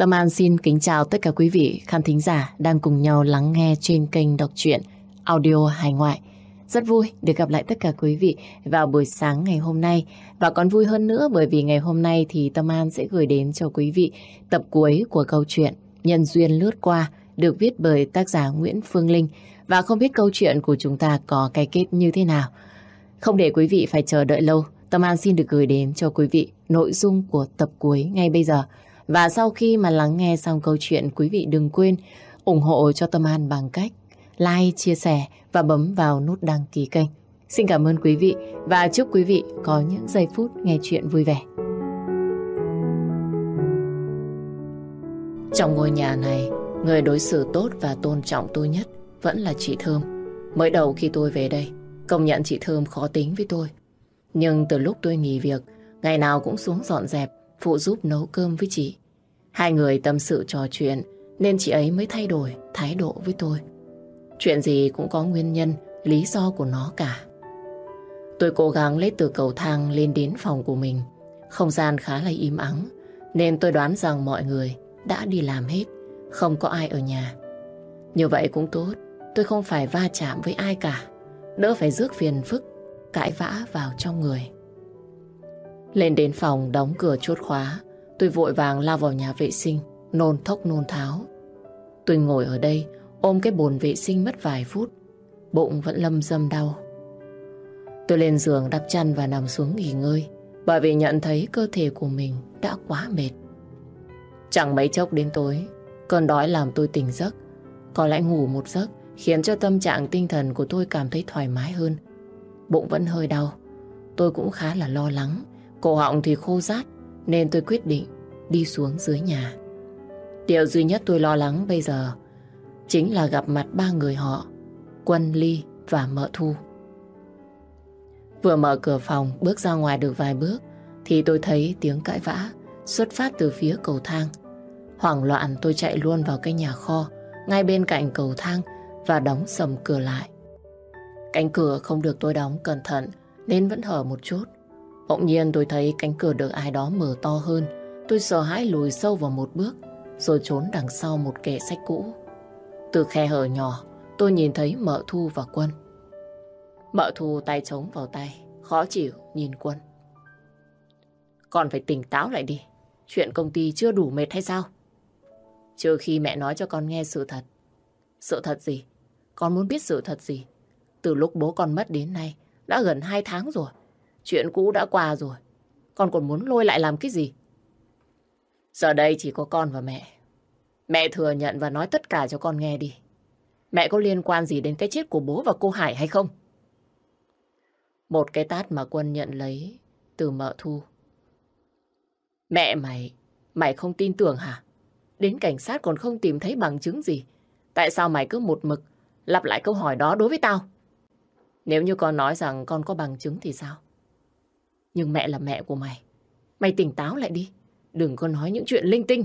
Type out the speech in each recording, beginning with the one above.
Tâm An xin kính chào tất cả quý vị khán thính giả đang cùng nhau lắng nghe trên kênh đọc truyện audio hải ngoại. Rất vui được gặp lại tất cả quý vị vào buổi sáng ngày hôm nay và còn vui hơn nữa bởi vì ngày hôm nay thì Tâm An sẽ gửi đến cho quý vị tập cuối của câu chuyện Nhân duyên lướt qua được viết bởi tác giả Nguyễn Phương Linh và không biết câu chuyện của chúng ta có cái kết như thế nào. Không để quý vị phải chờ đợi lâu, Tâm An xin được gửi đến cho quý vị nội dung của tập cuối ngay bây giờ. Và sau khi mà lắng nghe xong câu chuyện, quý vị đừng quên ủng hộ cho Tâm An bằng cách like, chia sẻ và bấm vào nút đăng ký kênh. Xin cảm ơn quý vị và chúc quý vị có những giây phút nghe chuyện vui vẻ. Trong ngôi nhà này, người đối xử tốt và tôn trọng tôi nhất vẫn là chị Thơm. Mới đầu khi tôi về đây, công nhận chị Thơm khó tính với tôi. Nhưng từ lúc tôi nghỉ việc, ngày nào cũng xuống dọn dẹp, phụ giúp nấu cơm với chị. Hai người tâm sự trò chuyện nên chị ấy mới thay đổi thái độ với tôi. Chuyện gì cũng có nguyên nhân, lý do của nó cả. Tôi cố gắng lết từ cầu thang lên đến phòng của mình. Không gian khá là im ắng, nên tôi đoán rằng mọi người đã đi làm hết, không có ai ở nhà. Như vậy cũng tốt, tôi không phải va chạm với ai cả, đỡ phải rước phiền phức, cãi vã vào trong người. Lên đến phòng đóng cửa chốt khóa, tôi vội vàng lao vào nhà vệ sinh, nôn thốc nôn tháo. Tôi ngồi ở đây, ôm cái bồn vệ sinh mất vài phút, bụng vẫn lâm dâm đau. Tôi lên giường đắp chăn và nằm xuống nghỉ ngơi, bởi vì nhận thấy cơ thể của mình đã quá mệt. Chẳng mấy chốc đến tối, cơn đói làm tôi tỉnh giấc. Có lẽ ngủ một giấc khiến cho tâm trạng tinh thần của tôi cảm thấy thoải mái hơn. Bụng vẫn hơi đau. Tôi cũng khá là lo lắng. Cổ họng thì khô rát nên tôi quyết định đi xuống dưới nhà. Điều duy nhất tôi lo lắng bây giờ chính là gặp mặt ba người họ, Quân Ly và Mợ Thu. Vừa mở cửa phòng bước ra ngoài được vài bước thì tôi thấy tiếng cãi vã xuất phát từ phía cầu thang. Hoảng loạn tôi chạy luôn vào cái nhà kho ngay bên cạnh cầu thang và đóng sầm cửa lại. Cánh cửa không được tôi đóng cẩn thận nên vẫn hở một chút. Bỗng nhiên tôi thấy cánh cửa được ai đó mở to hơn. Tôi sợ hãi lùi sâu vào một bước rồi trốn đằng sau một kệ sách cũ. Từ khe hở nhỏ tôi nhìn thấy mợ thu và quân. Mợ thu tay trống vào tay, khó chịu nhìn quân. Còn phải tỉnh táo lại đi. Chuyện công ty chưa đủ mệt hay sao? Trừ khi mẹ nói cho con nghe sự thật. Sự thật gì? Con muốn biết sự thật gì? Từ lúc bố con mất đến nay, đã gần hai tháng rồi. Chuyện cũ đã qua rồi. Con còn muốn lôi lại làm cái gì? Giờ đây chỉ có con và mẹ. Mẹ thừa nhận và nói tất cả cho con nghe đi. Mẹ có liên quan gì đến cái chết của bố và cô Hải hay không? Một cái tát mà quân nhận lấy từ mợ thu. Mẹ mày, mày không tin tưởng hả? Đến cảnh sát còn không tìm thấy bằng chứng gì. Tại sao mày cứ một mực lặp lại câu hỏi đó đối với tao? Nếu như con nói rằng con có bằng chứng thì sao? Nhưng mẹ là mẹ của mày. Mày tỉnh táo lại đi. Đừng có nói những chuyện linh tinh.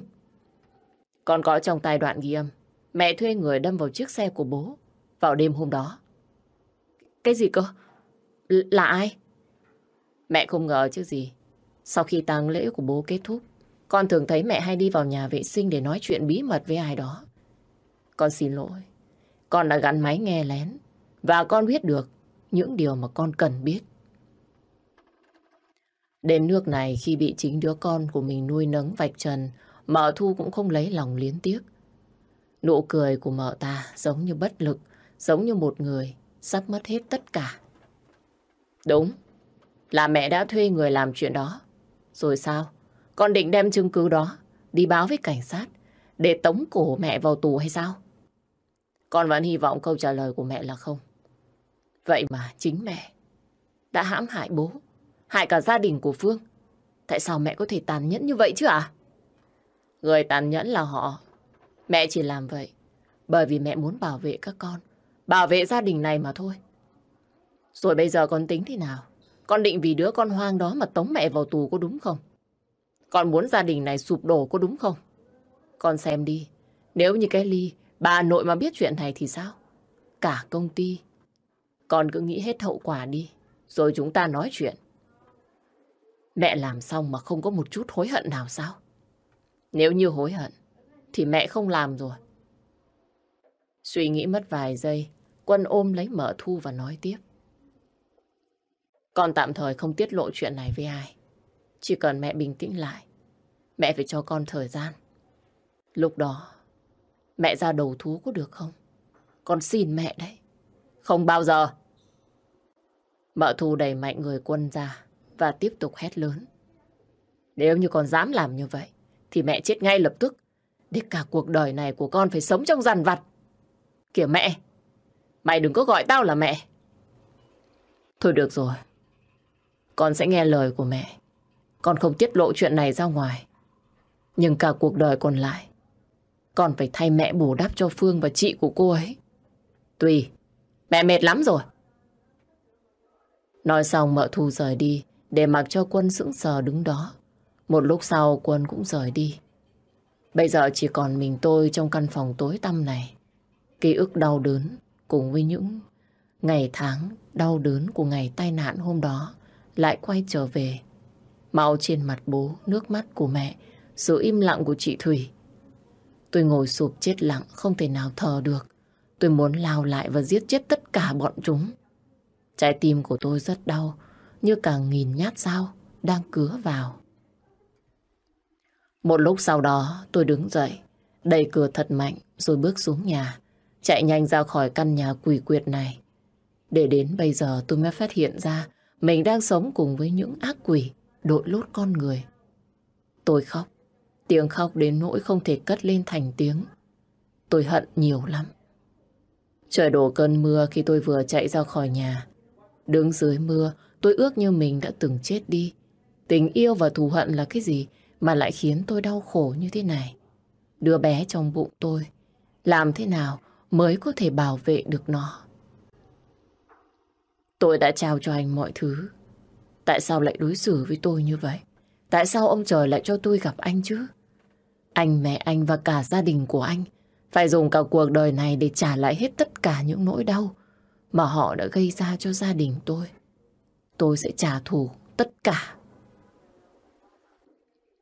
Con có trong tài đoạn ghi âm. Mẹ thuê người đâm vào chiếc xe của bố vào đêm hôm đó. Cái gì cơ? L là ai? Mẹ không ngờ chứ gì. Sau khi tang lễ của bố kết thúc, con thường thấy mẹ hay đi vào nhà vệ sinh để nói chuyện bí mật với ai đó. Con xin lỗi. Con đã gắn máy nghe lén. Và con biết được những điều mà con cần biết. Đến nước này khi bị chính đứa con của mình nuôi nấng vạch trần, mợ Thu cũng không lấy lòng liến tiếc. Nụ cười của mợ ta giống như bất lực, giống như một người sắp mất hết tất cả. Đúng, là mẹ đã thuê người làm chuyện đó. Rồi sao? Con định đem chứng cứ đó đi báo với cảnh sát để tống cổ mẹ vào tù hay sao? Con vẫn hy vọng câu trả lời của mẹ là không. Vậy mà chính mẹ đã hãm hại bố, hại cả gia đình của Phương. Tại sao mẹ có thể tàn nhẫn như vậy chứ à? Người tàn nhẫn là họ. Mẹ chỉ làm vậy bởi vì mẹ muốn bảo vệ các con, bảo vệ gia đình này mà thôi. Rồi bây giờ con tính thế nào? Con định vì đứa con hoang đó mà tống mẹ vào tù có đúng không? Con muốn gia đình này sụp đổ có đúng không? Con xem đi, nếu như cái ly, bà nội mà biết chuyện này thì sao? Cả công ty. Con cứ nghĩ hết hậu quả đi, rồi chúng ta nói chuyện. Mẹ làm xong mà không có một chút hối hận nào sao? Nếu như hối hận, thì mẹ không làm rồi. Suy nghĩ mất vài giây, Quân ôm lấy mở thu và nói tiếp. Con tạm thời không tiết lộ chuyện này với ai. Chỉ cần mẹ bình tĩnh lại, mẹ phải cho con thời gian. Lúc đó, mẹ ra đầu thú có được không? Con xin mẹ đấy. Không bao giờ. Mợ thu đẩy mạnh người quân ra và tiếp tục hét lớn. Nếu như con dám làm như vậy, thì mẹ chết ngay lập tức. Để cả cuộc đời này của con phải sống trong rằn vặt. Kìa mẹ, mày đừng có gọi tao là mẹ. Thôi được rồi, con sẽ nghe lời của mẹ. Con không tiết lộ chuyện này ra ngoài. Nhưng cả cuộc đời còn lại, con phải thay mẹ bù đắp cho Phương và chị của cô ấy. Tùy, mẹ mệt lắm rồi. Nói xong mợ Thu rời đi, để mặc cho quân sững sờ đứng đó. Một lúc sau quân cũng rời đi. Bây giờ chỉ còn mình tôi trong căn phòng tối tăm này. Ký ức đau đớn cùng với những ngày tháng đau đớn của ngày tai nạn hôm đó lại quay trở về. Màu trên mặt bố, nước mắt của mẹ, sự im lặng của chị Thủy. Tôi ngồi sụp chết lặng, không thể nào thở được. Tôi muốn lao lại và giết chết tất cả bọn chúng. Trái tim của tôi rất đau, như càng nghìn nhát dao đang cứa vào. Một lúc sau đó tôi đứng dậy, đẩy cửa thật mạnh rồi bước xuống nhà, chạy nhanh ra khỏi căn nhà quỷ quyệt này. Để đến bây giờ tôi mới phát hiện ra mình đang sống cùng với những ác quỷ đội lốt con người. Tôi khóc, tiếng khóc đến nỗi không thể cất lên thành tiếng. Tôi hận nhiều lắm. Trời đổ cơn mưa khi tôi vừa chạy ra khỏi nhà. Đứng dưới mưa, tôi ước như mình đã từng chết đi. Tình yêu và thù hận là cái gì mà lại khiến tôi đau khổ như thế này? Đứa bé trong bụng tôi, làm thế nào mới có thể bảo vệ được nó? Tôi đã trao cho anh mọi thứ. Tại sao lại đối xử với tôi như vậy? Tại sao ông trời lại cho tôi gặp anh chứ? Anh, mẹ anh và cả gia đình của anh phải dùng cả cuộc đời này để trả lại hết tất cả những nỗi đau mà họ đã gây ra cho gia đình tôi. Tôi sẽ trả thù tất cả.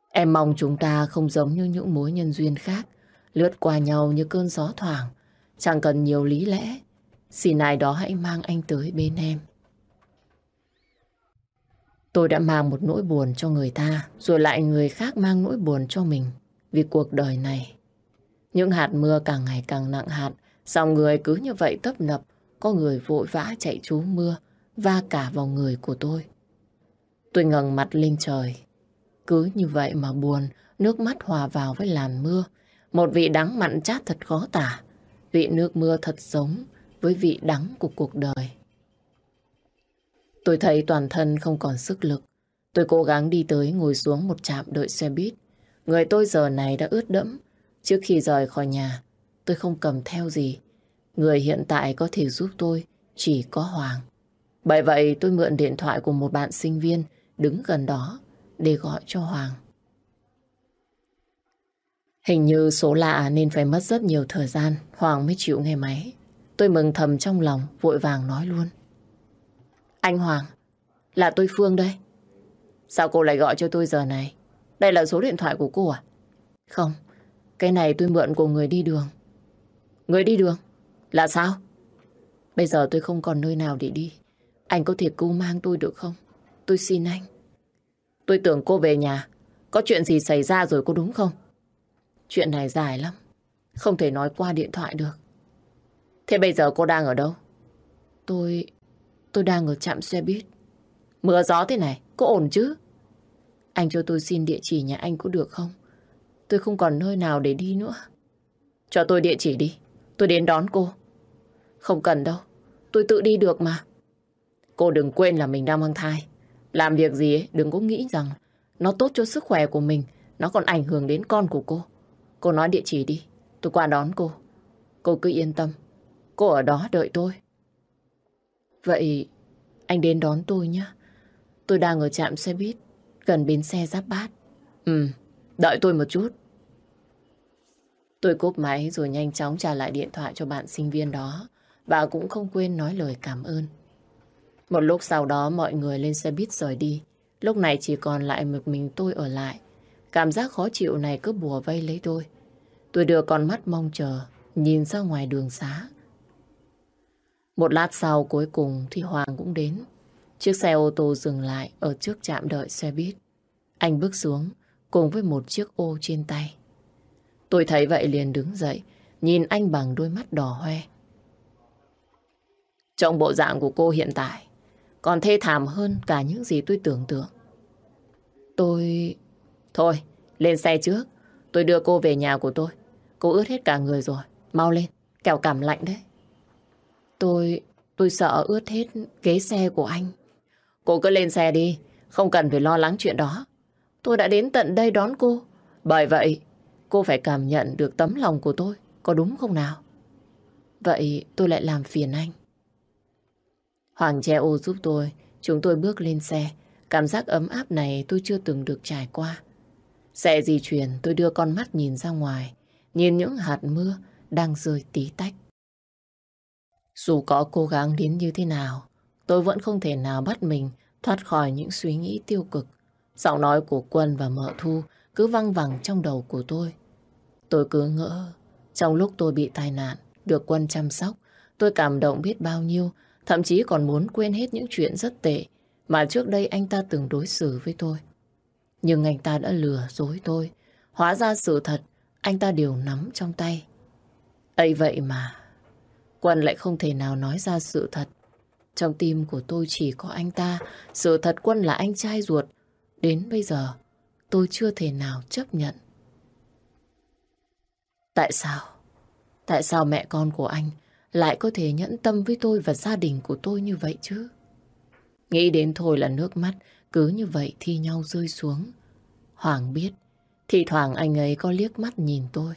Em mong chúng ta không giống như những mối nhân duyên khác, lướt qua nhau như cơn gió thoảng, chẳng cần nhiều lý lẽ. Xin ai đó hãy mang anh tới bên em. Tôi đã mang một nỗi buồn cho người ta, rồi lại người khác mang nỗi buồn cho mình vì cuộc đời này. Những hạt mưa càng ngày càng nặng hạt, dòng người cứ như vậy tấp nập, có người vội vã chạy trú mưa, va cả vào người của tôi. Tôi ngẩng mặt lên trời. Cứ như vậy mà buồn, nước mắt hòa vào với làn mưa. Một vị đắng mặn chát thật khó tả. Vị nước mưa thật giống với vị đắng của cuộc đời. Tôi thấy toàn thân không còn sức lực. Tôi cố gắng đi tới ngồi xuống một trạm đợi xe buýt. Người tôi giờ này đã ướt đẫm. Trước khi rời khỏi nhà, tôi không cầm theo gì. Người hiện tại có thể giúp tôi chỉ có Hoàng. Bởi vậy tôi mượn điện thoại của một bạn sinh viên đứng gần đó để gọi cho Hoàng. Hình như số lạ nên phải mất rất nhiều thời gian Hoàng mới chịu nghe máy. Tôi mừng thầm trong lòng, vội vàng nói luôn. Anh Hoàng, là tôi Phương đây. Sao cô lại gọi cho tôi giờ này? Đây là số điện thoại của cô à? Không, cái này tôi mượn của người đi đường. Người đi đường? Là sao? Bây giờ tôi không còn nơi nào để đi. Anh có thể cứu mang tôi được không? Tôi xin anh. Tôi tưởng cô về nhà. Có chuyện gì xảy ra rồi có đúng không? Chuyện này dài lắm. Không thể nói qua điện thoại được. Thế bây giờ cô đang ở đâu? Tôi... tôi đang ở trạm xe buýt. Mưa gió thế này, có ổn chứ? Anh cho tôi xin địa chỉ nhà anh có được không? Tôi không còn nơi nào để đi nữa. Cho tôi địa chỉ đi. Tôi đến đón cô. Không cần đâu. Tôi tự đi được mà. Cô đừng quên là mình đang mang thai. Làm việc gì ấy, đừng có nghĩ rằng nó tốt cho sức khỏe của mình. Nó còn ảnh hưởng đến con của cô. Cô nói địa chỉ đi. Tôi qua đón cô. Cô cứ yên tâm. Cô ở đó đợi tôi. Vậy anh đến đón tôi nhé. Tôi đang ở trạm xe buýt, gần bến xe Giáp Bát. Ừ, đợi tôi một chút. Tôi cúp máy rồi nhanh chóng trả lại điện thoại cho bạn sinh viên đó và cũng không quên nói lời cảm ơn. Một lúc sau đó mọi người lên xe buýt rời đi. Lúc này chỉ còn lại một mình tôi ở lại. Cảm giác khó chịu này cứ bùa vây lấy tôi. Tôi đưa con mắt mong chờ, nhìn ra ngoài đường xá. Một lát sau cuối cùng thì Hoàng cũng đến. Chiếc xe ô tô dừng lại ở trước trạm đợi xe buýt. Anh bước xuống cùng với một chiếc ô trên tay. Tôi thấy vậy liền đứng dậy, nhìn anh bằng đôi mắt đỏ hoe. Trong bộ dạng của cô hiện tại, còn thê thảm hơn cả những gì tôi tưởng tượng. Tôi... Thôi, lên xe trước. Tôi đưa cô về nhà của tôi. Cô ướt hết cả người rồi. Mau lên, kẻo cảm lạnh đấy. Tôi... tôi sợ ướt hết ghế xe của anh. Cô cứ lên xe đi, không cần phải lo lắng chuyện đó. Tôi đã đến tận đây đón cô. Bởi vậy, cô phải cảm nhận được tấm lòng của tôi. Có đúng không nào? Vậy tôi lại làm phiền anh. Hoàng che ô giúp tôi. Chúng tôi bước lên xe. Cảm giác ấm áp này tôi chưa từng được trải qua. Xe di chuyển tôi đưa con mắt nhìn ra ngoài. Nhìn những hạt mưa đang rơi tí tách. Dù có cố gắng đến như thế nào, tôi vẫn không thể nào bắt mình thoát khỏi những suy nghĩ tiêu cực. Giọng nói của Quân và Mợ Thu cứ văng vẳng trong đầu của tôi. Tôi cứ ngỡ, trong lúc tôi bị tai nạn, được Quân chăm sóc, tôi cảm động biết bao nhiêu, thậm chí còn muốn quên hết những chuyện rất tệ mà trước đây anh ta từng đối xử với tôi. Nhưng anh ta đã lừa dối tôi, hóa ra sự thật anh ta đều nắm trong tay. ấy vậy mà, Quân lại không thể nào nói ra sự thật. Trong tim của tôi chỉ có anh ta, sự thật Quân là anh trai ruột. Đến bây giờ, tôi chưa thể nào chấp nhận. Tại sao? Tại sao mẹ con của anh lại có thể nhẫn tâm với tôi và gia đình của tôi như vậy chứ? Nghĩ đến thôi là nước mắt cứ như vậy thi nhau rơi xuống. Hoàng biết, thì thoảng anh ấy có liếc mắt nhìn tôi.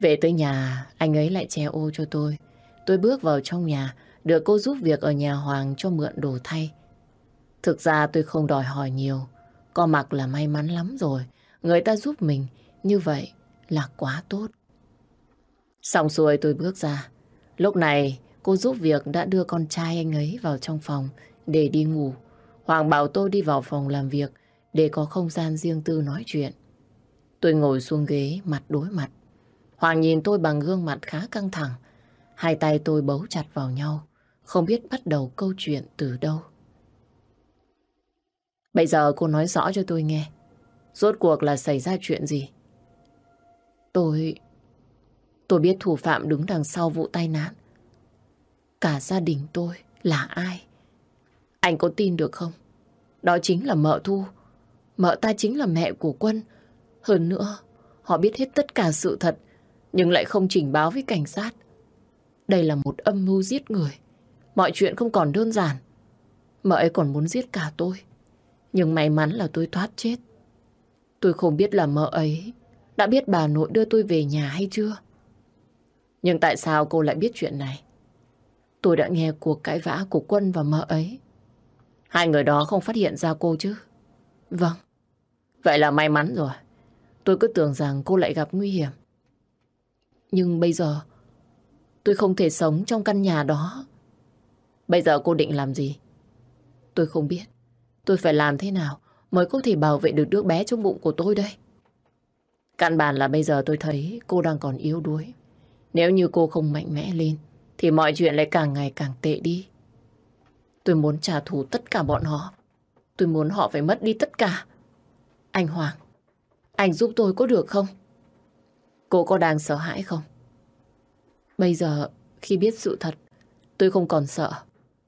Về tới nhà, anh ấy lại che ô cho tôi. Tôi bước vào trong nhà, được cô giúp việc ở nhà Hoàng cho mượn đồ thay. Thực ra tôi không đòi hỏi nhiều. Có mặc là may mắn lắm rồi. Người ta giúp mình như vậy là quá tốt. Xong xuôi tôi bước ra. Lúc này cô giúp việc đã đưa con trai anh ấy vào trong phòng để đi ngủ. Hoàng bảo tôi đi vào phòng làm việc để có không gian riêng tư nói chuyện. Tôi ngồi xuống ghế mặt đối mặt. Hoàng nhìn tôi bằng gương mặt khá căng thẳng. Hai tay tôi bấu chặt vào nhau, không biết bắt đầu câu chuyện từ đâu. Bây giờ cô nói rõ cho tôi nghe. Rốt cuộc là xảy ra chuyện gì? Tôi... Tôi biết thủ phạm đứng đằng sau vụ tai nạn. Cả gia đình tôi là ai? Anh có tin được không? Đó chính là mợ Thu. Mợ ta chính là mẹ của Quân. Hơn nữa, họ biết hết tất cả sự thật, nhưng lại không trình báo với cảnh sát. Đây là một âm mưu giết người. Mọi chuyện không còn đơn giản. Mợ ấy còn muốn giết cả tôi. Nhưng may mắn là tôi thoát chết. Tôi không biết là mợ ấy đã biết bà nội đưa tôi về nhà hay chưa. Nhưng tại sao cô lại biết chuyện này? Tôi đã nghe cuộc cãi vã của Quân và mợ ấy. Hai người đó không phát hiện ra cô chứ? Vâng. Vậy là may mắn rồi. Tôi cứ tưởng rằng cô lại gặp nguy hiểm. Nhưng bây giờ, tôi không thể sống trong căn nhà đó. Bây giờ cô định làm gì? Tôi không biết. Tôi phải làm thế nào mới có thể bảo vệ được đứa bé trong bụng của tôi đây? Căn bản là bây giờ tôi thấy cô đang còn yếu đuối. Nếu như cô không mạnh mẽ lên, thì mọi chuyện lại càng ngày càng tệ đi. Tôi muốn trả thù tất cả bọn họ. Tôi muốn họ phải mất đi tất cả. Anh Hoàng, anh giúp tôi có được không? Cô có đang sợ hãi không? Bây giờ, khi biết sự thật, tôi không còn sợ.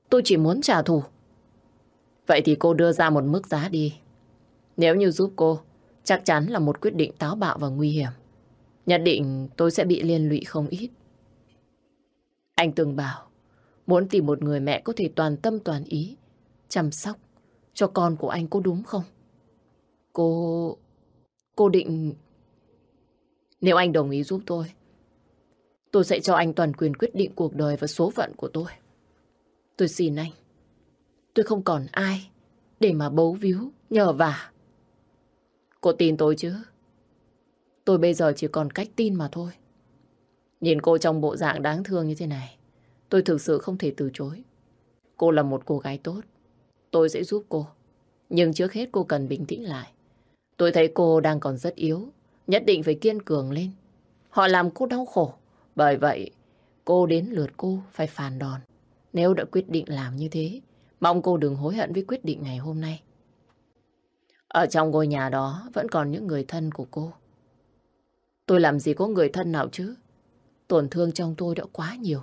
Tôi chỉ muốn trả thù. Vậy thì cô đưa ra một mức giá đi. Nếu như giúp cô, chắc chắn là một quyết định táo bạo và nguy hiểm. Nhất định tôi sẽ bị liên lụy không ít. Anh từng bảo, muốn tìm một người mẹ có thể toàn tâm toàn ý, chăm sóc cho con của anh có đúng không? Cô... cô định... Nếu anh đồng ý giúp tôi, tôi sẽ cho anh toàn quyền quyết định cuộc đời và số phận của tôi. Tôi xin anh, tôi không còn ai để mà bấu víu, nhờ vả. Cô tin tôi chứ? Tôi bây giờ chỉ còn cách tin mà thôi. Nhìn cô trong bộ dạng đáng thương như thế này, tôi thực sự không thể từ chối. Cô là một cô gái tốt. Tôi sẽ giúp cô. Nhưng trước hết cô cần bình tĩnh lại. Tôi thấy cô đang còn rất yếu. nhất định phải kiên cường lên. Họ làm cô đau khổ. Bởi vậy, cô đến lượt cô phải phản đòn. Nếu đã quyết định làm như thế, mong cô đừng hối hận với quyết định ngày hôm nay. Ở trong ngôi nhà đó vẫn còn những người thân của cô. Tôi làm gì có người thân nào chứ? Tổn thương trong tôi đã quá nhiều.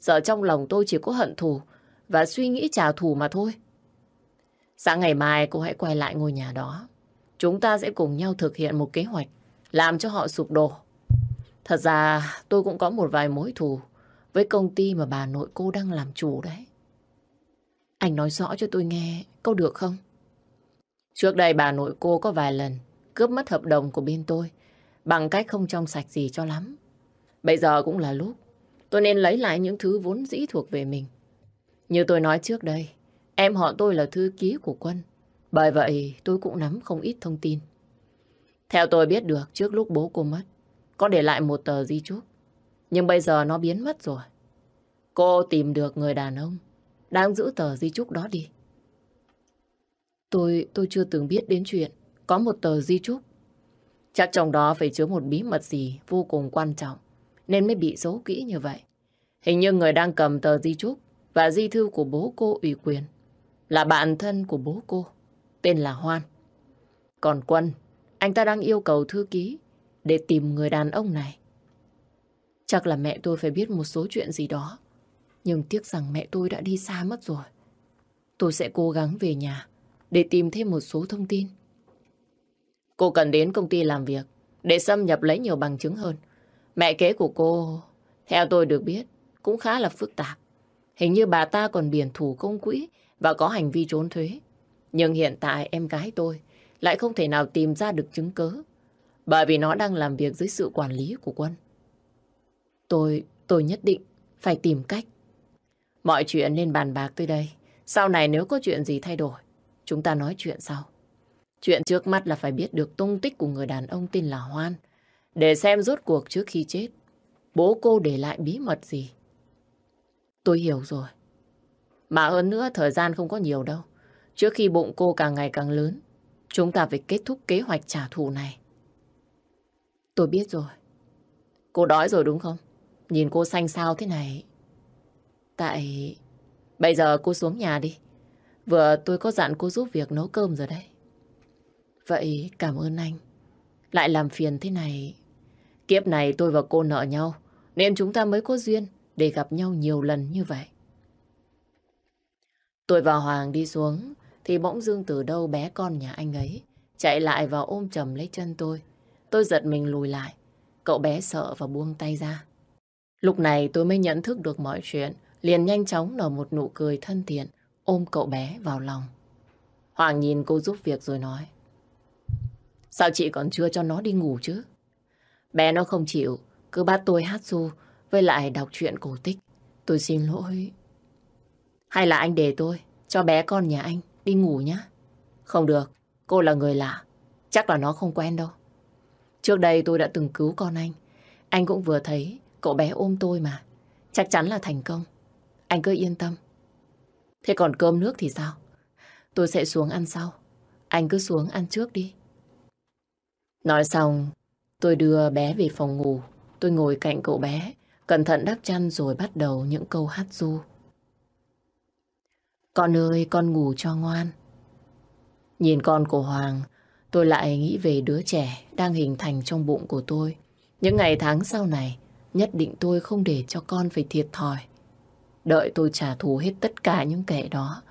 Giờ trong lòng tôi chỉ có hận thù và suy nghĩ trả thù mà thôi. Sáng ngày mai cô hãy quay lại ngôi nhà đó. Chúng ta sẽ cùng nhau thực hiện một kế hoạch làm cho họ sụp đổ. Thật ra tôi cũng có một vài mối thù với công ty mà bà nội cô đang làm chủ đấy. Anh nói rõ cho tôi nghe, câu được không? Trước đây bà nội cô có vài lần cướp mất hợp đồng của bên tôi bằng cách không trong sạch gì cho lắm. Bây giờ cũng là lúc tôi nên lấy lại những thứ vốn dĩ thuộc về mình. Như tôi nói trước đây, em họ tôi là thư ký của quân. Bởi vậy tôi cũng nắm không ít thông tin. Theo tôi biết được trước lúc bố cô mất, có để lại một tờ di chúc. Nhưng bây giờ nó biến mất rồi. Cô tìm được người đàn ông đang giữ tờ di chúc đó đi. Tôi, tôi chưa từng biết đến chuyện có một tờ di chúc. Chắc trong đó phải chứa một bí mật gì vô cùng quan trọng nên mới bị giấu kỹ như vậy. Hình như người đang cầm tờ di chúc và di thư của bố cô ủy quyền là bạn thân của bố cô, tên là Hoan. Còn Quân, anh ta đang yêu cầu thư ký để tìm người đàn ông này. Chắc là mẹ tôi phải biết một số chuyện gì đó. Nhưng tiếc rằng mẹ tôi đã đi xa mất rồi. Tôi sẽ cố gắng về nhà để tìm thêm một số thông tin. Cô cần đến công ty làm việc để xâm nhập lấy nhiều bằng chứng hơn. Mẹ kế của cô, theo tôi được biết, cũng khá là phức tạp. Hình như bà ta còn biển thủ công quỹ và có hành vi trốn thuế. Nhưng hiện tại em gái tôi lại không thể nào tìm ra được chứng cớ bởi vì nó đang làm việc dưới sự quản lý của quân. Tôi, tôi nhất định phải tìm cách. Mọi chuyện nên bàn bạc tới đây. Sau này nếu có chuyện gì thay đổi, chúng ta nói chuyện sau. Chuyện trước mắt là phải biết được tung tích của người đàn ông tên là Hoan. Để xem rốt cuộc trước khi chết, bố cô để lại bí mật gì. Tôi hiểu rồi. Mà hơn nữa thời gian không có nhiều đâu. Trước khi bụng cô càng ngày càng lớn, chúng ta phải kết thúc kế hoạch trả thù này. Tôi biết rồi. Cô đói rồi đúng không? Nhìn cô xanh xao thế này. Tại... Bây giờ cô xuống nhà đi. Vừa tôi có dặn cô giúp việc nấu cơm rồi đấy. Vậy cảm ơn anh. Lại làm phiền thế này. Kiếp này tôi và cô nợ nhau. Nên chúng ta mới có duyên để gặp nhau nhiều lần như vậy. Tôi và Hoàng đi xuống thì bỗng dưng từ đâu bé con nhà anh ấy chạy lại và ôm chầm lấy chân tôi. Tôi giật mình lùi lại. Cậu bé sợ và buông tay ra. Lúc này tôi mới nhận thức được mọi chuyện, liền nhanh chóng nở một nụ cười thân thiện, ôm cậu bé vào lòng. Hoàng nhìn cô giúp việc rồi nói. Sao chị còn chưa cho nó đi ngủ chứ? Bé nó không chịu, cứ bắt tôi hát ru với lại đọc truyện cổ tích. Tôi xin lỗi. Hay là anh để tôi, cho bé con nhà anh đi ngủ nhá. Không được, cô là người lạ. Chắc là nó không quen đâu. Trước đây tôi đã từng cứu con anh. Anh cũng vừa thấy cậu bé ôm tôi mà. Chắc chắn là thành công. Anh cứ yên tâm. Thế còn cơm nước thì sao? Tôi sẽ xuống ăn sau. Anh cứ xuống ăn trước đi. Nói xong, tôi đưa bé về phòng ngủ. Tôi ngồi cạnh cậu bé, cẩn thận đắp chăn rồi bắt đầu những câu hát du. Con ơi, con ngủ cho ngoan. Nhìn con của Hoàng, tôi lại nghĩ về đứa trẻ đang hình thành trong bụng của tôi. Những ngày tháng sau này, nhất định tôi không để cho con phải thiệt thòi. Đợi tôi trả thù hết tất cả những kẻ đó,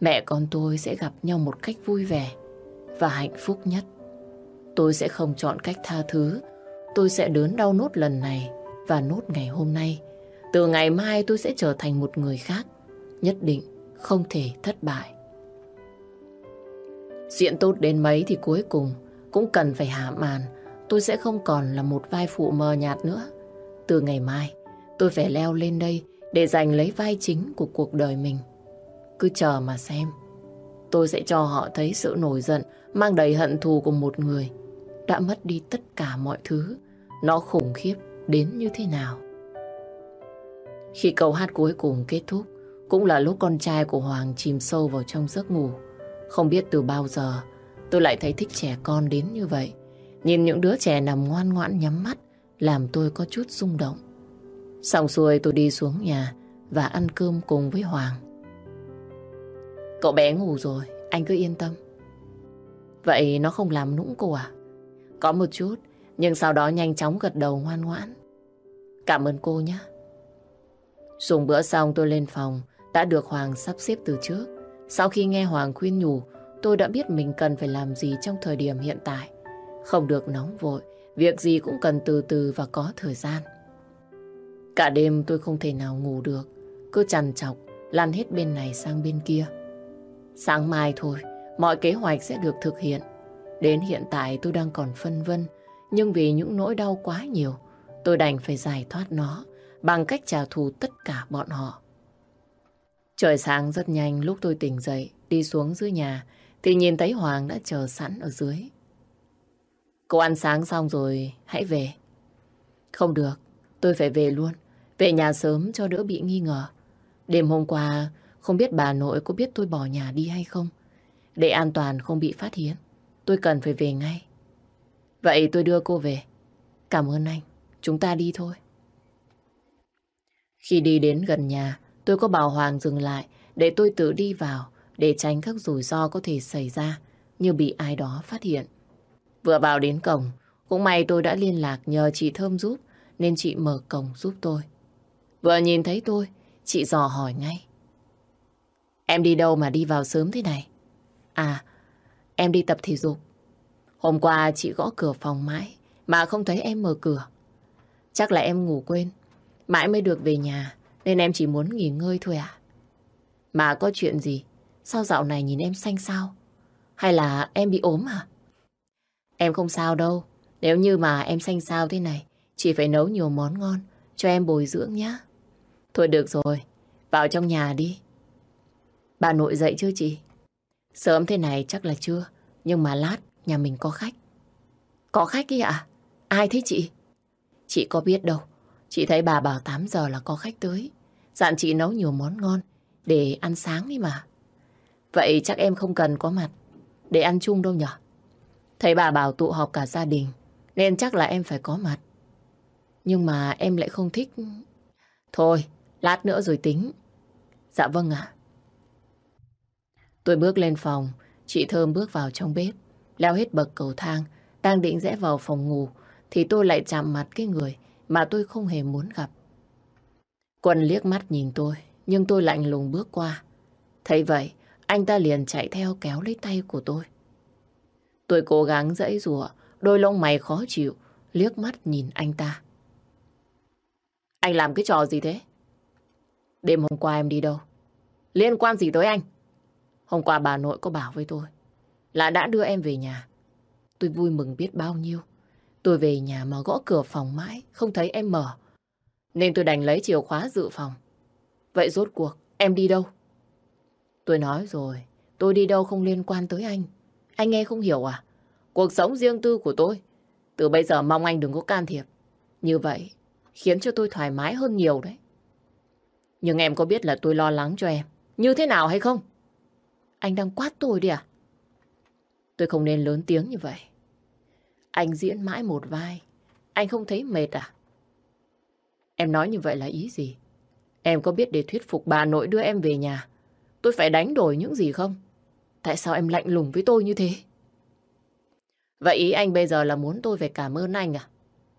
mẹ con tôi sẽ gặp nhau một cách vui vẻ và hạnh phúc nhất. Tôi sẽ không chọn cách tha thứ, tôi sẽ đớn đau nốt lần này và nốt ngày hôm nay. Từ ngày mai tôi sẽ trở thành một người khác, nhất định không thể thất bại. diện tốt đến mấy thì cuối cùng cũng cần phải hạ màn. Tôi sẽ không còn là một vai phụ mờ nhạt nữa. Từ ngày mai, tôi phải leo lên đây để giành lấy vai chính của cuộc đời mình. Cứ chờ mà xem. Tôi sẽ cho họ thấy sự nổi giận, mang đầy hận thù của một người đã mất đi tất cả mọi thứ. Nó khủng khiếp đến như thế nào. Khi câu hát cuối cùng kết thúc, cũng là lúc con trai của Hoàng chìm sâu vào trong giấc ngủ. Không biết từ bao giờ tôi lại thấy thích trẻ con đến như vậy. Nhìn những đứa trẻ nằm ngoan ngoãn nhắm mắt làm tôi có chút rung động. Xong xuôi tôi đi xuống nhà và ăn cơm cùng với Hoàng. Cậu bé ngủ rồi, anh cứ yên tâm. Vậy nó không làm nũng cô à? Có một chút, nhưng sau đó nhanh chóng gật đầu ngoan ngoãn. Cảm ơn cô nhé. Dùng bữa xong tôi lên phòng, đã được Hoàng sắp xếp từ trước. Sau khi nghe Hoàng khuyên nhủ, tôi đã biết mình cần phải làm gì trong thời điểm hiện tại. Không được nóng vội, việc gì cũng cần từ từ và có thời gian. Cả đêm tôi không thể nào ngủ được, cứ chằn chọc, lăn hết bên này sang bên kia. Sáng mai thôi, mọi kế hoạch sẽ được thực hiện. Đến hiện tại tôi đang còn phân vân, nhưng vì những nỗi đau quá nhiều, tôi đành phải giải thoát nó bằng cách trả thù tất cả bọn họ. Trời sáng rất nhanh lúc tôi tỉnh dậy, đi xuống dưới nhà, thì nhìn thấy Hoàng đã chờ sẵn ở dưới. Cô ăn sáng xong rồi, hãy về. Không được, tôi phải về luôn. Về nhà sớm cho đỡ bị nghi ngờ. Đêm hôm qua, không biết bà nội có biết tôi bỏ nhà đi hay không. Để an toàn không bị phát hiện, tôi cần phải về ngay. Vậy tôi đưa cô về. Cảm ơn anh, chúng ta đi thôi. Khi đi đến gần nhà, tôi có bảo Hoàng dừng lại để tôi tự đi vào để tránh các rủi ro có thể xảy ra như bị ai đó phát hiện. Vừa vào đến cổng, cũng may tôi đã liên lạc nhờ chị Thơm giúp nên chị mở cổng giúp tôi. Vừa nhìn thấy tôi, chị dò hỏi ngay. Em đi đâu mà đi vào sớm thế này? À, em đi tập thể dục. Hôm qua chị gõ cửa phòng mãi mà không thấy em mở cửa. Chắc là em ngủ quên. Mãi mới được về nhà nên em chỉ muốn nghỉ ngơi thôi à. Mà có chuyện gì? Sao dạo này nhìn em xanh sao? Hay là em bị ốm à? Em không sao đâu. Nếu như mà em xanh sao thế này, chị phải nấu nhiều món ngon cho em bồi dưỡng nhá. Thôi được rồi, vào trong nhà đi. Bà nội dậy chưa chị? Sớm thế này chắc là chưa, nhưng mà lát nhà mình có khách. Có khách ấy ạ? Ai thế chị? Chị có biết đâu, chị thấy bà bảo 8 giờ là có khách tới. Dặn chị nấu nhiều món ngon để ăn sáng đi mà. Vậy chắc em không cần có mặt để ăn chung đâu nhở? Thấy bà bảo tụ họp cả gia đình nên chắc là em phải có mặt. Nhưng mà em lại không thích. Thôi, lát nữa rồi tính. Dạ vâng ạ. Tôi bước lên phòng, chị Thơm bước vào trong bếp, leo hết bậc cầu thang, đang định rẽ vào phòng ngủ, thì tôi lại chạm mặt cái người mà tôi không hề muốn gặp. Quân liếc mắt nhìn tôi, nhưng tôi lạnh lùng bước qua. Thấy vậy, anh ta liền chạy theo kéo lấy tay của tôi. Tôi cố gắng dãy rùa, đôi lông mày khó chịu, liếc mắt nhìn anh ta. Anh làm cái trò gì thế? Đêm hôm qua em đi đâu? Liên quan gì tới anh? Hôm qua bà nội có bảo với tôi là đã đưa em về nhà. Tôi vui mừng biết bao nhiêu. Tôi về nhà mà gõ cửa phòng mãi, không thấy em mở. Nên tôi đành lấy chìa khóa dự phòng. Vậy rốt cuộc, em đi đâu? Tôi nói rồi, tôi đi đâu không liên quan tới anh. Anh nghe không hiểu à? Cuộc sống riêng tư của tôi. Từ bây giờ mong anh đừng có can thiệp. Như vậy, khiến cho tôi thoải mái hơn nhiều đấy. Nhưng em có biết là tôi lo lắng cho em. Như thế nào hay không? Anh đang quát tôi đi à? Tôi không nên lớn tiếng như vậy. Anh diễn mãi một vai. Anh không thấy mệt à? Em nói như vậy là ý gì? Em có biết để thuyết phục bà nội đưa em về nhà, tôi phải đánh đổi những gì không? Tại sao em lạnh lùng với tôi như thế? Vậy ý anh bây giờ là muốn tôi phải cảm ơn anh à?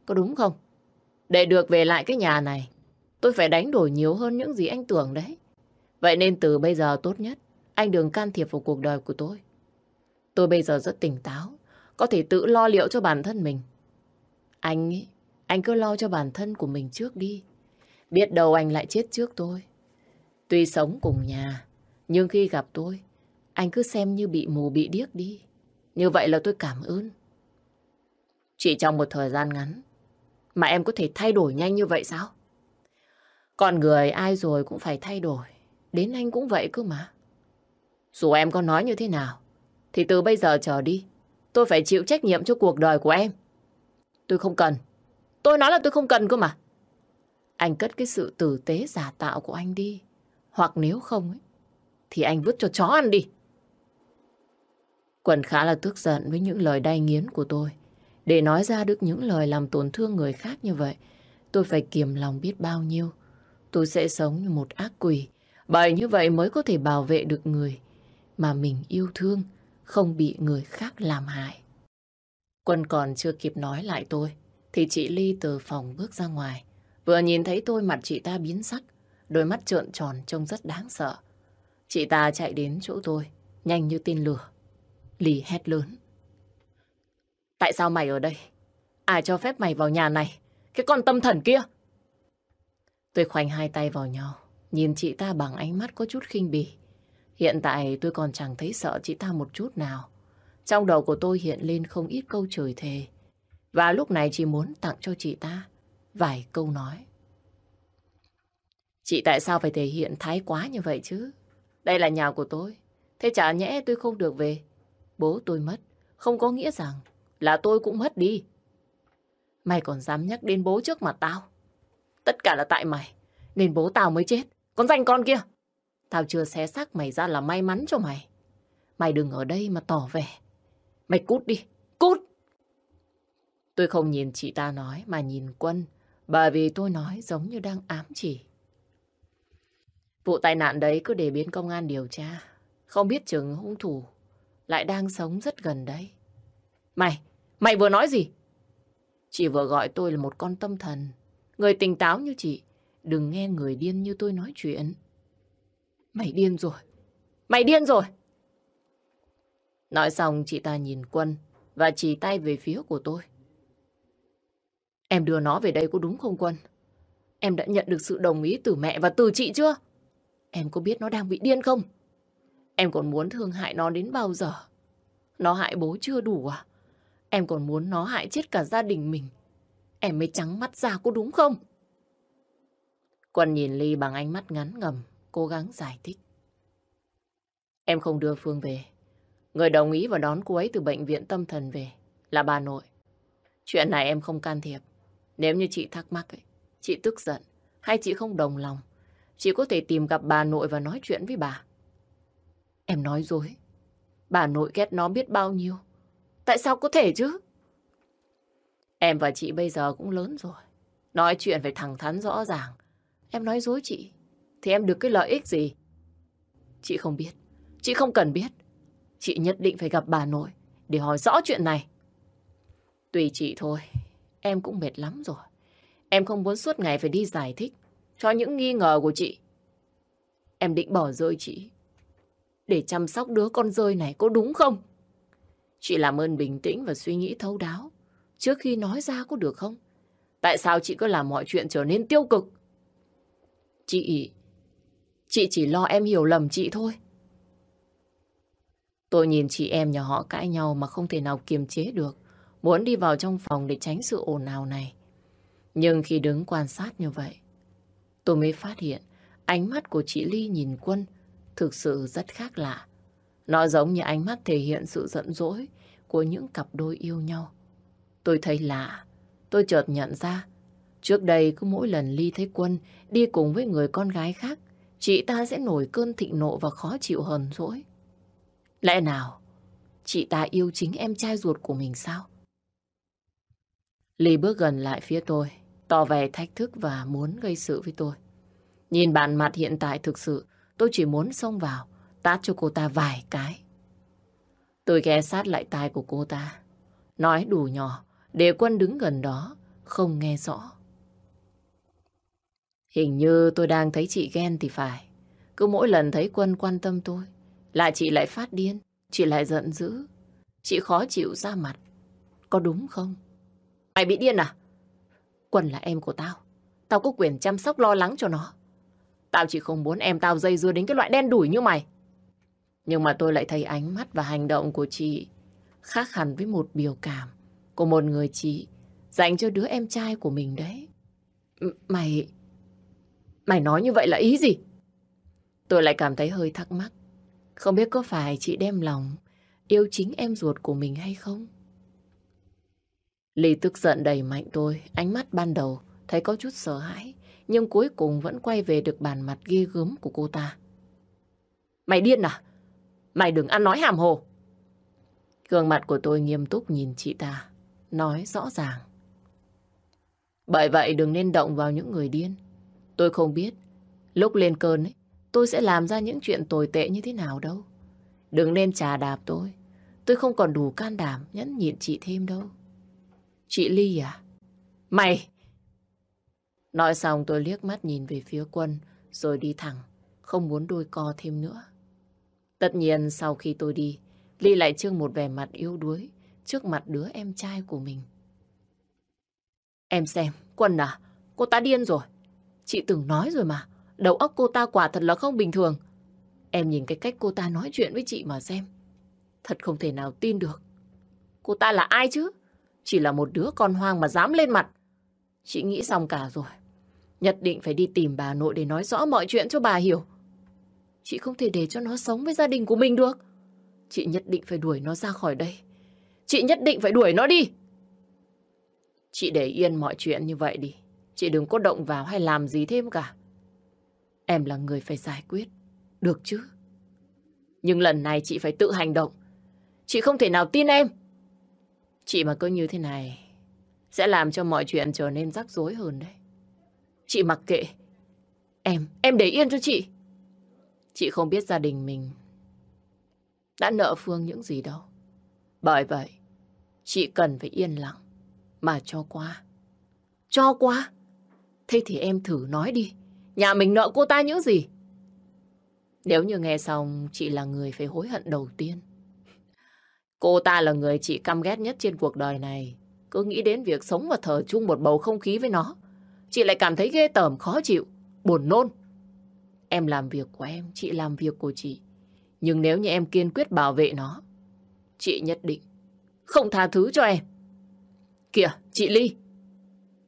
Có đúng không? Để được về lại cái nhà này, tôi phải đánh đổi nhiều hơn những gì anh tưởng đấy. Vậy nên từ bây giờ tốt nhất, anh đừng can thiệp vào cuộc đời của tôi. Tôi bây giờ rất tỉnh táo, có thể tự lo liệu cho bản thân mình. Anh ấy, anh cứ lo cho bản thân của mình trước đi. Biết đâu anh lại chết trước tôi. Tuy sống cùng nhà, nhưng khi gặp tôi, anh cứ xem như bị mù bị điếc đi. Như vậy là tôi cảm ơn. Chỉ trong một thời gian ngắn, mà em có thể thay đổi nhanh như vậy sao? Con người ai rồi cũng phải thay đổi. Đến anh cũng vậy cơ mà. Dù em có nói như thế nào, thì từ bây giờ trở đi, tôi phải chịu trách nhiệm cho cuộc đời của em. Tôi không cần. Tôi nói là tôi không cần cơ mà. Anh cất cái sự tử tế giả tạo của anh đi. Hoặc nếu không ấy, thì anh vứt cho chó ăn đi. Quần khá là tức giận với những lời đay nghiến của tôi. Để nói ra được những lời làm tổn thương người khác như vậy, tôi phải kiềm lòng biết bao nhiêu. Tôi sẽ sống như một ác quỷ, bởi như vậy mới có thể bảo vệ được người mà mình yêu thương, không bị người khác làm hại. Quân còn chưa kịp nói lại tôi, thì chị Ly từ phòng bước ra ngoài. Vừa nhìn thấy tôi mặt chị ta biến sắc, đôi mắt trợn tròn trông rất đáng sợ. Chị ta chạy đến chỗ tôi, nhanh như tên lửa. Ly hét lớn. Tại sao mày ở đây? Ai cho phép mày vào nhà này? Cái con tâm thần kia! Tôi khoanh hai tay vào nhau, nhìn chị ta bằng ánh mắt có chút khinh bỉ. Hiện tại tôi còn chẳng thấy sợ chị ta một chút nào. Trong đầu của tôi hiện lên không ít câu trời thề. Và lúc này chỉ muốn tặng cho chị ta vài câu nói. Chị tại sao phải thể hiện thái quá như vậy chứ? Đây là nhà của tôi. Thế chả nhẽ tôi không được về. Bố tôi mất, không có nghĩa rằng là tôi cũng mất đi. Mày còn dám nhắc đến bố trước mặt tao. Tất cả là tại mày, nên bố tao mới chết. Con danh con kia. Tao chưa xé xác mày ra là may mắn cho mày. Mày đừng ở đây mà tỏ vẻ. Mày cút đi, cút! Tôi không nhìn chị ta nói mà nhìn Quân, bởi vì tôi nói giống như đang ám chỉ. Vụ tai nạn đấy cứ để biến công an điều tra. Không biết chừng hung thủ lại đang sống rất gần đấy. Mày, mày vừa nói gì? Chị vừa gọi tôi là một con tâm thần. Người tỉnh táo như chị, đừng nghe người điên như tôi nói chuyện. Mày điên rồi. Mày điên rồi. Nói xong chị ta nhìn Quân và chỉ tay về phía của tôi. Em đưa nó về đây có đúng không Quân? Em đã nhận được sự đồng ý từ mẹ và từ chị chưa? Em có biết nó đang bị điên không? Em còn muốn thương hại nó đến bao giờ? Nó hại bố chưa đủ à? Em còn muốn nó hại chết cả gia đình mình. Em mới trắng mắt ra có đúng không? Quân nhìn Ly bằng ánh mắt ngắn ngầm, cố gắng giải thích. Em không đưa Phương về. Người đồng ý và đón cô ấy từ bệnh viện tâm thần về là bà nội. Chuyện này em không can thiệp. Nếu như chị thắc mắc, ấy, chị tức giận hay chị không đồng lòng, chị có thể tìm gặp bà nội và nói chuyện với bà. Em nói dối. Bà nội ghét nó biết bao nhiêu. Tại sao có thể chứ? Em và chị bây giờ cũng lớn rồi. Nói chuyện phải thẳng thắn rõ ràng. Em nói dối chị, thì em được cái lợi ích gì? Chị không biết. Chị không cần biết. Chị nhất định phải gặp bà nội để hỏi rõ chuyện này. Tùy chị thôi. Em cũng mệt lắm rồi. Em không muốn suốt ngày phải đi giải thích cho những nghi ngờ của chị. Em định bỏ rơi chị để chăm sóc đứa con rơi này có đúng không? Chị làm ơn bình tĩnh và suy nghĩ thấu đáo trước khi nói ra có được không? Tại sao chị cứ làm mọi chuyện trở nên tiêu cực? Chị... Chị chỉ lo em hiểu lầm chị thôi. Tôi nhìn chị em nhà họ cãi nhau mà không thể nào kiềm chế được. Muốn đi vào trong phòng để tránh sự ồn ào này. Nhưng khi đứng quan sát như vậy, tôi mới phát hiện ánh mắt của chị Ly nhìn Quân thực sự rất khác lạ. Nó giống như ánh mắt thể hiện sự giận dỗi của những cặp đôi yêu nhau. Tôi thấy lạ, tôi chợt nhận ra, trước đây cứ mỗi lần Ly thấy Quân đi cùng với người con gái khác, chị ta sẽ nổi cơn thịnh nộ và khó chịu hờn dỗi. Lẽ nào chị ta yêu chính em trai ruột của mình sao? Ly bước gần lại phía tôi, tỏ vẻ thách thức và muốn gây sự với tôi. Nhìn bàn mặt hiện tại thực sự, tôi chỉ muốn xông vào, tát cho cô ta vài cái. Tôi ghé sát lại tai của cô ta, nói đủ nhỏ để quân đứng gần đó, không nghe rõ. Hình như tôi đang thấy chị ghen thì phải. Cứ mỗi lần thấy quân quan tâm tôi, là chị lại phát điên, chị lại giận dữ. Chị khó chịu ra mặt. Có đúng không? Mày bị điên à? Quân là em của tao. Tao có quyền chăm sóc lo lắng cho nó. Tao chỉ không muốn em tao dây dưa đến cái loại đen đủi như mày. Nhưng mà tôi lại thấy ánh mắt và hành động của chị khác hẳn với một biểu cảm của một người chị dành cho đứa em trai của mình đấy. Mày... Mày nói như vậy là ý gì? Tôi lại cảm thấy hơi thắc mắc. Không biết có phải chị đem lòng yêu chính em ruột của mình hay không? Ly tức giận đầy mạnh tôi, ánh mắt ban đầu thấy có chút sợ hãi, nhưng cuối cùng vẫn quay về được bàn mặt ghê gớm của cô ta. Mày điên à? Mày đừng ăn nói hàm hồ. Gương mặt của tôi nghiêm túc nhìn chị ta, nói rõ ràng. Bởi vậy đừng nên động vào những người điên. Tôi không biết, lúc lên cơn ấy, tôi sẽ làm ra những chuyện tồi tệ như thế nào đâu. Đừng nên trà đạp tôi. Tôi không còn đủ can đảm nhẫn nhịn chị thêm đâu. Chị Ly à? Mày! Nói xong tôi liếc mắt nhìn về phía quân rồi đi thẳng, không muốn đôi co thêm nữa. Tất nhiên sau khi tôi đi, Ly lại trưng một vẻ mặt yếu đuối trước mặt đứa em trai của mình. Em xem, Quân à, cô ta điên rồi. Chị từng nói rồi mà, đầu óc cô ta quả thật là không bình thường. Em nhìn cái cách cô ta nói chuyện với chị mà xem. Thật không thể nào tin được. Cô ta là ai chứ? Chỉ là một đứa con hoang mà dám lên mặt. Chị nghĩ xong cả rồi. Nhất định phải đi tìm bà nội để nói rõ mọi chuyện cho bà hiểu. Chị không thể để cho nó sống với gia đình của mình được. Chị nhất định phải đuổi nó ra khỏi đây. Chị nhất định phải đuổi nó đi. Chị để yên mọi chuyện như vậy đi. Chị đừng có động vào hay làm gì thêm cả. Em là người phải giải quyết. Được chứ? Nhưng lần này chị phải tự hành động. Chị không thể nào tin em. Chị mà cứ như thế này sẽ làm cho mọi chuyện trở nên rắc rối hơn đấy. Chị mặc kệ. Em, em để yên cho chị. Chị không biết gia đình mình đã nợ Phương những gì đâu. Bởi vậy, chị cần phải yên lặng mà cho qua. Cho qua? Thế thì em thử nói đi. Nhà mình nợ cô ta những gì? Nếu như nghe xong, chị là người phải hối hận đầu tiên. Cô ta là người chị căm ghét nhất trên cuộc đời này. Cứ nghĩ đến việc sống và thở chung một bầu không khí với nó. Chị lại cảm thấy ghê tởm, khó chịu, buồn nôn. Em làm việc của em, chị làm việc của chị. Nhưng nếu như em kiên quyết bảo vệ nó, chị nhất định không tha thứ cho em. Kìa, chị Ly,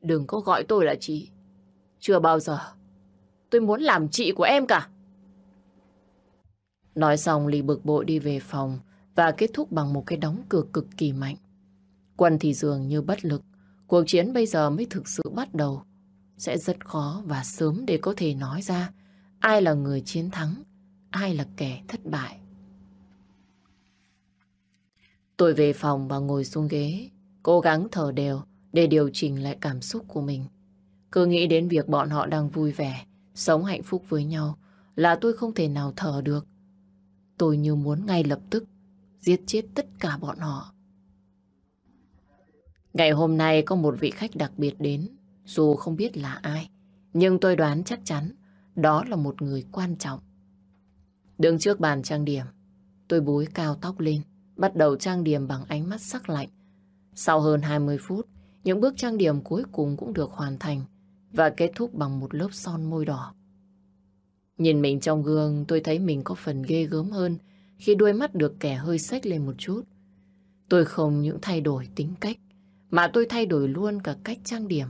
đừng có gọi tôi là chị. Chưa bao giờ tôi muốn làm chị của em cả. Nói xong Ly bực bội đi về phòng và kết thúc bằng một cái đóng cửa cực kỳ mạnh. Quân thì dường như bất lực. Cuộc chiến bây giờ mới thực sự bắt đầu. Sẽ rất khó và sớm để có thể nói ra ai là người chiến thắng, ai là kẻ thất bại. Tôi về phòng và ngồi xuống ghế, cố gắng thở đều để điều chỉnh lại cảm xúc của mình. Cứ nghĩ đến việc bọn họ đang vui vẻ, sống hạnh phúc với nhau là tôi không thể nào thở được. Tôi như muốn ngay lập tức giết chết tất cả bọn họ. Ngày hôm nay có một vị khách đặc biệt đến, dù không biết là ai, nhưng tôi đoán chắc chắn đó là một người quan trọng. Đứng trước bàn trang điểm, tôi búi cao tóc lên, bắt đầu trang điểm bằng ánh mắt sắc lạnh. Sau hơn 20 phút, những bước trang điểm cuối cùng cũng được hoàn thành và kết thúc bằng một lớp son môi đỏ. Nhìn mình trong gương, tôi thấy mình có phần ghê gớm hơn khi đuôi mắt được kẻ hơi xếch lên một chút. Tôi không những thay đổi tính cách, mà tôi thay đổi luôn cả cách trang điểm,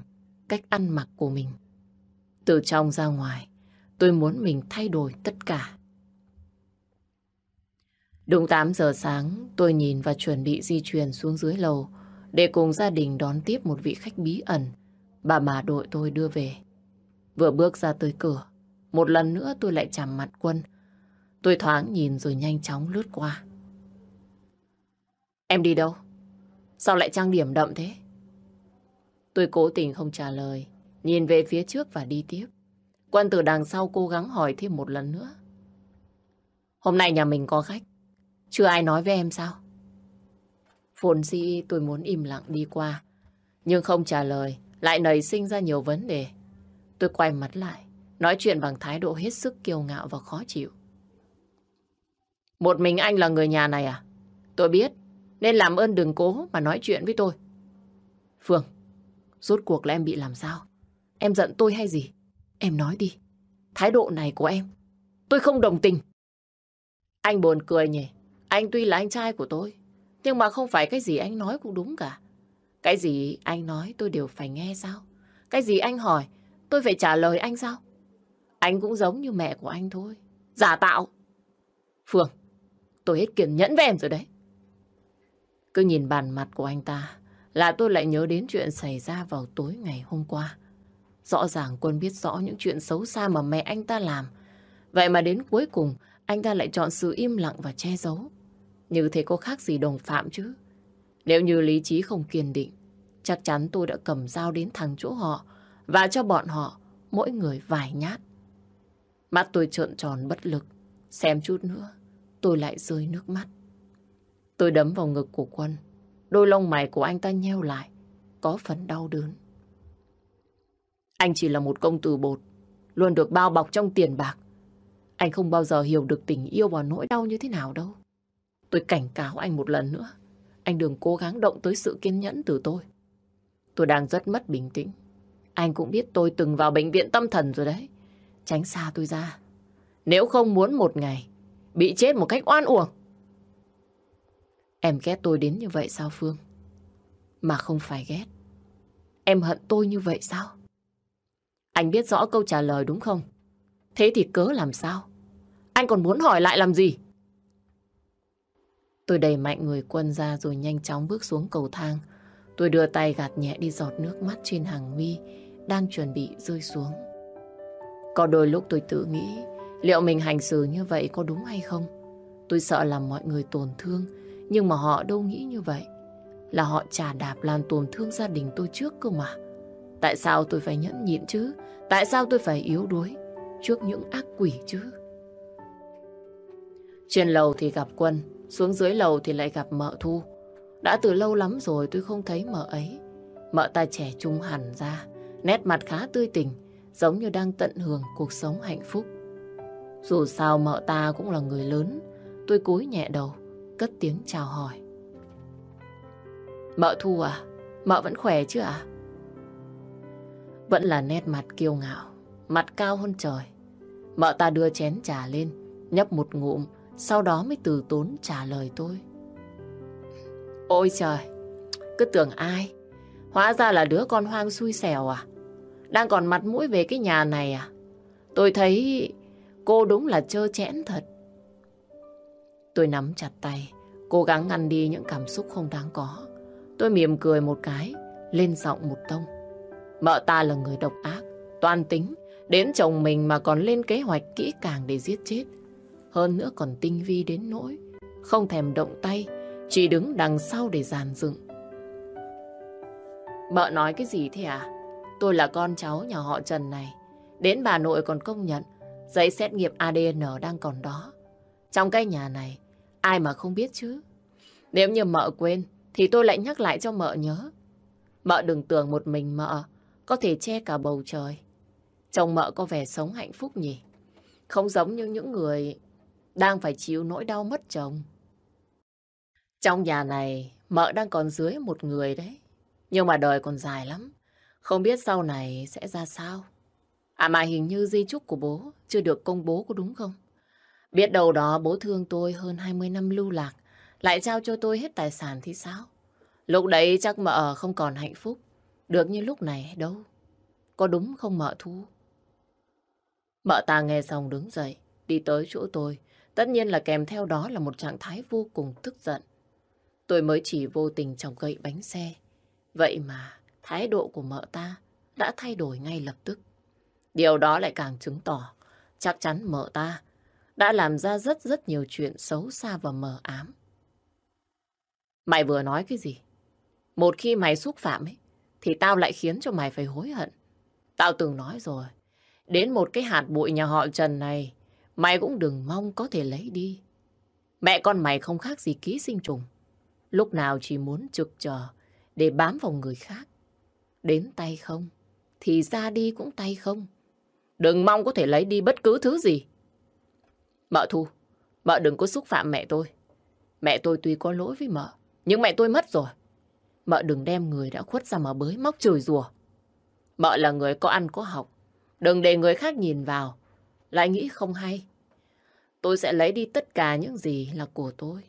cách ăn mặc của mình. Từ trong ra ngoài, tôi muốn mình thay đổi tất cả. Đúng 8 giờ sáng, tôi nhìn và chuẩn bị di chuyển xuống dưới lầu để cùng gia đình đón tiếp một vị khách bí ẩn bà mà đội tôi đưa về. Vừa bước ra tới cửa, một lần nữa tôi lại chạm mặt quân. Tôi thoáng nhìn rồi nhanh chóng lướt qua. Em đi đâu? Sao lại trang điểm đậm thế? Tôi cố tình không trả lời, nhìn về phía trước và đi tiếp. Quân từ đằng sau cố gắng hỏi thêm một lần nữa. Hôm nay nhà mình có khách. Chưa ai nói với em sao? Phồn si tôi muốn im lặng đi qua. Nhưng không trả lời, lại nảy sinh ra nhiều vấn đề. Tôi quay mặt lại, nói chuyện bằng thái độ hết sức kiêu ngạo và khó chịu. Một mình anh là người nhà này à? Tôi biết, nên làm ơn đừng cố mà nói chuyện với tôi. Phương, rốt cuộc là em bị làm sao? Em giận tôi hay gì? Em nói đi. Thái độ này của em, tôi không đồng tình. Anh buồn cười nhỉ? Anh tuy là anh trai của tôi, nhưng mà không phải cái gì anh nói cũng đúng cả. Cái gì anh nói tôi đều phải nghe sao? Cái gì anh hỏi tôi phải trả lời anh sao? Anh cũng giống như mẹ của anh thôi. Giả tạo. Phương, tôi hết kiên nhẫn với em rồi đấy. Cứ nhìn bàn mặt của anh ta là tôi lại nhớ đến chuyện xảy ra vào tối ngày hôm qua. Rõ ràng Quân biết rõ những chuyện xấu xa mà mẹ anh ta làm. Vậy mà đến cuối cùng anh ta lại chọn sự im lặng và che giấu. Như thế có khác gì đồng phạm chứ? Nếu như lý trí không kiên định, chắc chắn tôi đã cầm dao đến thằng chỗ họ và cho bọn họ mỗi người vài nhát. Mắt tôi trợn tròn bất lực, xem chút nữa, tôi lại rơi nước mắt. Tôi đấm vào ngực của Quân, đôi lông mày của anh ta nheo lại, có phần đau đớn. Anh chỉ là một công tử bột, luôn được bao bọc trong tiền bạc. Anh không bao giờ hiểu được tình yêu và nỗi đau như thế nào đâu. Tôi cảnh cáo anh một lần nữa. Anh đừng cố gắng động tới sự kiên nhẫn từ tôi. Tôi đang rất mất bình tĩnh. Anh cũng biết tôi từng vào bệnh viện tâm thần rồi đấy. Tránh xa tôi ra. Nếu không muốn một ngày bị chết một cách oan uổng. Em ghét tôi đến như vậy sao Phương? Mà không phải ghét. Em hận tôi như vậy sao? Anh biết rõ câu trả lời đúng không? Thế thì cớ làm sao? Anh còn muốn hỏi lại làm gì? Tôi đẩy mạnh người quân ra rồi nhanh chóng bước xuống cầu thang. Tôi đưa tay gạt nhẹ đi giọt nước mắt trên hàng mi đang chuẩn bị rơi xuống. Có đôi lúc tôi tự nghĩ liệu mình hành xử như vậy có đúng hay không? Tôi sợ làm mọi người tổn thương nhưng mà họ đâu nghĩ như vậy. Là họ trả đạp làm tổn thương gia đình tôi trước cơ mà. Tại sao tôi phải nhẫn nhịn chứ? Tại sao tôi phải yếu đuối trước những ác quỷ chứ? Trên lầu thì gặp Quân, xuống dưới lầu thì lại gặp mợ Thu. Đã từ lâu lắm rồi tôi không thấy mợ ấy. Mợ ta trẻ trung hẳn ra, nét mặt khá tươi tỉnh, giống như đang tận hưởng cuộc sống hạnh phúc. Dù sao mợ ta cũng là người lớn, tôi cúi nhẹ đầu, cất tiếng chào hỏi. Mợ Thu à, mợ vẫn khỏe chứ? À? Vẫn là nét mặt kiêu ngạo, mặt cao hơn trời. Mợ ta đưa chén trà lên, nhấp một ngụm, sau đó mới từ tốn trả lời tôi. Ôi trời, cứ tưởng ai? Hóa ra là đứa con hoang xui xẻo à? Đang còn mặt mũi về cái nhà này à? Tôi thấy cô đúng là trơ chẽn thật. Tôi nắm chặt tay, cố gắng ngăn đi những cảm xúc không đáng có. Tôi mỉm cười một cái, lên giọng một tông. Mợ ta là người độc ác, toan tính, đến chồng mình mà còn lên kế hoạch kỹ càng để giết chết. Hơn nữa còn tinh vi đến nỗi, không thèm động tay, chỉ đứng đằng sau để giàn dựng. Mợ nói cái gì thế à? Tôi là con cháu nhà họ Trần này. Đến bà nội còn công nhận giấy xét nghiệm ADN đang còn đó. Trong cái nhà này, ai mà không biết chứ? Nếu như mợ quên, thì tôi lại nhắc lại cho mợ nhớ. Mợ đừng tưởng một mình mợ có thể che cả bầu trời. Chồng mợ có vẻ sống hạnh phúc nhỉ? Không giống như những người đang phải chịu nỗi đau mất chồng. Trong nhà này, mợ đang còn dưới một người đấy. Nhưng mà đời còn dài lắm. Không biết sau này sẽ ra sao. À mà hình như di chúc của bố chưa được công bố có đúng không? Biết đâu đó bố thương tôi hơn 20 năm lưu lạc, lại trao cho tôi hết tài sản thì sao? Lúc đấy chắc mợ không còn hạnh phúc, được như lúc này đâu. Có đúng không mợ Thu? Mợ ta nghe xong đứng dậy, đi tới chỗ tôi. Tất nhiên là kèm theo đó là một trạng thái vô cùng tức giận. Tôi mới chỉ vô tình chọc gậy bánh xe. Vậy mà thái độ của mợ ta đã thay đổi ngay lập tức. Điều đó lại càng chứng tỏ chắc chắn mợ ta đã làm ra rất rất nhiều chuyện xấu xa và mờ ám. Mày vừa nói cái gì? Một khi mày xúc phạm ấy, thì tao lại khiến cho mày phải hối hận. Tao từng nói rồi, đến một cái hạt bụi nhà họ Trần này, mày cũng đừng mong có thể lấy đi. Mẹ con mày không khác gì ký sinh trùng. Lúc nào chỉ muốn trực chờ để bám vào người khác. Đến tay không, thì ra đi cũng tay không. Đừng mong có thể lấy đi bất cứ thứ gì. Mợ Thu, mợ đừng có xúc phạm mẹ tôi. Mẹ tôi tuy có lỗi với mợ, nhưng mẹ tôi mất rồi. Mợ đừng đem người đã khuất ra mà bới móc chửi rủa. Mợ là người có ăn có học. Đừng để người khác nhìn vào, lại nghĩ không hay. Tôi sẽ lấy đi tất cả những gì là của tôi.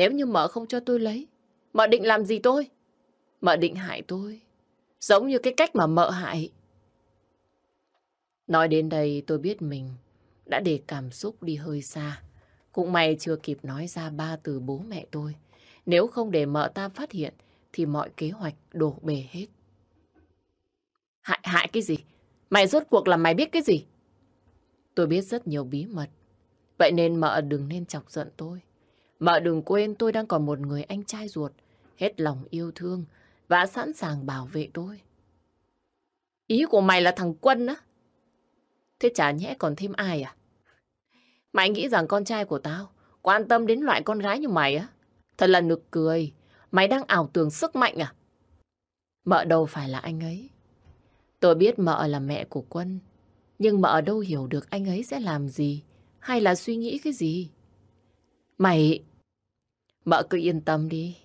Nếu như mợ không cho tôi lấy, mợ định làm gì tôi? Mợ định hại tôi. Giống như cái cách mà mợ hại. Nói đến đây tôi biết mình đã để cảm xúc đi hơi xa. Cũng may chưa kịp nói ra ba từ bố mẹ tôi. Nếu không để mợ ta phát hiện thì mọi kế hoạch đổ bể hết. Hại hại cái gì? Mày rốt cuộc là mày biết cái gì? Tôi biết rất nhiều bí mật. Vậy nên mợ đừng nên chọc giận tôi. Mợ đừng quên tôi đang còn một người anh trai ruột. Hết lòng yêu thương. và sẵn sàng bảo vệ tôi. Ý của mày là thằng Quân á? Thế chả nhẽ còn thêm ai à? Mày nghĩ rằng con trai của tao quan tâm đến loại con gái như mày á? Thật là nực cười. Mày đang ảo tưởng sức mạnh à? Mợ đâu phải là anh ấy. Tôi biết mợ là mẹ của Quân. Nhưng mợ đâu hiểu được anh ấy sẽ làm gì. Hay là suy nghĩ cái gì. Mày... Mợ cứ yên tâm đi.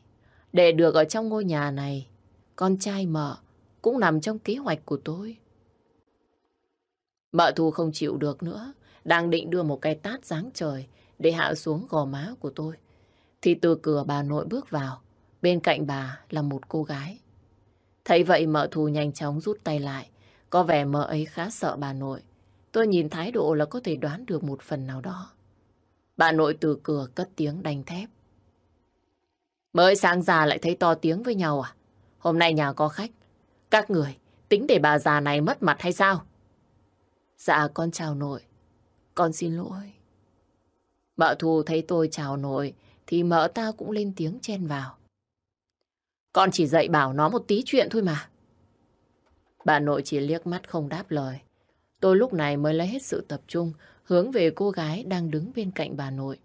Để được ở trong ngôi nhà này, con trai mợ cũng nằm trong kế hoạch của tôi. Mợ Thu không chịu được nữa, đang định đưa một cái tát giáng trời để hạ xuống gò má của tôi. Thì từ cửa bà nội bước vào, bên cạnh bà là một cô gái. Thấy vậy mợ Thu nhanh chóng rút tay lại, có vẻ mợ ấy khá sợ bà nội. Tôi nhìn thái độ là có thể đoán được một phần nào đó. Bà nội từ cửa cất tiếng đanh thép. Mới sáng già lại thấy to tiếng với nhau à? Hôm nay nhà có khách. Các người, tính để bà già này mất mặt hay sao? Dạ con chào nội. Con xin lỗi. Mợ Thu thấy tôi chào nội, thì mợ ta cũng lên tiếng chen vào. Con chỉ dạy bảo nó một tí chuyện thôi mà. Bà nội chỉ liếc mắt không đáp lời. Tôi lúc này mới lấy hết sự tập trung, hướng về cô gái đang đứng bên cạnh bà nội.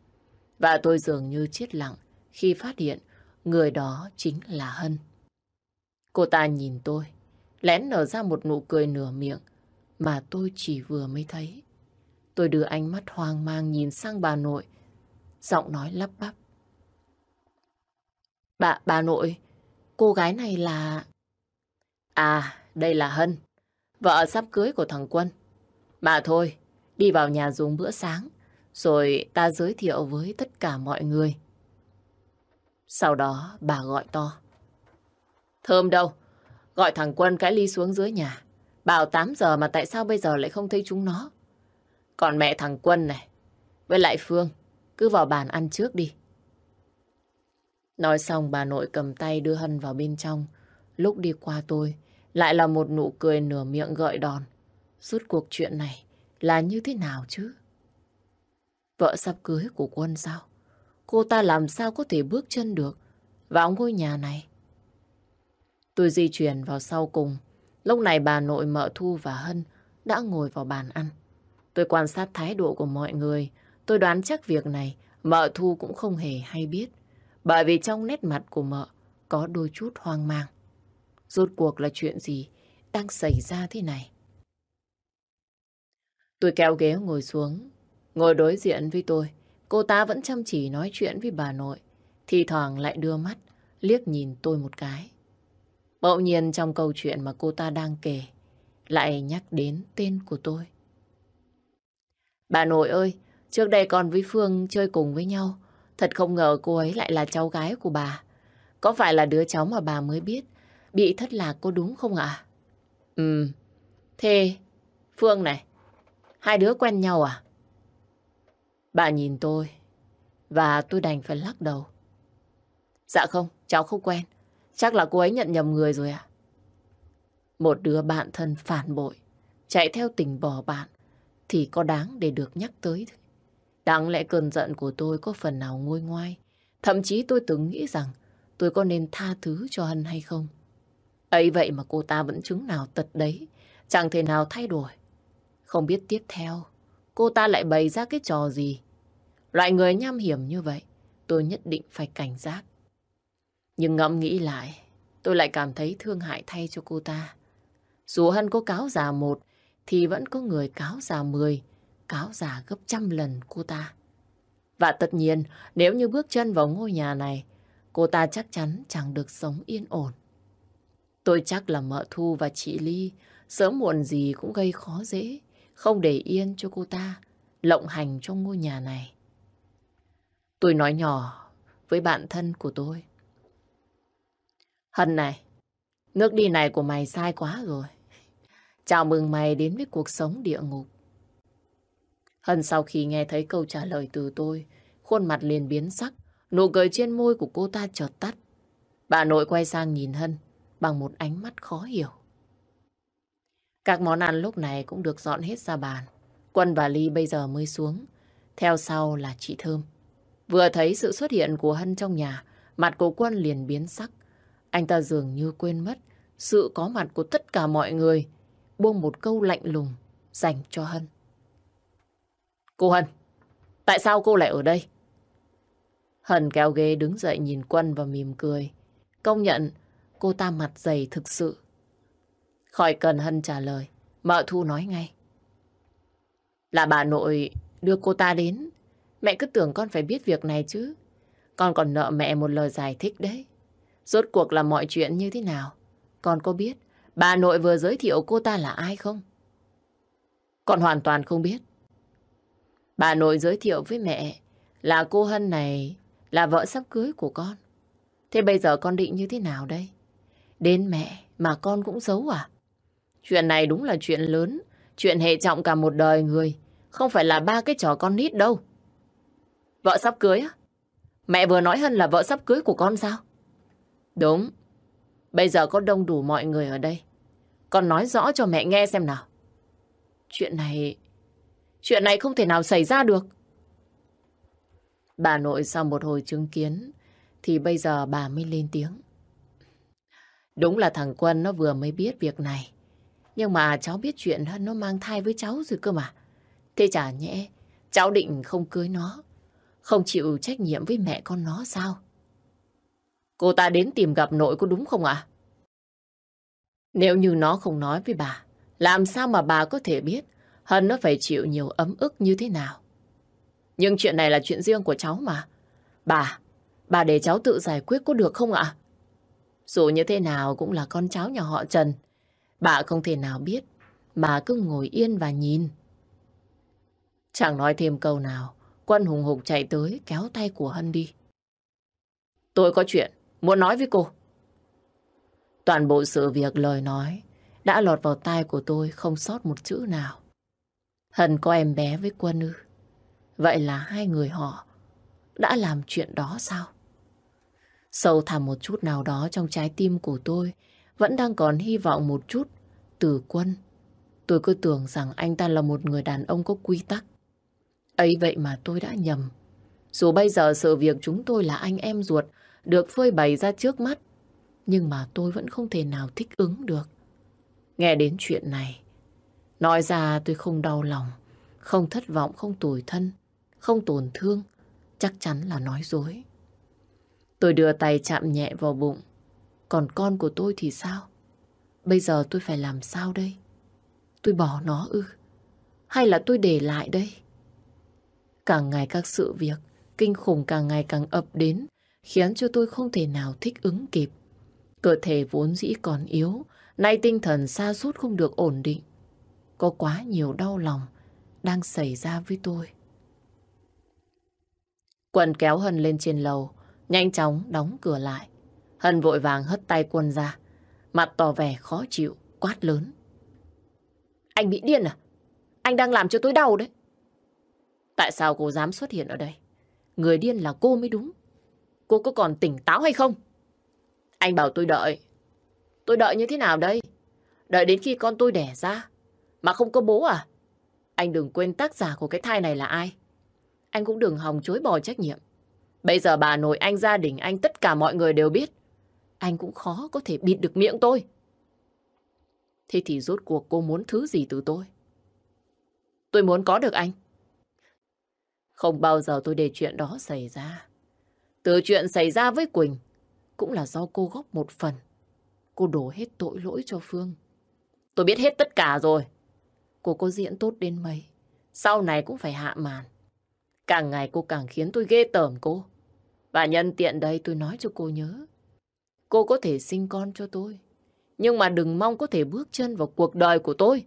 Và tôi dường như chết lặng khi phát hiện người đó chính là Hân. Cô ta nhìn tôi, lén nở ra một nụ cười nửa miệng mà tôi chỉ vừa mới thấy. Tôi đưa ánh mắt hoang mang nhìn sang bà nội, giọng nói lắp bắp. Bà, bà nội, cô gái này là... À, đây là Hân, vợ sắp cưới của thằng Quân. Bà thôi, đi vào nhà dùng bữa sáng, rồi ta giới thiệu với tất cả mọi người. Sau đó bà gọi to. Thơm đâu? Gọi thằng Quân cái ly xuống dưới nhà. Bảo 8 giờ mà tại sao bây giờ lại không thấy chúng nó? Còn mẹ thằng Quân này, với lại Phương, cứ vào bàn ăn trước đi. Nói xong bà nội cầm tay đưa Hân vào bên trong. Lúc đi qua tôi, lại là một nụ cười nửa miệng gợi đòn. Suốt cuộc chuyện này là như thế nào chứ? Vợ sắp cưới của Quân sao? Cô ta làm sao có thể bước chân được vào ngôi nhà này? Tôi di chuyển vào sau cùng. Lúc này bà nội mợ Thu và Hân đã ngồi vào bàn ăn. Tôi quan sát thái độ của mọi người. Tôi đoán chắc việc này mợ Thu cũng không hề hay biết. Bởi vì trong nét mặt của mợ có đôi chút hoang mang. Rốt cuộc là chuyện gì đang xảy ra thế này? Tôi kéo ghế ngồi xuống, ngồi đối diện với tôi. Cô ta vẫn chăm chỉ nói chuyện với bà nội, thì thoảng lại đưa mắt, liếc nhìn tôi một cái. Bỗng nhiên trong câu chuyện mà cô ta đang kể, lại nhắc đến tên của tôi. Bà nội ơi, trước đây con với Phương chơi cùng với nhau. Thật không ngờ cô ấy lại là cháu gái của bà. Có phải là đứa cháu mà bà mới biết bị thất lạc cô đúng không ạ? Ừ, thế Phương này, hai đứa quen nhau à? Bà nhìn tôi và tôi đành phải lắc đầu. Dạ không, cháu không quen. Chắc là cô ấy nhận nhầm người rồi à? Một đứa bạn thân phản bội, chạy theo tình bỏ bạn, thì có đáng để được nhắc tới. Đáng lẽ cơn giận của tôi có phần nào nguôi ngoai. Thậm chí tôi từng nghĩ rằng tôi có nên tha thứ cho Hân hay không. ấy vậy mà cô ta vẫn chứng nào tật đấy, chẳng thể nào thay đổi. Không biết tiếp theo, cô ta lại bày ra cái trò gì. Loại người nham hiểm như vậy, tôi nhất định phải cảnh giác. Nhưng ngẫm nghĩ lại, tôi lại cảm thấy thương hại thay cho cô ta. Dù Hân có cáo già một, thì vẫn có người cáo già mười, cáo già gấp trăm lần cô ta. Và tất nhiên, nếu như bước chân vào ngôi nhà này, cô ta chắc chắn chẳng được sống yên ổn. Tôi chắc là mợ Thu và chị Ly sớm muộn gì cũng gây khó dễ, không để yên cho cô ta lộng hành trong ngôi nhà này. Tôi nói nhỏ với bạn thân của tôi. Hân này, nước đi này của mày sai quá rồi. Chào mừng mày đến với cuộc sống địa ngục. Hân sau khi nghe thấy câu trả lời từ tôi, khuôn mặt liền biến sắc, nụ cười trên môi của cô ta chợt tắt. Bà nội quay sang nhìn Hân bằng một ánh mắt khó hiểu. Các món ăn lúc này cũng được dọn hết ra bàn. Quân và Ly bây giờ mới xuống. Theo sau là chị Thơm. Vừa thấy sự xuất hiện của Hân trong nhà, mặt của Quân liền biến sắc. Anh ta dường như quên mất sự có mặt của tất cả mọi người, buông một câu lạnh lùng dành cho Hân. Cô Hân, tại sao cô lại ở đây? Hân kéo ghế đứng dậy nhìn Quân và mỉm cười. Công nhận cô ta mặt dày thực sự. Khỏi cần Hân trả lời, mợ Thu nói ngay. Là bà nội đưa cô ta đến. Mẹ cứ tưởng con phải biết việc này chứ. Con còn nợ mẹ một lời giải thích đấy. Rốt cuộc là mọi chuyện như thế nào? Con có biết bà nội vừa giới thiệu cô ta là ai không? Con hoàn toàn không biết. Bà nội giới thiệu với mẹ là cô Hân này là vợ sắp cưới của con. Thế bây giờ con định như thế nào đây? Đến mẹ mà con cũng giấu à? Chuyện này đúng là chuyện lớn, chuyện hệ trọng cả một đời người, không phải là ba cái trò con nít đâu. Vợ sắp cưới á? Mẹ vừa nói Hân là vợ sắp cưới của con sao? Đúng. Bây giờ có đông đủ mọi người ở đây. Con nói rõ cho mẹ nghe xem nào. Chuyện này... Chuyện này không thể nào xảy ra được. Bà nội sau một hồi chứng kiến thì bây giờ bà mới lên tiếng. Đúng là thằng Quân nó vừa mới biết việc này. Nhưng mà cháu biết chuyện Hân nó mang thai với cháu rồi cơ mà. Thế chả nhẽ cháu định không cưới nó. Không chịu trách nhiệm với mẹ con nó sao? Cô ta đến tìm gặp nội có đúng không ạ? Nếu như nó không nói với bà, làm sao mà bà có thể biết Hân nó phải chịu nhiều ấm ức như thế nào? Nhưng chuyện này là chuyện riêng của cháu mà. Bà, bà để cháu tự giải quyết có được không ạ? Dù như thế nào cũng là con cháu nhà họ Trần. Bà không thể nào biết, mà cứ ngồi yên và nhìn. Chẳng nói thêm câu nào, Quân hùng hục chạy tới kéo tay của Hân đi. Tôi có chuyện, muốn nói với cô. Toàn bộ sự việc lời nói đã lọt vào tai của tôi không sót một chữ nào. Hân có em bé với Quân ư? Vậy là hai người họ đã làm chuyện đó sao? Sâu thẳm một chút nào đó trong trái tim của tôi vẫn đang còn hy vọng một chút từ Quân. Tôi cứ tưởng rằng anh ta là một người đàn ông có quy tắc. ấy vậy mà tôi đã nhầm. Dù bây giờ sự việc chúng tôi là anh em ruột được phơi bày ra trước mắt, nhưng mà tôi vẫn không thể nào thích ứng được. Nghe đến chuyện này, nói ra tôi không đau lòng, không thất vọng, không tủi thân, không tổn thương, chắc chắn là nói dối. Tôi đưa tay chạm nhẹ vào bụng, còn con của tôi thì sao? Bây giờ tôi phải làm sao đây? Tôi bỏ nó ư? Hay là tôi để lại đây? Càng ngày các sự việc kinh khủng càng ngày càng ập đến khiến cho tôi không thể nào thích ứng kịp. Cơ thể vốn dĩ còn yếu, nay tinh thần xa sút không được ổn định. Có quá nhiều đau lòng đang xảy ra với tôi. quần kéo Hân lên trên lầu, nhanh chóng đóng cửa lại. Hân vội vàng hất tay Quân ra, mặt tỏ vẻ khó chịu, quát lớn. Anh bị điên à? Anh đang làm cho tôi đau đấy. Tại sao cô dám xuất hiện ở đây? Người điên là cô mới đúng. Cô có còn tỉnh táo hay không? Anh bảo tôi đợi. Tôi đợi như thế nào đây? Đợi đến khi con tôi đẻ ra. Mà không có bố à? Anh đừng quên tác giả của cái thai này là ai. Anh cũng đừng hòng chối bỏ trách nhiệm. Bây giờ bà nội anh, gia đình anh, tất cả mọi người đều biết. Anh cũng khó có thể bịt được miệng tôi. Thế thì rốt cuộc cô muốn thứ gì từ tôi? Tôi muốn có được anh. Không bao giờ tôi để chuyện đó xảy ra. Từ chuyện xảy ra với Quỳnh cũng là do cô góp một phần. Cô đổ hết tội lỗi cho Phương. Tôi biết hết tất cả rồi. Cô có diễn tốt đến mấy. Sau này cũng phải hạ màn. Càng ngày cô càng khiến tôi ghê tởm cô. Và nhân tiện đây tôi nói cho cô nhớ. Cô có thể sinh con cho tôi. Nhưng mà đừng mong có thể bước chân vào cuộc đời của tôi.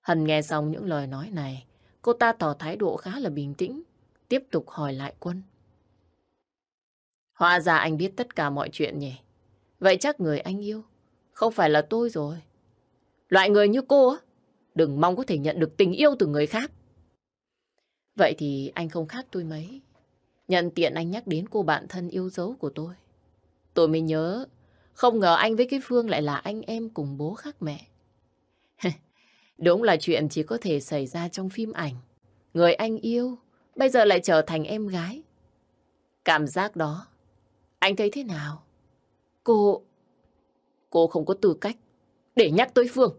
Hân nghe xong những lời nói này, cô ta tỏ thái độ khá là bình tĩnh, tiếp tục hỏi lại Quân. Hóa ra anh biết tất cả mọi chuyện nhỉ? Vậy chắc người anh yêu không phải là tôi rồi. Loại người như cô á, đừng mong có thể nhận được tình yêu từ người khác. Vậy thì anh không khác tôi mấy. Nhận tiện anh nhắc đến cô bạn thân yêu dấu của tôi. Tôi mới nhớ, không ngờ anh với cái Phương lại là anh em cùng bố khác mẹ. Đúng là chuyện chỉ có thể xảy ra trong phim ảnh. Người anh yêu, bây giờ lại trở thành em gái. Cảm giác đó, Anh thấy thế nào? Cô... Cô không có tư cách để nhắc tới Phương.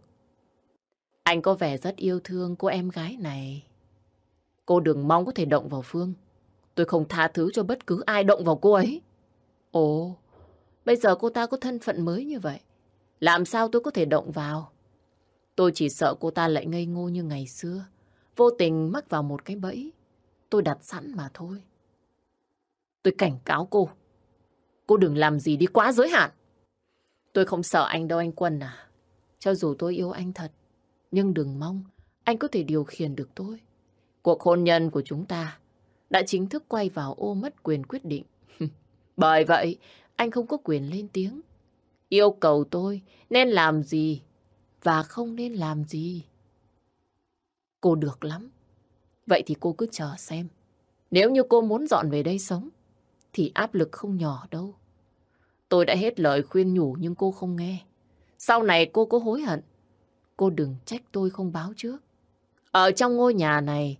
Anh có vẻ rất yêu thương cô em gái này. Cô đừng mong có thể động vào Phương. Tôi không tha thứ cho bất cứ ai động vào cô ấy. Ồ, bây giờ cô ta có thân phận mới như vậy. Làm sao tôi có thể động vào? Tôi chỉ sợ cô ta lại ngây ngô như ngày xưa. Vô tình mắc vào một cái bẫy. Tôi đặt sẵn mà thôi. Tôi cảnh cáo cô. Cô đừng làm gì đi quá giới hạn. Tôi không sợ anh đâu anh Quân à. Cho dù tôi yêu anh thật. Nhưng đừng mong anh có thể điều khiển được tôi. Cuộc hôn nhân của chúng ta đã chính thức quay vào ô mất quyền quyết định. Bởi vậy, anh không có quyền lên tiếng. Yêu cầu tôi nên làm gì và không nên làm gì. Cô được lắm. Vậy thì cô cứ chờ xem. Nếu như cô muốn dọn về đây sống, thì áp lực không nhỏ đâu. Tôi đã hết lời khuyên nhủ nhưng cô không nghe. Sau này cô có hối hận. Cô đừng trách tôi không báo trước. Ở trong ngôi nhà này,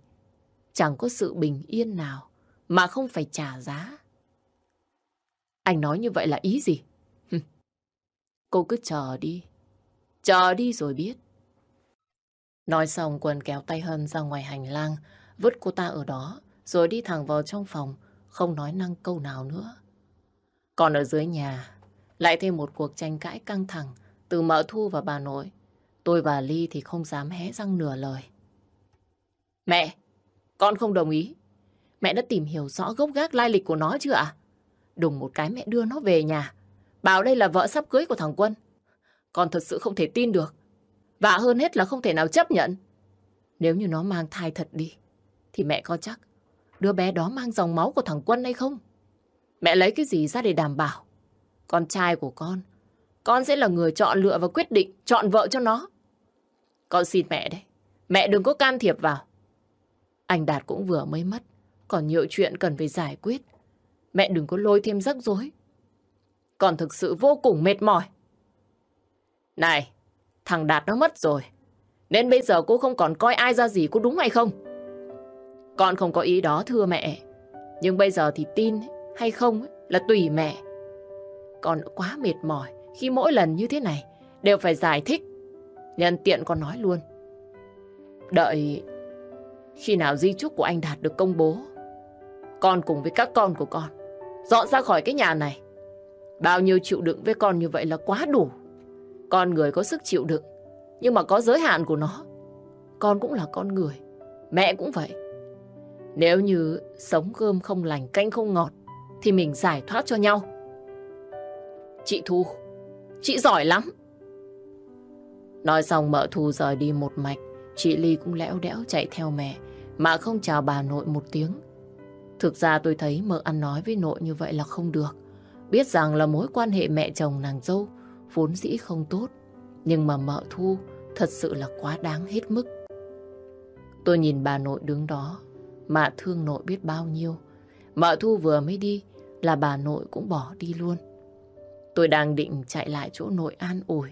chẳng có sự bình yên nào mà không phải trả giá. Anh nói như vậy là ý gì? Cô cứ chờ đi. Chờ đi rồi biết. Nói xong Quân kéo tay Hân ra ngoài hành lang, vứt cô ta ở đó, rồi đi thẳng vào trong phòng, không nói năng câu nào nữa. Còn ở dưới nhà, lại thêm một cuộc tranh cãi căng thẳng từ mợ thu và bà nội. Tôi và Ly thì không dám hé răng nửa lời. Mẹ, con không đồng ý. Mẹ đã tìm hiểu rõ gốc gác lai lịch của nó chưa ạ? Đùng một cái mẹ đưa nó về nhà. Bảo đây là vợ sắp cưới của thằng Quân. Con thật sự không thể tin được. Và hơn hết là không thể nào chấp nhận. Nếu như nó mang thai thật đi, thì mẹ có chắc đứa bé đó mang dòng máu của thằng Quân hay không? Mẹ lấy cái gì ra để đảm bảo? Con trai của con, con sẽ là người chọn lựa và quyết định chọn vợ cho nó. Con xin mẹ đấy, mẹ đừng có can thiệp vào. Anh Đạt cũng vừa mới mất, còn nhiều chuyện cần phải giải quyết. Mẹ đừng có lôi thêm rắc rối. Con thực sự vô cùng mệt mỏi. Này, thằng Đạt nó mất rồi. Nên bây giờ cô không còn coi ai ra gì cô đúng hay không? Con không có ý đó thưa mẹ. Nhưng bây giờ thì tin hay không là tùy mẹ. Con quá mệt mỏi khi mỗi lần như thế này đều phải giải thích. Nhân tiện con nói luôn. Đợi khi nào di chúc của anh Đạt được công bố, con cùng với các con của con dọn ra khỏi cái nhà này. Bao nhiêu chịu đựng với con như vậy là quá đủ. Con người có sức chịu đựng, nhưng mà có giới hạn của nó. Con cũng là con người, mẹ cũng vậy. Nếu như sống cơm không lành, canh không ngọt, thì mình giải thoát cho nhau. Chị Thu, chị giỏi lắm. Nói xong mợ Thu rời đi một mạch, chị Ly cũng lẽo đẽo chạy theo mẹ, mà không chào bà nội một tiếng. Thực ra tôi thấy mợ ăn nói với nội như vậy là không được. Biết rằng là mối quan hệ mẹ chồng nàng dâu vốn dĩ không tốt, nhưng mà mợ Thu thật sự là quá đáng hết mức. Tôi nhìn bà nội đứng đó, mà thương nội biết bao nhiêu. Mợ Thu vừa mới đi là bà nội cũng bỏ đi luôn. Tôi đang định chạy lại chỗ nội an ủi.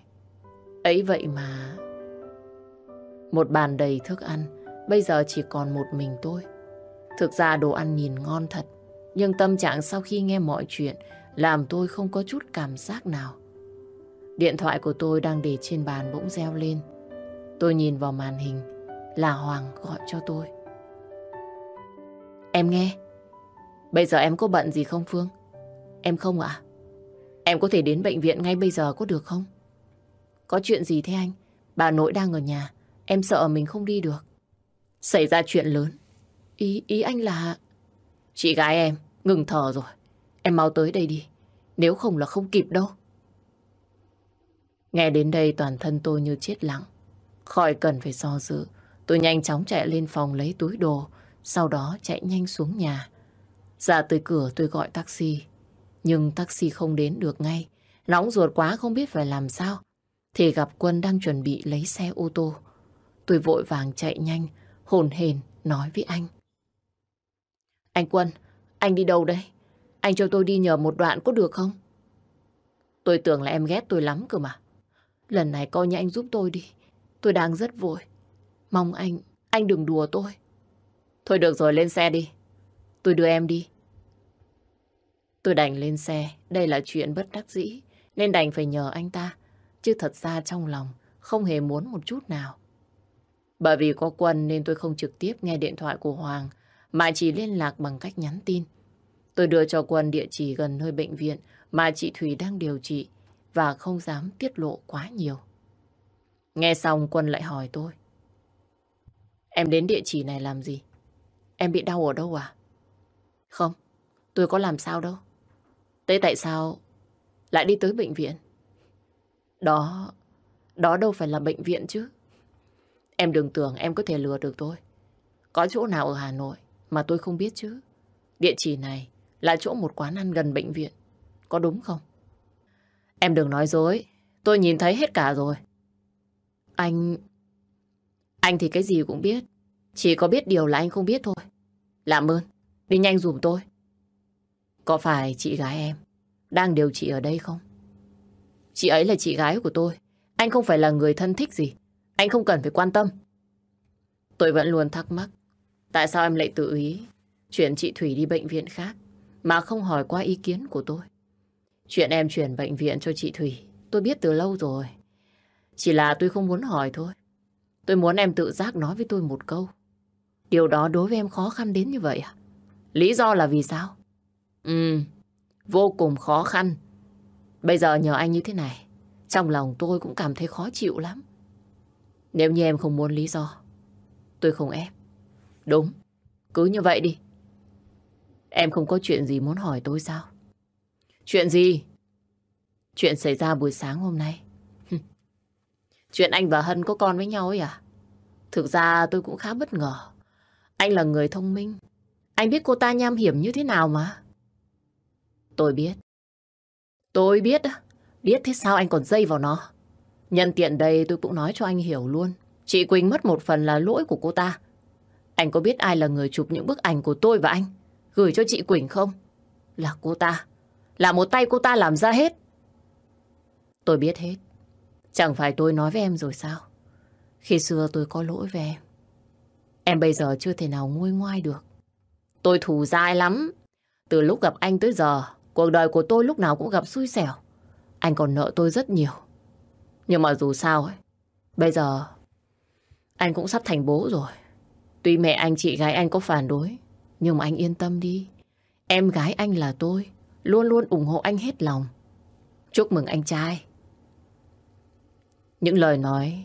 Ấy vậy mà... Một bàn đầy thức ăn, bây giờ chỉ còn một mình tôi. Thực ra đồ ăn nhìn ngon thật, nhưng tâm trạng sau khi nghe mọi chuyện làm tôi không có chút cảm giác nào. Điện thoại của tôi đang để trên bàn bỗng reo lên. Tôi nhìn vào màn hình, là Hoàng gọi cho tôi. Em nghe. Bây giờ em có bận gì không Phương? Em không ạ? Em có thể đến bệnh viện ngay bây giờ có được không? Có chuyện gì thế anh? Bà nội đang ở nhà. Em sợ mình không đi được. Xảy ra chuyện lớn. Ý, ý anh là... Chị gái em, ngừng thở rồi. Em mau tới đây đi. Nếu không là không kịp đâu. Nghe đến đây toàn thân tôi như chết lặng. Khỏi cần phải do dự. Tôi nhanh chóng chạy lên phòng lấy túi đồ. Sau đó chạy nhanh xuống nhà. Ra tới cửa tôi gọi taxi. Nhưng taxi không đến được ngay. Nóng ruột quá không biết phải làm sao. Thì gặp Quân đang chuẩn bị lấy xe ô tô. Tôi vội vàng chạy nhanh, hồn hền nói với anh. Anh Quân, anh đi đâu đây? Anh cho tôi đi nhờ một đoạn có được không? Tôi tưởng là em ghét tôi lắm cơ mà. Lần này coi như anh giúp tôi đi. Tôi đang rất vội. Mong anh, anh đừng đùa tôi. Thôi được rồi, lên xe đi. Tôi đưa em đi. Tôi đành lên xe, đây là chuyện bất đắc dĩ, nên đành phải nhờ anh ta. Chứ thật ra trong lòng không hề muốn một chút nào. Bởi vì có quân nên tôi không trực tiếp nghe điện thoại của Hoàng, mà chỉ liên lạc bằng cách nhắn tin. Tôi đưa cho quân địa chỉ gần nơi bệnh viện mà chị Thủy đang điều trị và không dám tiết lộ quá nhiều. Nghe xong quân lại hỏi tôi. Em đến địa chỉ này làm gì? Em bị đau ở đâu à? Không, tôi có làm sao đâu. Thế tại sao lại đi tới bệnh viện? Đó, đó đâu phải là bệnh viện chứ. Em đừng tưởng em có thể lừa được tôi. Có chỗ nào ở Hà Nội mà tôi không biết chứ. Địa chỉ này là chỗ một quán ăn gần bệnh viện. Có đúng không? Em đừng nói dối. Tôi nhìn thấy hết cả rồi. Anh... Anh thì cái gì cũng biết. Chỉ có biết điều là anh không biết thôi. Làm ơn, đi nhanh dùm tôi. Có phải chị gái em đang điều trị ở đây không? Chị ấy là chị gái của tôi. Anh không phải là người thân thích gì. Anh không cần phải quan tâm. Tôi vẫn luôn thắc mắc. Tại sao em lại tự ý chuyển chị Thủy đi bệnh viện khác mà không hỏi qua ý kiến của tôi? Chuyện em chuyển bệnh viện cho chị Thủy tôi biết từ lâu rồi. Chỉ là tôi không muốn hỏi thôi. Tôi muốn em tự giác nói với tôi một câu. Điều đó đối với em khó khăn đến như vậy à? Lý do là vì sao? Ừ, vô cùng khó khăn. Bây giờ nhờ anh như thế này, trong lòng tôi cũng cảm thấy khó chịu lắm. Nếu như em không muốn lý do, tôi không ép. Đúng, cứ như vậy đi. Em không có chuyện gì muốn hỏi tôi sao? Chuyện gì? Chuyện xảy ra buổi sáng hôm nay. chuyện anh và Hân có con với nhau ấy à? Thực ra tôi cũng khá bất ngờ. Anh là người thông minh. Anh biết cô ta nham hiểm như thế nào mà. Tôi biết. Tôi biết. Biết thế sao anh còn dây vào nó. Nhân tiện đây tôi cũng nói cho anh hiểu luôn. Chị Quỳnh mất một phần là lỗi của cô ta. Anh có biết ai là người chụp những bức ảnh của tôi và anh? Gửi cho chị Quỳnh không? Là cô ta. Là một tay cô ta làm ra hết. Tôi biết hết. Chẳng phải tôi nói với em rồi sao? Khi xưa tôi có lỗi với em. Em bây giờ chưa thể nào nguôi ngoai được. Tôi thù dai lắm. Từ lúc gặp anh tới giờ, cuộc đời của tôi lúc nào cũng gặp xui xẻo. Anh còn nợ tôi rất nhiều. Nhưng mà dù sao ấy, bây giờ anh cũng sắp thành bố rồi. Tuy mẹ anh chị gái anh có phản đối, nhưng mà anh yên tâm đi. Em gái anh là tôi, luôn luôn ủng hộ anh hết lòng. Chúc mừng anh trai. Những lời nói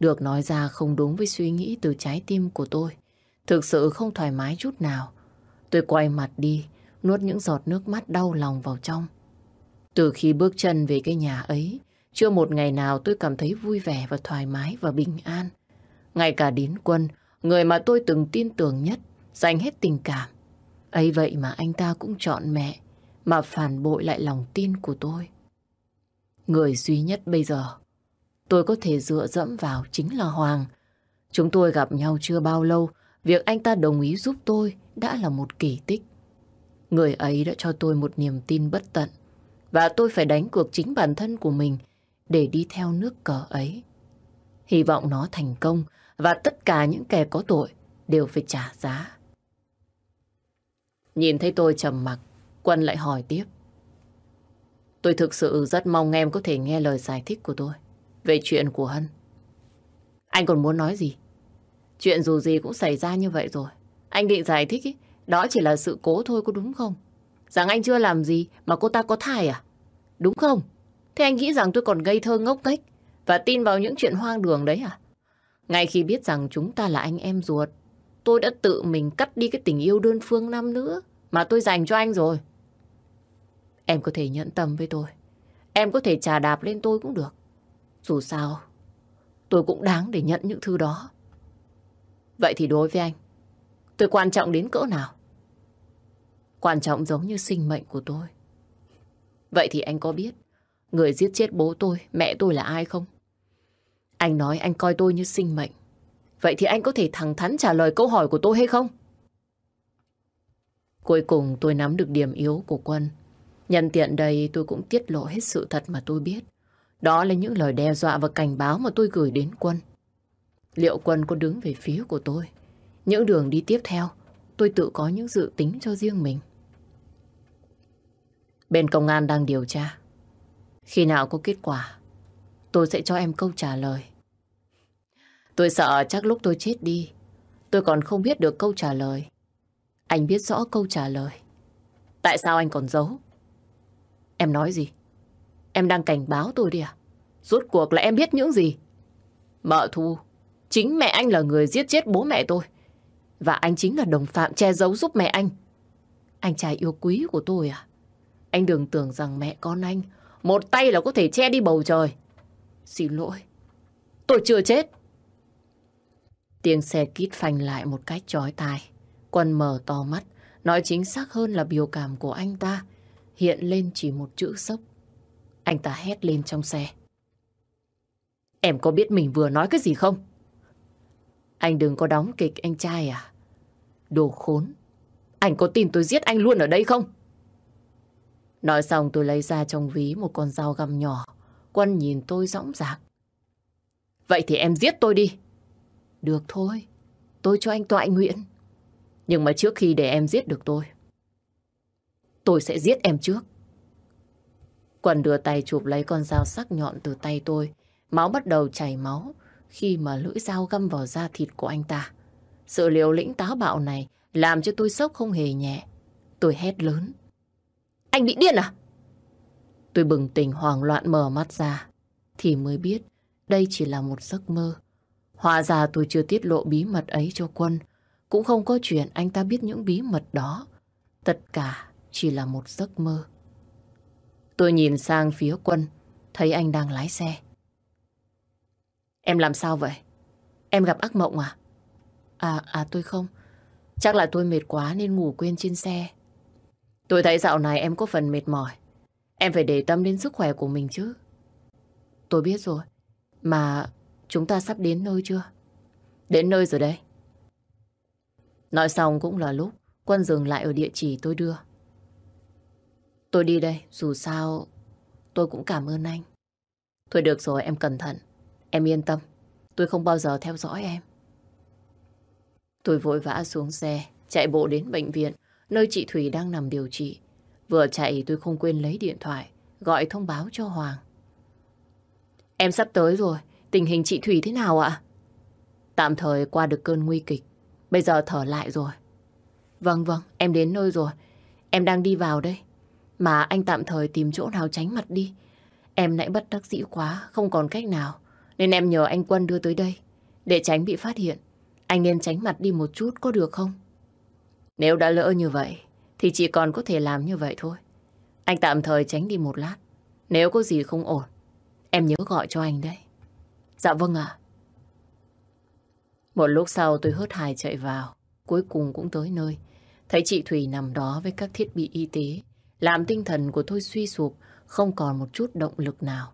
được nói ra không đúng với suy nghĩ từ trái tim của tôi. Thực sự không thoải mái chút nào. Tôi quay mặt đi, nuốt những giọt nước mắt đau lòng vào trong. Từ khi bước chân về cái nhà ấy, chưa một ngày nào tôi cảm thấy vui vẻ và thoải mái và bình an. Ngay cả đến quân, người mà tôi từng tin tưởng nhất, dành hết tình cảm. ấy vậy mà anh ta cũng chọn mẹ, mà phản bội lại lòng tin của tôi. Người duy nhất bây giờ tôi có thể dựa dẫm vào chính là Hoàng. Chúng tôi gặp nhau chưa bao lâu, việc anh ta đồng ý giúp tôi đã là một kỳ tích. Người ấy đã cho tôi một niềm tin bất tận và tôi phải đánh cược chính bản thân của mình để đi theo nước cờ ấy. Hy vọng nó thành công và tất cả những kẻ có tội đều phải trả giá. Nhìn thấy tôi trầm mặc, Quân lại hỏi tiếp. Tôi thực sự rất mong em có thể nghe lời giải thích của tôi về chuyện của Hân. Anh còn muốn nói gì? Chuyện dù gì cũng xảy ra như vậy rồi. Anh định giải thích ý, đó chỉ là sự cố thôi có đúng không? Rằng anh chưa làm gì mà cô ta có thai à? Đúng không? Thế anh nghĩ rằng tôi còn ngây thơ ngốc nghếch và tin vào những chuyện hoang đường đấy à? Ngay khi biết rằng chúng ta là anh em ruột, tôi đã tự mình cắt đi cái tình yêu đơn phương năm nữa mà tôi dành cho anh rồi. Em có thể nhận tâm với tôi. Em có thể trà đạp lên tôi cũng được. Dù sao, tôi cũng đáng để nhận những thứ đó. Vậy thì đối với anh, tôi quan trọng đến cỡ nào? Quan trọng giống như sinh mệnh của tôi. Vậy thì anh có biết người giết chết bố tôi, mẹ tôi là ai không? Anh nói anh coi tôi như sinh mệnh. Vậy thì anh có thể thẳng thắn trả lời câu hỏi của tôi hay không? Cuối cùng tôi nắm được điểm yếu của Quân. Nhân tiện đây tôi cũng tiết lộ hết sự thật mà tôi biết. Đó là những lời đe dọa và cảnh báo mà tôi gửi đến Quân. Liệu Quân có đứng về phía của tôi? Những đường đi tiếp theo, tôi tự có những dự tính cho riêng mình. Bên công an đang điều tra. Khi nào có kết quả, tôi sẽ cho em câu trả lời. Tôi sợ chắc lúc tôi chết đi, tôi còn không biết được câu trả lời. Anh biết rõ câu trả lời. Tại sao anh còn giấu? Em nói gì? Em đang cảnh báo tôi đi à? Rốt cuộc là em biết những gì? Mợ Thu, chính mẹ anh là người giết chết bố mẹ tôi. Và anh chính là đồng phạm che giấu giúp mẹ anh. Anh trai yêu quý của tôi à? Anh đừng tưởng rằng mẹ con anh một tay là có thể che đi bầu trời. Xin lỗi, tôi chưa chết. Tiếng xe kít phanh lại một cách chói tai. Quân mở to mắt, nói chính xác hơn là biểu cảm của anh ta hiện lên chỉ một chữ sốc. Anh ta hét lên trong xe. Em có biết mình vừa nói cái gì không? Anh đừng có đóng kịch anh trai à? Đồ khốn. Anh có tin tôi giết anh luôn ở đây không? Nói xong tôi lấy ra trong ví một con dao găm nhỏ. Quân nhìn tôi dõng dạc. Vậy thì em giết tôi đi. Được thôi. Tôi cho anh tọa nguyện. Nhưng mà trước khi để em giết được tôi, tôi sẽ giết em trước. Quân đưa tay chụp lấy con dao sắc nhọn từ tay tôi. Máu bắt đầu chảy máu khi mà lưỡi dao găm vào da thịt của anh ta. Sự liều lĩnh táo bạo này làm cho tôi sốc không hề nhẹ. Tôi hét lớn. Anh bị điên à? Tôi bừng tỉnh hoảng loạn mở mắt ra. Thì mới biết đây chỉ là một giấc mơ. Hóa ra tôi chưa tiết lộ bí mật ấy cho quân. Cũng không có chuyện anh ta biết những bí mật đó. Tất cả chỉ là một giấc mơ. Tôi nhìn sang phía quân, thấy anh đang lái xe. Em làm sao vậy? Em gặp ác mộng à? À, à tôi không. Chắc là tôi mệt quá nên ngủ quên trên xe. Tôi thấy dạo này em có phần mệt mỏi. Em phải để tâm đến sức khỏe của mình chứ. Tôi biết rồi. Mà chúng ta sắp đến nơi chưa? Đến nơi rồi đây. Nói xong cũng là lúc Quân dừng lại ở địa chỉ tôi đưa. Tôi đi đây, dù sao tôi cũng cảm ơn anh. Thôi được rồi, em cẩn thận. Em yên tâm, tôi không bao giờ theo dõi em. Tôi vội vã xuống xe, chạy bộ đến bệnh viện, nơi chị Thủy đang nằm điều trị. Vừa chạy tôi không quên lấy điện thoại, gọi thông báo cho Hoàng. Em sắp tới rồi, tình hình chị Thủy thế nào ạ? Tạm thời qua được cơn nguy kịch, bây giờ thở lại rồi. Vâng vâng, em đến nơi rồi, em đang đi vào đây. Mà anh tạm thời tìm chỗ nào tránh mặt đi. Em nãy bất đắc dĩ quá, không còn cách nào. Nên em nhờ anh Quân đưa tới đây. Để tránh bị phát hiện. Anh nên tránh mặt đi một chút có được không? Nếu đã lỡ như vậy, thì chỉ còn có thể làm như vậy thôi. Anh tạm thời tránh đi một lát. Nếu có gì không ổn, em nhớ gọi cho anh đấy. Dạ vâng ạ. Một lúc sau tôi hớt hải chạy vào. Cuối cùng cũng tới nơi. Thấy chị Thủy nằm đó với các thiết bị y tế. Làm tinh thần của tôi suy sụp, không còn một chút động lực nào.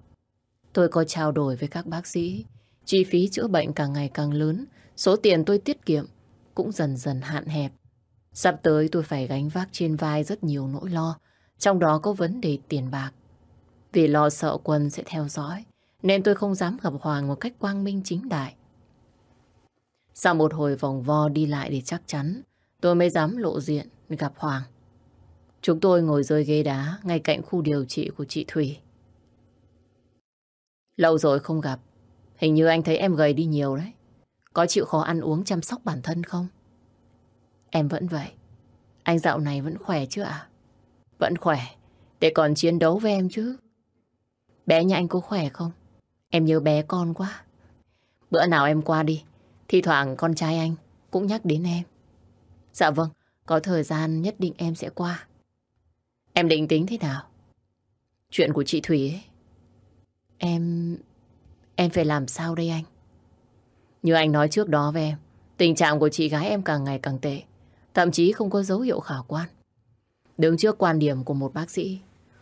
Tôi có trao đổi với các bác sĩ. Chi phí chữa bệnh càng ngày càng lớn. Số tiền tôi tiết kiệm cũng dần dần hạn hẹp. Sắp tới tôi phải gánh vác trên vai rất nhiều nỗi lo, trong đó có vấn đề tiền bạc. Vì lo sợ quân sẽ theo dõi, nên tôi không dám gặp Hoàng một cách quang minh chính đại. Sau một hồi vòng vo đi lại để chắc chắn, tôi mới dám lộ diện gặp Hoàng. Chúng tôi ngồi rơi ghế đá ngay cạnh khu điều trị của chị Thủy. Lâu rồi không gặp, hình như anh thấy em gầy đi nhiều đấy. Có chịu khó ăn uống chăm sóc bản thân không? Em vẫn vậy. Anh dạo này vẫn khỏe chứ ạ? Vẫn khỏe, để còn chiến đấu với em chứ. Bé nhà anh có khỏe không? Em nhớ bé con quá. Bữa nào em qua đi, thì thoảng con trai anh cũng nhắc đến em. Dạ vâng, có thời gian nhất định em sẽ qua. Em định tính thế nào? Chuyện của chị Thủy ấy. Em... Em phải làm sao đây anh? Như anh nói trước đó với em, tình trạng của chị gái em càng ngày càng tệ. Thậm chí không có dấu hiệu khả quan. Đứng trước quan điểm của một bác sĩ,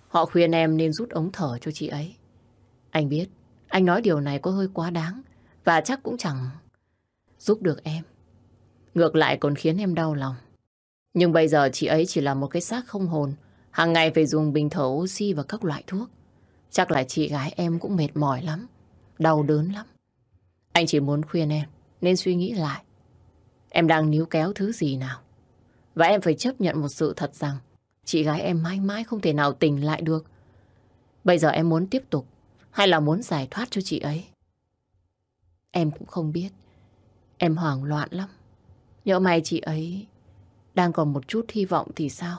họ khuyên em nên rút ống thở cho chị ấy. Anh biết, anh nói điều này có hơi quá đáng và chắc cũng chẳng giúp được em. Ngược lại còn khiến em đau lòng. Nhưng bây giờ chị ấy chỉ là một cái xác không hồn, hàng ngày phải dùng bình thở oxy và các loại thuốc. Chắc là chị gái em cũng mệt mỏi lắm, đau đớn lắm. Anh chỉ muốn khuyên em nên suy nghĩ lại. Em đang níu kéo thứ gì nào? Và em phải chấp nhận một sự thật rằng, chị gái em mãi mãi không thể nào tỉnh lại được. Bây giờ em muốn tiếp tục, hay là muốn giải thoát cho chị ấy? Em cũng không biết. Em hoảng loạn lắm. nhỡ may chị ấy đang còn một chút hy vọng thì sao?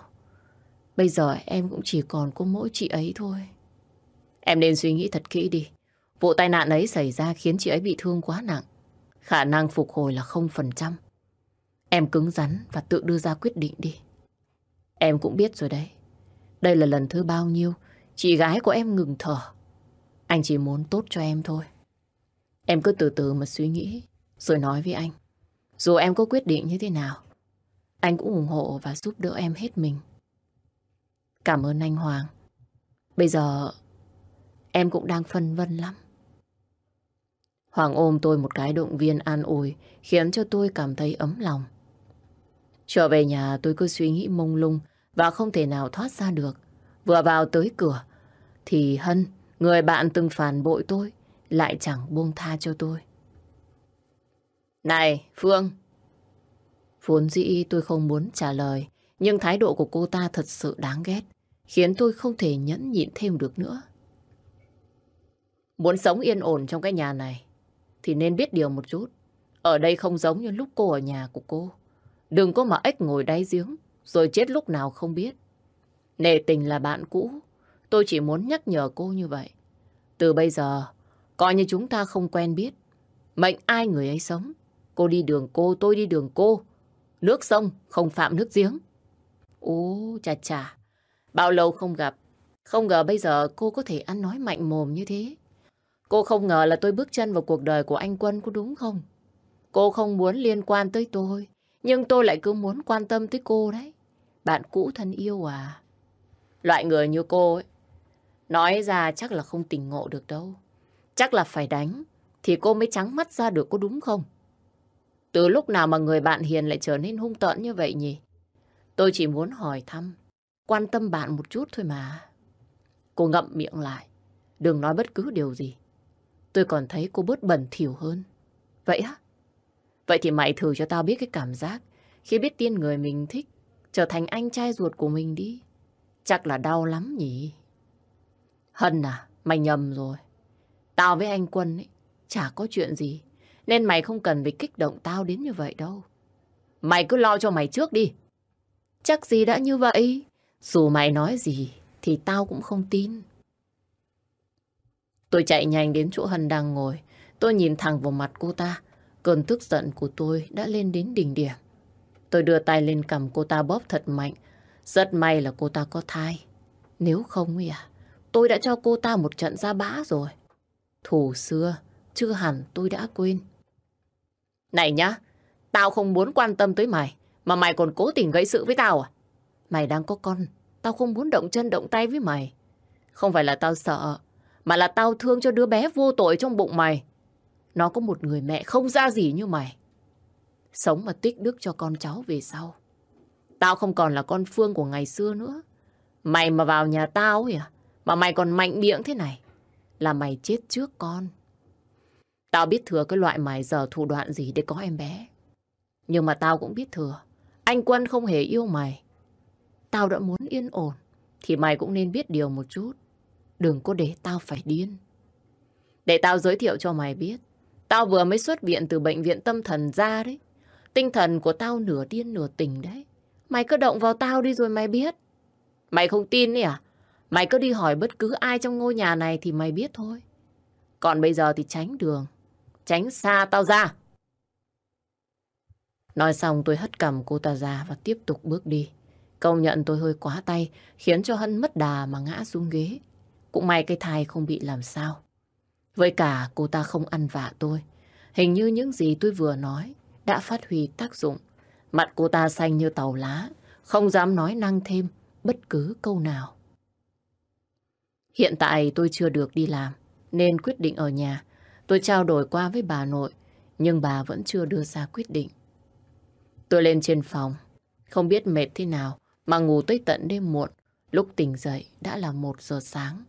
Bây giờ em cũng chỉ còn có mỗi chị ấy thôi. Em nên suy nghĩ thật kỹ đi. Vụ tai nạn ấy xảy ra khiến chị ấy bị thương quá nặng. Khả năng phục hồi là 0%. Em cứng rắn và tự đưa ra quyết định đi. Em cũng biết rồi đấy. Đây là lần thứ bao nhiêu chị gái của em ngừng thở. Anh chỉ muốn tốt cho em thôi. Em cứ từ từ mà suy nghĩ rồi nói với anh. Dù em có quyết định như thế nào, anh cũng ủng hộ và giúp đỡ em hết mình. Cảm ơn anh Hoàng. Bây giờ em cũng đang phân vân lắm. Hoàng ôm tôi một cái động viên an ủi khiến cho tôi cảm thấy ấm lòng. Trở về nhà tôi cứ suy nghĩ mông lung và không thể nào thoát ra được. Vừa vào tới cửa thì Hân, người bạn từng phản bội tôi, lại chẳng buông tha cho tôi. Này, Phương! Vốn dĩ tôi không muốn trả lời, nhưng thái độ của cô ta thật sự đáng ghét, khiến tôi không thể nhẫn nhịn thêm được nữa. Muốn sống yên ổn trong cái nhà này, thì nên biết điều một chút. Ở đây không giống như lúc cô ở nhà của cô. Đừng có mà ếch ngồi đáy giếng, rồi chết lúc nào không biết. Nề tình là bạn cũ, tôi chỉ muốn nhắc nhở cô như vậy. Từ bây giờ, coi như chúng ta không quen biết. Mệnh ai người ấy sống. Cô đi đường cô, tôi đi đường cô. Nước sông không phạm nước giếng. Ồ, chà chà. Bao lâu không gặp. Không ngờ bây giờ cô có thể ăn nói mạnh mồm như thế. Cô không ngờ là tôi bước chân vào cuộc đời của anh Quân có đúng không? Cô không muốn liên quan tới tôi. Nhưng tôi lại cứ muốn quan tâm tới cô đấy. Bạn cũ thân yêu à? Loại người như cô ấy. Nói ra chắc là không tình ngộ được đâu. Chắc là phải đánh. Thì cô mới trắng mắt ra được có đúng không? Từ lúc nào mà người bạn hiền lại trở nên hung tợn như vậy nhỉ? Tôi chỉ muốn hỏi thăm, quan tâm bạn một chút thôi mà. Cô ngậm miệng lại, đừng nói bất cứ điều gì. Tôi còn thấy cô bớt bẩn thỉu hơn. Vậy á? Vậy thì mày thử cho tao biết cái cảm giác khi biết tin người mình thích trở thành anh trai ruột của mình đi. Chắc là đau lắm nhỉ? Hân à, mày nhầm rồi. Tao với anh Quân ấy, chả có chuyện gì. Nên mày không cần phải kích động tao đến như vậy đâu. Mày cứ lo cho mày trước đi. Chắc gì đã như vậy. Dù mày nói gì thì tao cũng không tin. Tôi chạy nhanh đến chỗ Hân đang ngồi. Tôi nhìn thẳng vào mặt cô ta. Cơn tức giận của tôi đã lên đến đỉnh điểm. Tôi đưa tay lên cầm cô ta bóp thật mạnh. Rất may là cô ta có thai. Nếu không ấy à, tôi đã cho cô ta một trận ra bã rồi. Thủ xưa, chưa hẳn tôi đã quên. Này nhá, tao không muốn quan tâm tới mày, mà mày còn cố tình gây sự với tao à? Mày đang có con, tao không muốn động chân động tay với mày. Không phải là tao sợ, mà là tao thương cho đứa bé vô tội trong bụng mày. Nó có một người mẹ không ra gì như mày. Sống mà tích đức cho con cháu về sau. Tao không còn là con Phương của ngày xưa nữa. Mày mà vào nhà tao à? Mà mày còn mạnh miệng thế này. Là mày chết trước con. Tao biết thừa cái loại mày giờ thủ đoạn gì để có em bé. Nhưng mà tao cũng biết thừa. Anh Quân không hề yêu mày. Tao đã muốn yên ổn. Thì mày cũng nên biết điều một chút. Đừng có để tao phải điên. Để tao giới thiệu cho mày biết. Tao vừa mới xuất viện từ bệnh viện tâm thần ra đấy. Tinh thần của tao nửa điên nửa tình đấy. Mày cứ động vào tao đi rồi mày biết. Mày không tin đấy à? Mày cứ đi hỏi bất cứ ai trong ngôi nhà này thì mày biết thôi. Còn bây giờ thì tránh đường. Tránh xa tao ra. Nói xong tôi hất cầm cô ta ra và tiếp tục bước đi. Công nhận tôi hơi quá tay, khiến cho Hân mất đà mà ngã xuống ghế. Cũng may cái thai không bị làm sao. Với cả cô ta không ăn vạ tôi. Hình như những gì tôi vừa nói đã phát huy tác dụng. Mặt cô ta xanh như tàu lá, không dám nói năng thêm bất cứ câu nào. Hiện tại tôi chưa được đi làm, nên quyết định ở nhà. Tôi trao đổi qua với bà nội, nhưng bà vẫn chưa đưa ra quyết định. Tôi lên trên phòng, không biết mệt thế nào, mà ngủ tới tận đêm muộn. Lúc tỉnh dậy đã là một giờ sáng.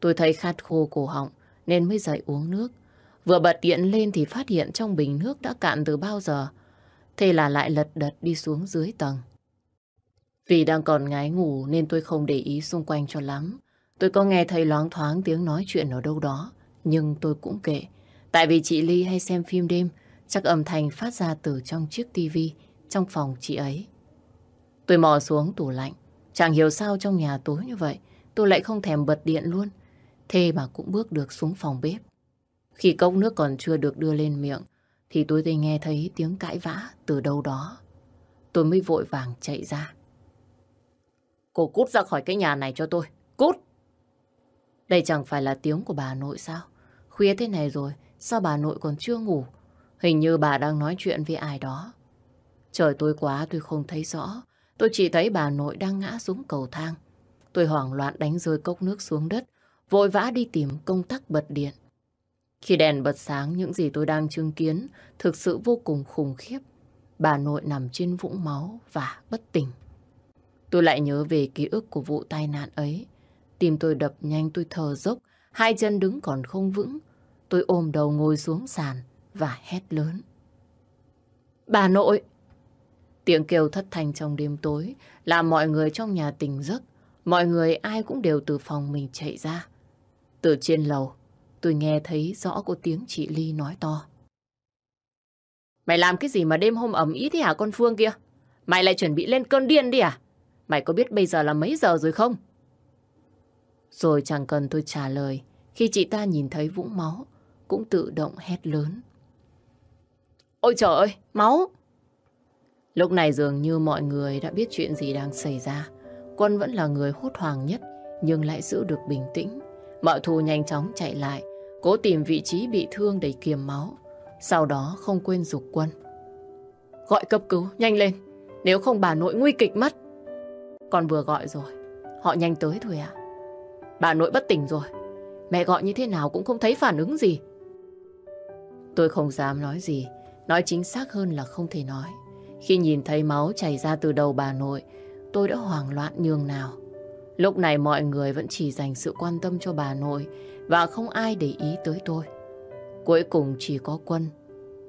Tôi thấy khát khô cổ họng, nên mới dậy uống nước. Vừa bật điện lên thì phát hiện trong bình nước đã cạn từ bao giờ. Thế là lại lật đật đi xuống dưới tầng. Vì đang còn ngái ngủ nên tôi không để ý xung quanh cho lắm. Tôi có nghe thấy loáng thoáng tiếng nói chuyện ở đâu đó, nhưng tôi cũng kệ. Tại vì chị Ly hay xem phim đêm, chắc âm thanh phát ra từ trong chiếc tivi trong phòng chị ấy. Tôi mò xuống tủ lạnh, chẳng hiểu sao trong nhà tối như vậy, tôi lại không thèm bật điện luôn. Thế mà cũng bước được xuống phòng bếp. Khi cốc nước còn chưa được đưa lên miệng, thì tôi thấy nghe thấy tiếng cãi vã từ đâu đó. Tôi mới vội vàng chạy ra. Cô cút ra khỏi cái nhà này cho tôi. Cút! Đây chẳng phải là tiếng của bà nội sao? Khuya thế này rồi, sao bà nội còn chưa ngủ? Hình như bà đang nói chuyện với ai đó. Trời tối quá tôi không thấy rõ. Tôi chỉ thấy bà nội đang ngã xuống cầu thang. Tôi hoảng loạn đánh rơi cốc nước xuống đất, vội vã đi tìm công tắc bật điện. Khi đèn bật sáng, những gì tôi đang chứng kiến thực sự vô cùng khủng khiếp. Bà nội nằm trên vũng máu và bất tỉnh. Tôi lại nhớ về ký ức của vụ tai nạn ấy. Tim tôi đập nhanh, tôi thở dốc, hai chân đứng còn không vững. Tôi ôm đầu ngồi xuống sàn và hét lớn. Bà nội! Tiếng kêu thất thanh trong đêm tối làm mọi người trong nhà tỉnh giấc. Mọi người ai cũng đều từ phòng mình chạy ra. Từ trên lầu, tôi nghe thấy rõ có tiếng chị Ly nói to. Mày làm cái gì mà đêm hôm ẩm ý thế hả con Phương kia? Mày lại chuẩn bị lên cơn điên đi à? Mày có biết bây giờ là mấy giờ rồi không? Rồi chẳng cần tôi trả lời. Khi chị ta nhìn thấy vũng máu, cũng tự động hét lớn. Ôi trời ơi, máu! Lúc này dường như mọi người đã biết chuyện gì đang xảy ra. Quân vẫn là người hốt hoảng nhất, nhưng lại giữ được bình tĩnh. Mợ thù nhanh chóng chạy lại, cố tìm vị trí bị thương để kiềm máu. Sau đó không quên dục quân. Gọi cấp cứu, nhanh lên. Nếu không bà nội nguy kịch mất. Con vừa gọi rồi. Họ nhanh tới thôi à? Bà nội bất tỉnh rồi. Mẹ gọi như thế nào cũng không thấy phản ứng gì. Tôi không dám nói gì. Nói chính xác hơn là không thể nói. Khi nhìn thấy máu chảy ra từ đầu bà nội, tôi đã hoảng loạn nhường nào. Lúc này mọi người vẫn chỉ dành sự quan tâm cho bà nội và không ai để ý tới tôi. Cuối cùng chỉ có Quân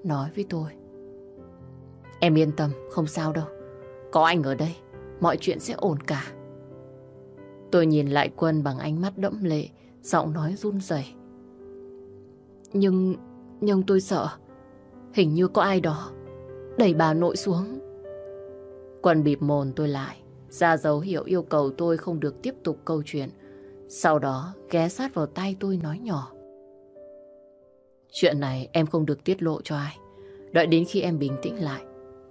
nói với tôi. Em yên tâm, không sao đâu. Có anh ở đây, mọi chuyện sẽ ổn cả. Tôi nhìn lại Quân bằng ánh mắt đẫm lệ, giọng nói run rẩy. Nhưng, nhưng tôi sợ, hình như có ai đó đẩy bà nội xuống. Quân bịp mồn tôi lại, ra dấu hiệu yêu cầu tôi không được tiếp tục câu chuyện. Sau đó ghé sát vào tay tôi nói nhỏ. Chuyện này em không được tiết lộ cho ai. Đợi đến khi em bình tĩnh lại,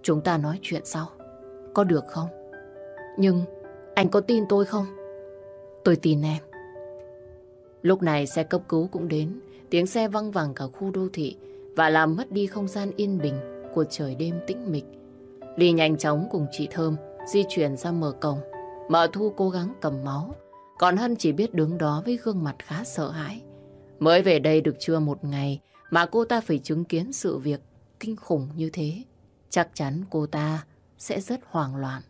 chúng ta nói chuyện sau. Có được không? Nhưng anh có tin tôi không? Tôi tin em. Lúc này xe cấp cứu cũng đến, tiếng xe văng vẳng cả khu đô thị và làm mất đi không gian yên bình của trời đêm tĩnh mịch. Ly nhanh chóng cùng chị Thơm di chuyển ra mở cổng. Mợ Thu cố gắng cầm máu, còn Hân chỉ biết đứng đó với gương mặt khá sợ hãi. Mới về đây được chưa một ngày mà cô ta phải chứng kiến sự việc kinh khủng như thế. Chắc chắn cô ta sẽ rất hoảng loạn.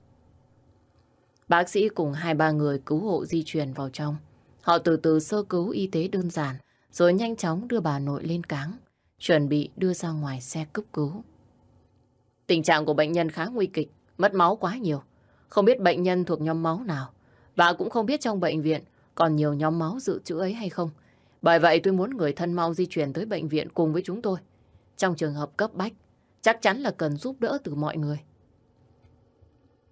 Bác sĩ cùng hai ba người cứu hộ di chuyển vào trong. Họ từ từ sơ cứu y tế đơn giản, rồi nhanh chóng đưa bà nội lên cáng, chuẩn bị đưa ra ngoài xe cấp cứu. Tình trạng của bệnh nhân khá nguy kịch, mất máu quá nhiều. Không biết bệnh nhân thuộc nhóm máu nào, và cũng không biết trong bệnh viện còn nhiều nhóm máu dự trữ ấy hay không. Bởi vậy tôi muốn người thân mau di chuyển tới bệnh viện cùng với chúng tôi. Trong trường hợp cấp bách, chắc chắn là cần giúp đỡ từ mọi người.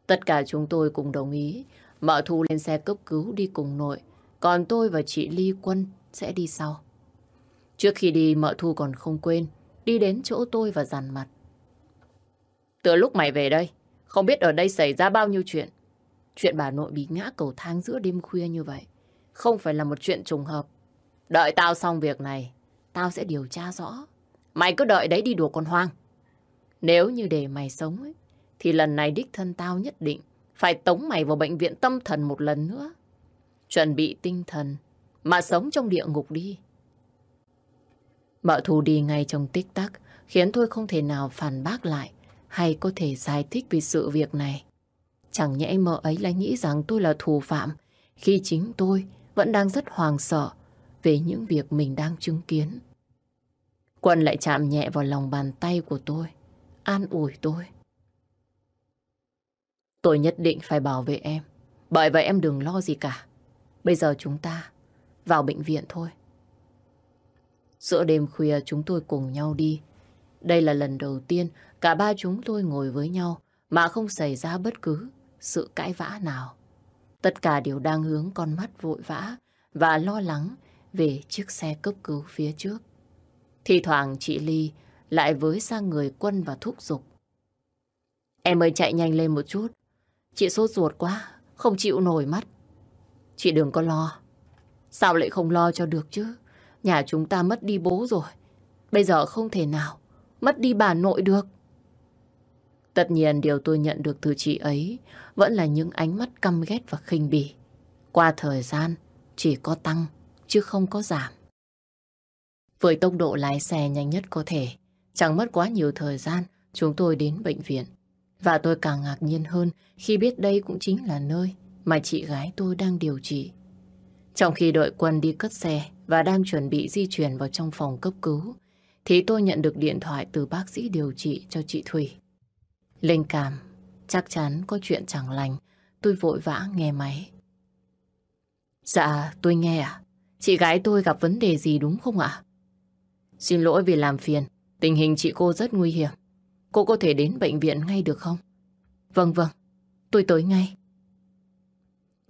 Tất cả chúng tôi cùng đồng ý, mợ thu lên xe cấp cứu đi cùng nội, còn tôi và chị Ly Quân sẽ đi sau. Trước khi đi, mợ thu còn không quên, đi đến chỗ tôi và dằn mặt. Từ lúc mày về đây, không biết ở đây xảy ra bao nhiêu chuyện. Chuyện bà nội bị ngã cầu thang giữa đêm khuya như vậy, không phải là một chuyện trùng hợp. Đợi tao xong việc này, tao sẽ điều tra rõ. Mày cứ đợi đấy đi đùa con hoang. Nếu như để mày sống ấy, thì lần này đích thân tao nhất định phải tống mày vào bệnh viện tâm thần một lần nữa. Chuẩn bị tinh thần mà sống trong địa ngục đi. Mợ thù đi ngay trong tích tắc khiến tôi không thể nào phản bác lại hay có thể giải thích về sự việc này. Chẳng nhẽ mợ ấy lại nghĩ rằng tôi là thủ phạm khi chính tôi vẫn đang rất hoàng sợ về những việc mình đang chứng kiến. Quân lại chạm nhẹ vào lòng bàn tay của tôi, an ủi tôi. Tôi nhất định phải bảo vệ em. Bởi vậy em đừng lo gì cả. Bây giờ chúng ta vào bệnh viện thôi. Giữa đêm khuya chúng tôi cùng nhau đi. Đây là lần đầu tiên cả ba chúng tôi ngồi với nhau mà không xảy ra bất cứ sự cãi vã nào. Tất cả đều đang hướng con mắt vội vã và lo lắng về chiếc xe cấp cứu phía trước. Thì thoảng chị Ly lại với sang người quân và thúc giục. Em ơi chạy nhanh lên một chút. Chị sốt ruột quá, không chịu nổi mắt. Chị đừng có lo. Sao lại không lo cho được chứ? Nhà chúng ta mất đi bố rồi. Bây giờ không thể nào mất đi bà nội được. Tất nhiên điều tôi nhận được từ chị ấy vẫn là những ánh mắt căm ghét và khinh bỉ. Qua thời gian chỉ có tăng chứ không có giảm. Với tốc độ lái xe nhanh nhất có thể, chẳng mất quá nhiều thời gian chúng tôi đến bệnh viện. Và tôi càng ngạc nhiên hơn khi biết đây cũng chính là nơi mà chị gái tôi đang điều trị. Trong khi đội quân đi cất xe và đang chuẩn bị di chuyển vào trong phòng cấp cứu, thì tôi nhận được điện thoại từ bác sĩ điều trị cho chị Thủy. Linh cảm, chắc chắn có chuyện chẳng lành, tôi vội vã nghe máy. Dạ, tôi nghe ạ. Chị gái tôi gặp vấn đề gì đúng không ạ? Xin lỗi vì làm phiền, tình hình chị cô rất nguy hiểm. Cô có thể đến bệnh viện ngay được không? Vâng vâng, tôi tới ngay.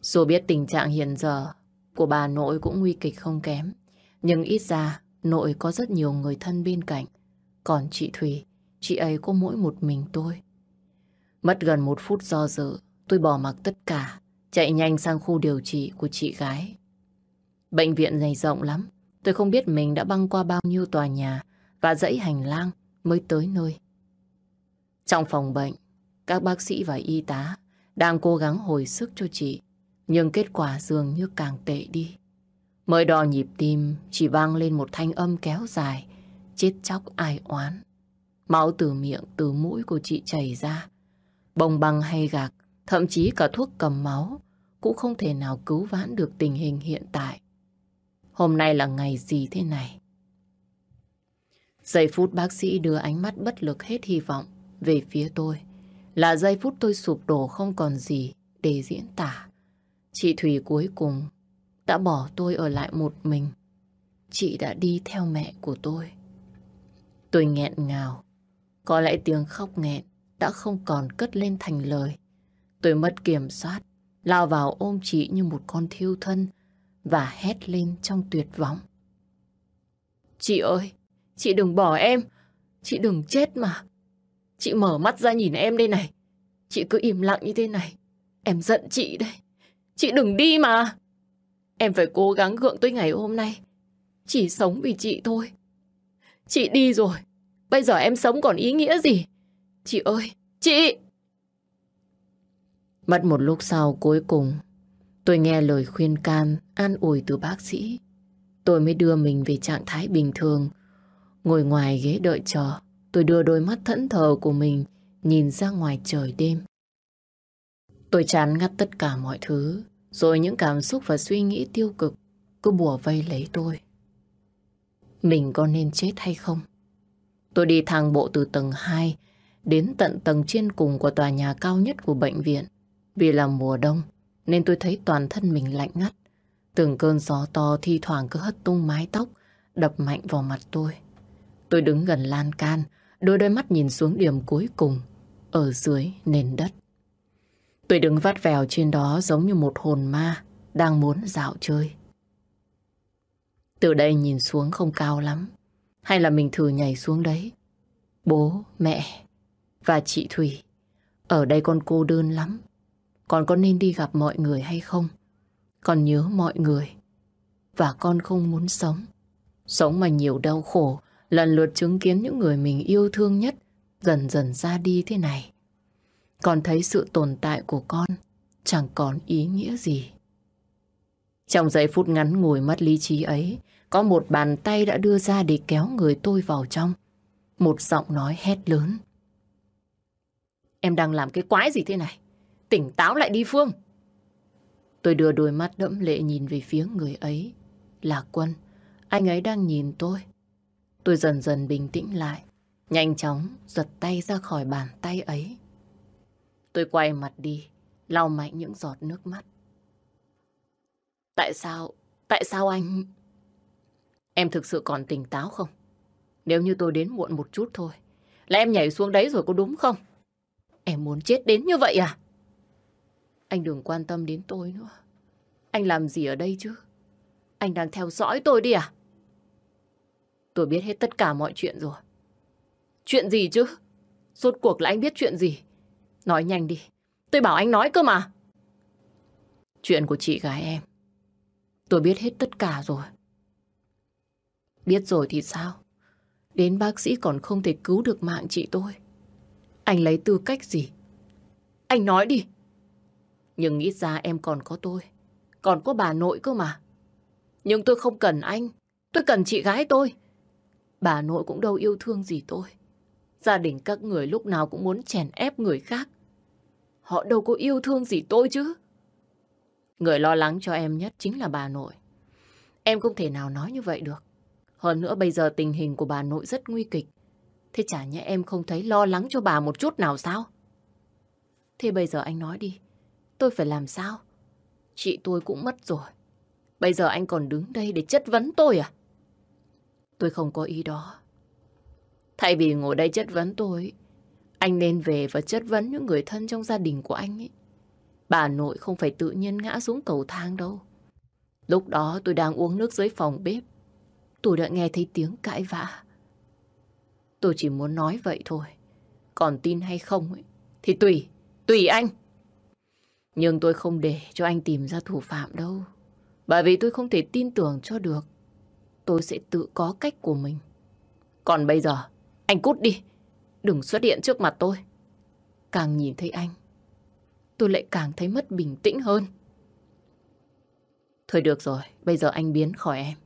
Dù biết tình trạng hiện giờ của bà nội cũng nguy kịch không kém, nhưng ít ra nội có rất nhiều người thân bên cạnh. Còn chị Thùy, chị ấy có mỗi một mình tôi. Mất gần một phút do dự, tôi bỏ mặc tất cả, chạy nhanh sang khu điều trị của chị gái. Bệnh viện này rộng lắm, tôi không biết mình đã băng qua bao nhiêu tòa nhà và dãy hành lang mới tới nơi. Trong phòng bệnh, các bác sĩ và y tá đang cố gắng hồi sức cho chị, nhưng kết quả dường như càng tệ đi. Mới đo nhịp tim chỉ vang lên một thanh âm kéo dài, chết chóc ai oán. Máu từ miệng, từ mũi của chị chảy ra. Bông băng hay gạc, thậm chí cả thuốc cầm máu cũng không thể nào cứu vãn được tình hình hiện tại. Hôm nay là ngày gì thế này? Giây phút bác sĩ đưa ánh mắt bất lực hết hy vọng về phía tôi. Là giây phút tôi sụp đổ không còn gì để diễn tả. Chị thủy cuối cùng đã bỏ tôi ở lại một mình. Chị đã đi theo mẹ của tôi. Tôi nghẹn ngào. Có lẽ tiếng khóc nghẹn đã không còn cất lên thành lời. Tôi mất kiểm soát, lao vào ôm chị như một con thiêu thân và hét lên trong tuyệt vọng. Chị ơi, chị đừng bỏ em, chị đừng chết mà. Chị mở mắt ra nhìn em đây này. Chị cứ im lặng như thế này. Em giận chị đây. Chị đừng đi mà. Em phải cố gắng gượng tới ngày hôm nay. Chỉ sống vì chị thôi. Chị đi rồi. Bây giờ em sống còn ý nghĩa gì? Chị ơi, chị! Mất một lúc sau cuối cùng, tôi nghe lời khuyên can, an ủi từ bác sĩ. Tôi mới đưa mình về trạng thái bình thường. Ngồi ngoài ghế đợi chờ, tôi đưa đôi mắt thẫn thờ của mình nhìn ra ngoài trời đêm. Tôi chán ngắt tất cả mọi thứ, rồi những cảm xúc và suy nghĩ tiêu cực cứ bùa vây lấy tôi. Mình có nên chết hay không? Tôi đi thang bộ từ tầng 2 đến tận tầng trên cùng của tòa nhà cao nhất của bệnh viện. Vì là mùa đông nên tôi thấy toàn thân mình lạnh ngắt. Từng cơn gió to thi thoảng cứ hất tung mái tóc đập mạnh vào mặt tôi. Tôi đứng gần lan can, đôi đôi mắt nhìn xuống điểm cuối cùng ở dưới nền đất. Tôi đứng vắt vèo trên đó giống như một hồn ma đang muốn dạo chơi. Từ đây nhìn xuống không cao lắm. Hay là mình thử nhảy xuống đấy? Bố, mẹ và chị Thủy. Ở đây con cô đơn lắm. Con có nên đi gặp mọi người hay không? Con nhớ mọi người. Và con không muốn sống. Sống mà nhiều đau khổ, lần lượt chứng kiến những người mình yêu thương nhất dần dần ra đi thế này. Con thấy sự tồn tại của con chẳng còn ý nghĩa gì. Trong giây phút ngắn ngồi mất lý trí ấy, có một bàn tay đã đưa ra để kéo người tôi vào trong. Một giọng nói hét lớn. Em đang làm cái quái gì thế này? Tỉnh táo lại đi Phương. Tôi đưa đôi mắt đẫm lệ nhìn về phía người ấy. Là Quân. Anh ấy đang nhìn tôi. Tôi dần dần bình tĩnh lại. Nhanh chóng giật tay ra khỏi bàn tay ấy. Tôi quay mặt đi, lau mạnh những giọt nước mắt. Tại sao, tại sao anh... Em thực sự còn tỉnh táo không? Nếu như tôi đến muộn một chút thôi, là em nhảy xuống đấy rồi có đúng không? Em muốn chết đến như vậy à? Anh đừng quan tâm đến tôi nữa. Anh làm gì ở đây chứ? Anh đang theo dõi tôi đi à? Tôi biết hết tất cả mọi chuyện rồi. Chuyện gì chứ? Rốt cuộc là anh biết chuyện gì? Nói nhanh đi. Tôi bảo anh nói cơ mà. Chuyện của chị gái em. Tôi biết hết tất cả rồi. Biết rồi thì sao? Đến bác sĩ còn không thể cứu được mạng chị tôi. Anh lấy tư cách gì? Anh nói đi. Nhưng nghĩ ra em còn có tôi. Còn có bà nội cơ mà. Nhưng tôi không cần anh. Tôi cần chị gái tôi. Bà nội cũng đâu yêu thương gì tôi. Gia đình các người lúc nào cũng muốn chèn ép người khác. Họ đâu có yêu thương gì tôi chứ. Người lo lắng cho em nhất chính là bà nội. Em không thể nào nói như vậy được. Hơn nữa bây giờ tình hình của bà nội rất nguy kịch. Thế chả nhẽ em không thấy lo lắng cho bà một chút nào sao? Thế bây giờ anh nói đi. Tôi phải làm sao? Chị tôi cũng mất rồi. Bây giờ anh còn đứng đây để chất vấn tôi à? Tôi không có ý đó. Thay vì ngồi đây chất vấn tôi, anh nên về và chất vấn những người thân trong gia đình của anh ấy. Bà nội không phải tự nhiên ngã xuống cầu thang đâu. Lúc đó tôi đang uống nước dưới phòng bếp. Tôi đã nghe thấy tiếng cãi vã. Tôi chỉ muốn nói vậy thôi. Còn tin hay không ấy, thì tùy, tùy anh. Nhưng tôi không để cho anh tìm ra thủ phạm đâu. Bởi vì tôi không thể tin tưởng cho được. Tôi sẽ tự có cách của mình. Còn bây giờ, anh cút đi. Đừng xuất hiện trước mặt tôi. Càng nhìn thấy anh, tôi lại càng thấy mất bình tĩnh hơn. Thôi được rồi, bây giờ anh biến khỏi em.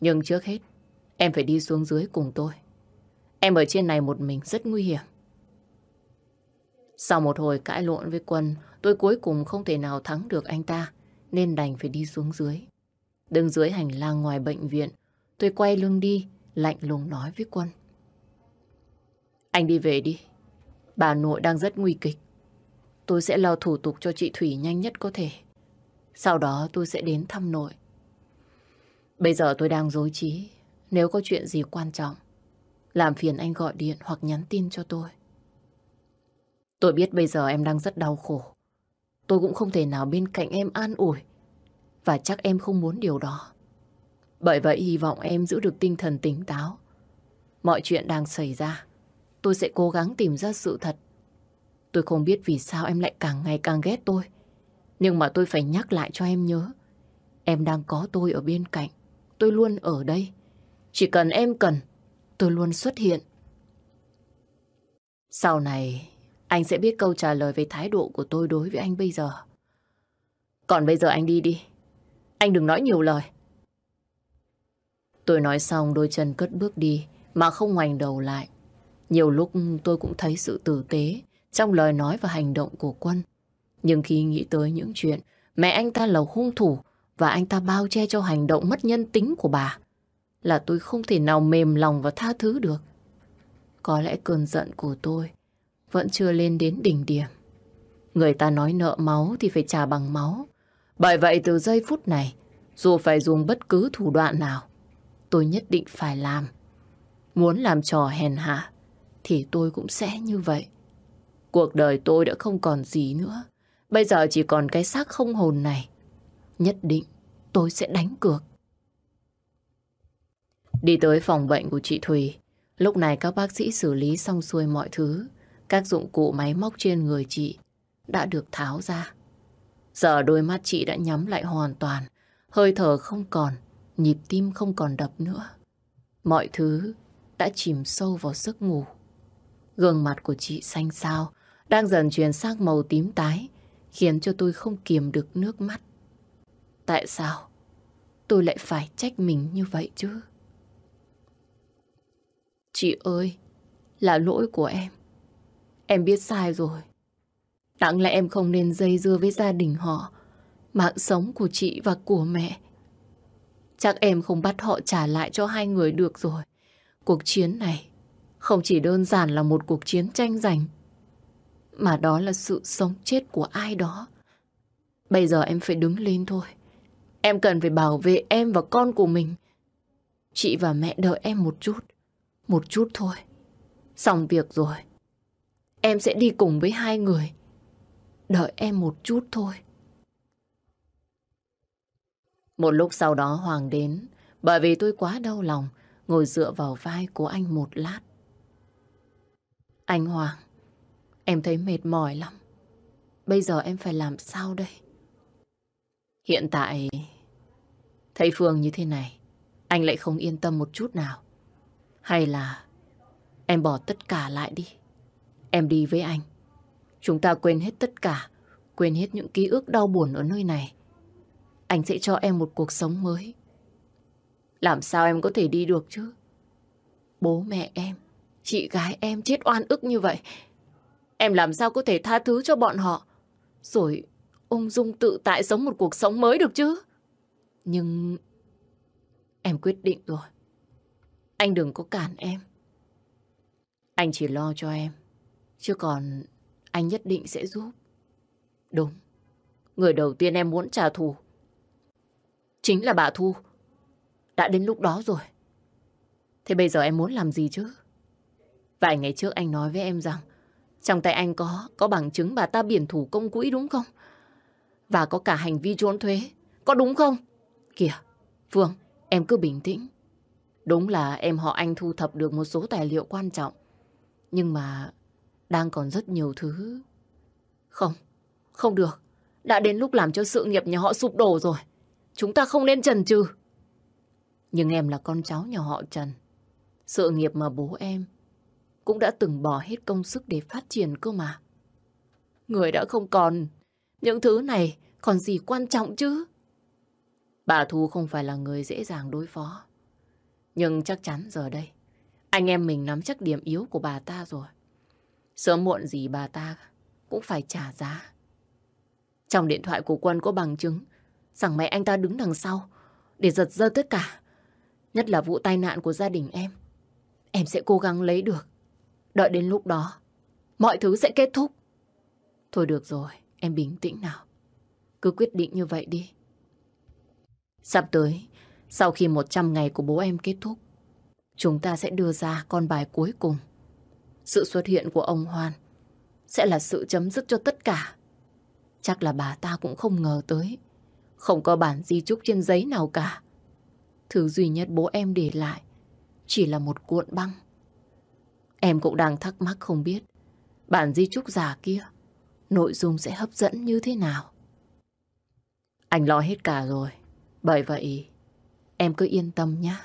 Nhưng trước hết, em phải đi xuống dưới cùng tôi. Em ở trên này một mình rất nguy hiểm. Sau một hồi cãi lộn với Quân, tôi cuối cùng không thể nào thắng được anh ta, nên đành phải đi xuống dưới. Đứng dưới hành lang ngoài bệnh viện, tôi quay lưng đi, lạnh lùng nói với Quân. Anh đi về đi. Bà nội đang rất nguy kịch. Tôi sẽ lo thủ tục cho chị Thủy nhanh nhất có thể. Sau đó tôi sẽ đến thăm nội. Bây giờ tôi đang dối trí. Nếu có chuyện gì quan trọng, làm phiền anh gọi điện hoặc nhắn tin cho tôi. Tôi biết bây giờ em đang rất đau khổ. Tôi cũng không thể nào bên cạnh em an ủi. Và chắc em không muốn điều đó. Bởi vậy hy vọng em giữ được tinh thần tỉnh táo. Mọi chuyện đang xảy ra. Tôi sẽ cố gắng tìm ra sự thật. Tôi không biết vì sao em lại càng ngày càng ghét tôi. Nhưng mà tôi phải nhắc lại cho em nhớ. Em đang có tôi ở bên cạnh. Tôi luôn ở đây. Chỉ cần em cần, tôi luôn xuất hiện. Sau này, anh sẽ biết câu trả lời về thái độ của tôi đối với anh bây giờ. Còn bây giờ anh đi đi. Anh đừng nói nhiều lời. Tôi nói xong đôi chân cất bước đi mà không ngoảnh đầu lại. Nhiều lúc tôi cũng thấy sự tử tế trong lời nói và hành động của Quân. Nhưng khi nghĩ tới những chuyện mẹ anh ta là hung thủ và anh ta bao che cho hành động mất nhân tính của bà, là tôi không thể nào mềm lòng và tha thứ được. Có lẽ cơn giận của tôi vẫn chưa lên đến đỉnh điểm. Người ta nói nợ máu thì phải trả bằng máu. Bởi vậy từ giây phút này, dù phải dùng bất cứ thủ đoạn nào, tôi nhất định phải làm. Muốn làm trò hèn hạ, thì tôi cũng sẽ như vậy. Cuộc đời tôi đã không còn gì nữa. Bây giờ chỉ còn cái xác không hồn này. Nhất định tôi sẽ đánh cược. Đi tới phòng bệnh của chị Thùy. Lúc này các bác sĩ xử lý xong xuôi mọi thứ. Các dụng cụ máy móc trên người chị đã được tháo ra. Giờ đôi mắt chị đã nhắm lại hoàn toàn. Hơi thở không còn, nhịp tim không còn đập nữa. Mọi thứ đã chìm sâu vào giấc ngủ. Gương mặt của chị xanh xao, đang dần chuyển sang màu tím tái, khiến cho tôi không kiềm được nước mắt. Tại sao tôi lại phải trách mình như vậy chứ? Chị ơi, là lỗi của em. Em biết sai rồi. Đáng lẽ em không nên dây dưa với gia đình họ, mạng sống của chị và của mẹ. Chắc em không bắt họ trả lại cho hai người được rồi. Cuộc chiến này không chỉ đơn giản là một cuộc chiến tranh giành, Mà đó là sự sống chết của ai đó. Bây giờ em phải đứng lên thôi. Em cần phải bảo vệ em và con của mình. Chị và mẹ đợi em một chút. Một chút thôi. Xong việc rồi. Em sẽ đi cùng với hai người. Đợi em một chút thôi. Một lúc sau đó Hoàng đến. Bởi vì tôi quá đau lòng. Ngồi dựa vào vai của anh một lát. Anh Hoàng. Em thấy mệt mỏi lắm. Bây giờ em phải làm sao đây? Hiện tại... Thấy Phương như thế này. Anh lại không yên tâm một chút nào. Hay là em bỏ tất cả lại đi. Em đi với anh. Chúng ta quên hết tất cả. Quên hết những ký ức đau buồn ở nơi này. Anh sẽ cho em một cuộc sống mới. Làm sao em có thể đi được chứ? Bố mẹ em, chị gái em chết oan ức như vậy. Em làm sao có thể tha thứ cho bọn họ? Rồi ung dung tự tại sống một cuộc sống mới được chứ? Nhưng em quyết định rồi. Anh đừng có cản em. Anh chỉ lo cho em. Chứ còn anh nhất định sẽ giúp. Đúng. Người đầu tiên em muốn trả thù. Chính là bà Thu. Đã đến lúc đó rồi. Thế bây giờ em muốn làm gì chứ? Vài ngày trước anh nói với em rằng trong tay anh có có bằng chứng bà ta biển thủ công quỹ đúng không? Và có cả hành vi trốn thuế. Có đúng không? Kìa, Phương, em cứ bình tĩnh. Đúng là em họ anh thu thập được một số tài liệu quan trọng. Nhưng mà đang còn rất nhiều thứ. Không, không được. Đã đến lúc làm cho sự nghiệp nhà họ sụp đổ rồi. Chúng ta không nên trần trừ. Nhưng em là con cháu nhà họ Trần. Sự nghiệp mà bố em cũng đã từng bỏ hết công sức để phát triển cơ mà. Người đã không còn. Những thứ này còn gì quan trọng chứ? Bà Thu không phải là người dễ dàng đối phó. Nhưng chắc chắn giờ đây, anh em mình nắm chắc điểm yếu của bà ta rồi. Sớm muộn gì bà ta cũng phải trả giá. Trong điện thoại của Quân có bằng chứng rằng mẹ anh ta đứng đằng sau để giật dơ tất cả. Nhất là vụ tai nạn của gia đình em. Em sẽ cố gắng lấy được. Đợi đến lúc đó, mọi thứ sẽ kết thúc. Thôi được rồi, em bình tĩnh nào. Cứ quyết định như vậy đi. Sắp tới, sau khi 100 ngày của bố em kết thúc, chúng ta sẽ đưa ra con bài cuối cùng. Sự xuất hiện của ông Hoan sẽ là sự chấm dứt cho tất cả. Chắc là bà ta cũng không ngờ tới. Không có bản di chúc trên giấy nào cả. Thứ duy nhất bố em để lại chỉ là một cuộn băng. Em cũng đang thắc mắc không biết bản di chúc giả kia nội dung sẽ hấp dẫn như thế nào. Anh lo hết cả rồi. Bởi vậy, em cứ yên tâm nhé.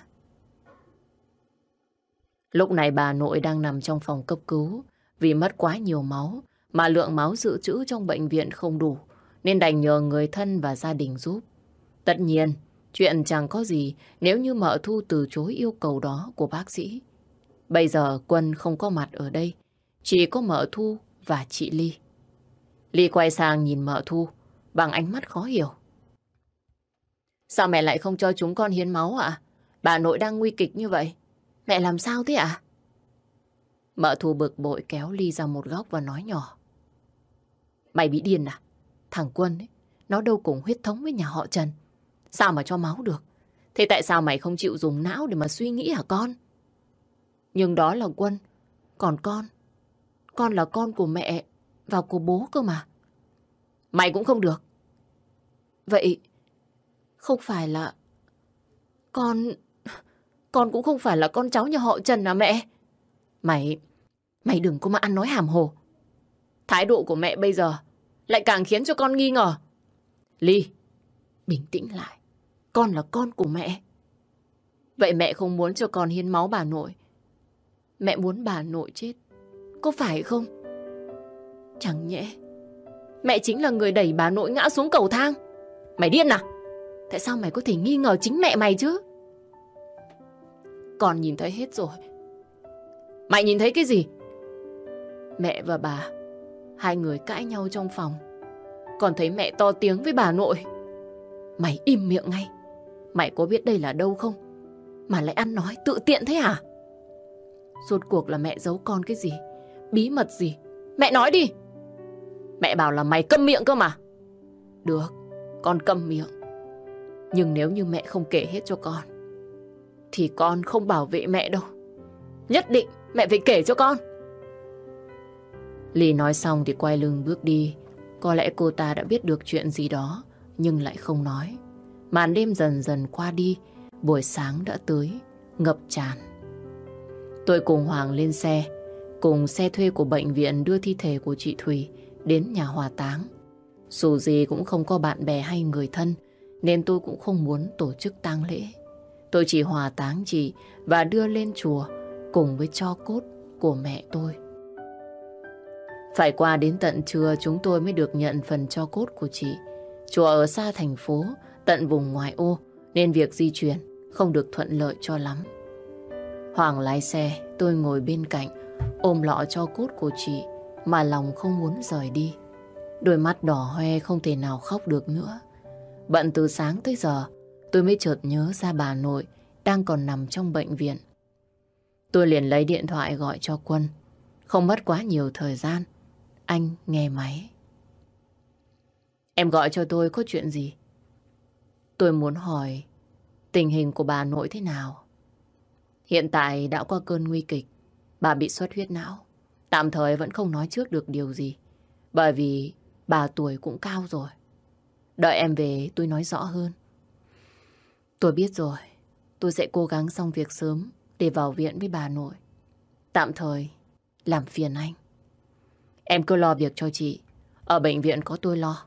Lúc này bà nội đang nằm trong phòng cấp cứu vì mất quá nhiều máu mà lượng máu dự trữ trong bệnh viện không đủ nên đành nhờ người thân và gia đình giúp. Tất nhiên, chuyện chẳng có gì nếu như mợ Thu từ chối yêu cầu đó của bác sĩ. Bây giờ Quân không có mặt ở đây, chỉ có mợ Thu và chị Ly. Ly quay sang nhìn mợ Thu bằng ánh mắt khó hiểu. Sao mẹ lại không cho chúng con hiến máu ạ? Bà nội đang nguy kịch như vậy. Mẹ làm sao thế ạ? Mợ Thu bực bội kéo Ly ra một góc và nói nhỏ. Mày bị điên à? Thằng Quân ấy, nó đâu cùng huyết thống với nhà họ Trần. Sao mà cho máu được? Thế tại sao mày không chịu dùng não để mà suy nghĩ hả con? Nhưng đó là Quân. Còn con? Con là con của mẹ và của bố cơ mà. Mày cũng không được. Vậy không phải là... Con... Con cũng không phải là con cháu nhà họ Trần à mẹ? Mày... Mày đừng có mà ăn nói hàm hồ. Thái độ của mẹ bây giờ lại càng khiến cho con nghi ngờ. Ly, bình tĩnh lại. Con là con của mẹ. Vậy mẹ không muốn cho con hiến máu bà nội. Mẹ muốn bà nội chết. Có phải không? Chẳng nhẽ mẹ chính là người đẩy bà nội ngã xuống cầu thang. Mày điên à? Tại sao mày có thể nghi ngờ chính mẹ mày chứ? Con nhìn thấy hết rồi. Mày nhìn thấy cái gì? Mẹ và bà, hai người cãi nhau trong phòng. Còn thấy mẹ to tiếng với bà nội. Mày im miệng ngay. Mày có biết đây là đâu không? Mà lại ăn nói tự tiện thế hả? Rốt cuộc là mẹ giấu con cái gì? Bí mật gì? Mẹ nói đi! Mẹ bảo là mày câm miệng cơ mà. Được, con câm miệng. Nhưng nếu như mẹ không kể hết cho con, thì con không bảo vệ mẹ đâu. Nhất định mẹ phải kể cho con. Ly nói xong thì quay lưng bước đi. Có lẽ cô ta đã biết được chuyện gì đó, nhưng lại không nói. Màn đêm dần dần qua đi, buổi sáng đã tới, ngập tràn. Tôi cùng Hoàng lên xe, cùng xe thuê của bệnh viện đưa thi thể của chị Thùy đến nhà hòa táng. Dù gì cũng không có bạn bè hay người thân, nên tôi cũng không muốn tổ chức tang lễ. Tôi chỉ hòa táng chị và đưa lên chùa cùng với cho cốt của mẹ tôi. Phải qua đến tận trưa chúng tôi mới được nhận phần cho cốt của chị. Chùa ở xa thành phố, tận vùng ngoại ô, nên việc di chuyển không được thuận lợi cho lắm. Hoàng lái xe, tôi ngồi bên cạnh, ôm lọ cho cốt của chị mà lòng không muốn rời đi. Đôi mắt đỏ hoe không thể nào khóc được nữa. Bận từ sáng tới giờ, tôi mới chợt nhớ ra bà nội đang còn nằm trong bệnh viện. Tôi liền lấy điện thoại gọi cho Quân. Không mất quá nhiều thời gian. Anh nghe máy. Em gọi cho tôi có chuyện gì? Tôi muốn hỏi tình hình của bà nội thế nào? Hiện tại đã qua cơn nguy kịch. Bà bị xuất huyết não. Tạm thời vẫn không nói trước được điều gì. Bởi vì bà tuổi cũng cao rồi. Đợi em về, tôi nói rõ hơn. Tôi biết rồi. Tôi sẽ cố gắng xong việc sớm để vào viện với bà nội. Tạm thời làm phiền anh. Em cứ lo việc cho chị. Ở bệnh viện có tôi lo.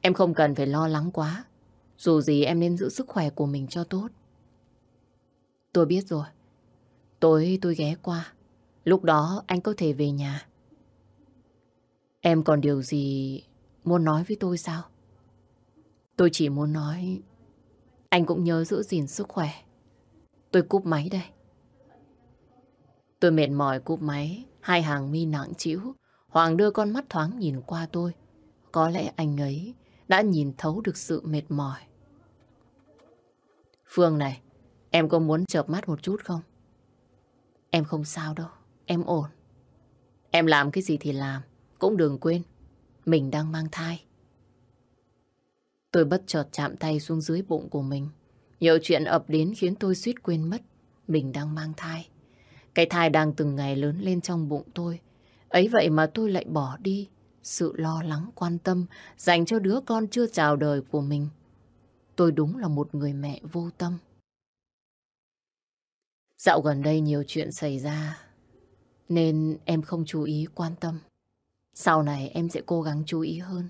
Em không cần phải lo lắng quá. Dù gì em nên giữ sức khỏe của mình cho tốt. Tôi biết rồi. Tối tôi ghé qua. Lúc đó anh có thể về nhà. Em còn điều gì muốn nói với tôi sao? Tôi chỉ muốn nói anh cũng nhớ giữ gìn sức khỏe. Tôi cúp máy đây. Tôi mệt mỏi cúp máy, hai hàng mi nặng trĩu Hoàng đưa con mắt thoáng nhìn qua tôi. Có lẽ anh ấy đã nhìn thấu được sự mệt mỏi. Phương này, em có muốn chợp mắt một chút không? Em không sao đâu, em ổn. Em làm cái gì thì làm, cũng đừng quên, mình đang mang thai. Tôi bất chợt chạm tay xuống dưới bụng của mình. Nhiều chuyện ập đến khiến tôi suýt quên mất mình đang mang thai. Cái thai đang từng ngày lớn lên trong bụng tôi. Ấy vậy mà tôi lại bỏ đi sự lo lắng quan tâm dành cho đứa con chưa chào đời của mình. Tôi đúng là một người mẹ vô tâm. Dạo gần đây nhiều chuyện xảy ra, nên em không chú ý, quan tâm. Sau này em sẽ cố gắng chú ý hơn.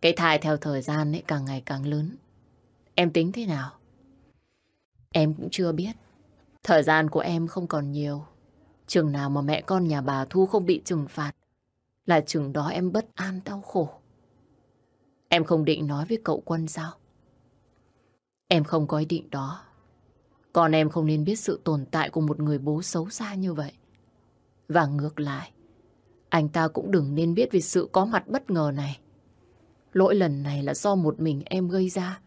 Cái thai theo thời gian ấy càng ngày càng lớn. Em tính thế nào? Em cũng chưa biết. Thời gian của em không còn nhiều. Chừng nào mà mẹ con nhà bà Thu không bị trừng phạt, là chừng đó em bất an đau khổ. Em không định nói với cậu Quân sao? Em không có ý định đó con em không nên biết sự tồn tại của một người bố xấu xa như vậy. Và ngược lại, anh ta cũng đừng nên biết về sự có mặt bất ngờ này. Lỗi lần này là do một mình em gây ra.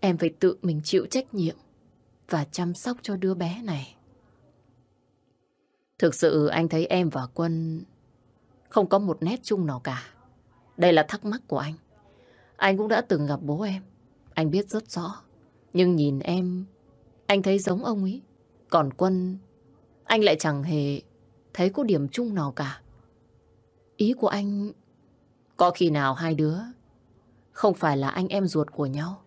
Em phải tự mình chịu trách nhiệm và chăm sóc cho đứa bé này. Thực sự anh thấy em và Quân không có một nét chung nào cả. Đây là thắc mắc của anh. Anh cũng đã từng gặp bố em. Anh biết rất rõ. Nhưng nhìn em, anh thấy giống ông ấy. Còn Quân, anh lại chẳng hề thấy có điểm chung nào cả. Ý của anh, có khi nào hai đứa không phải là anh em ruột của nhau?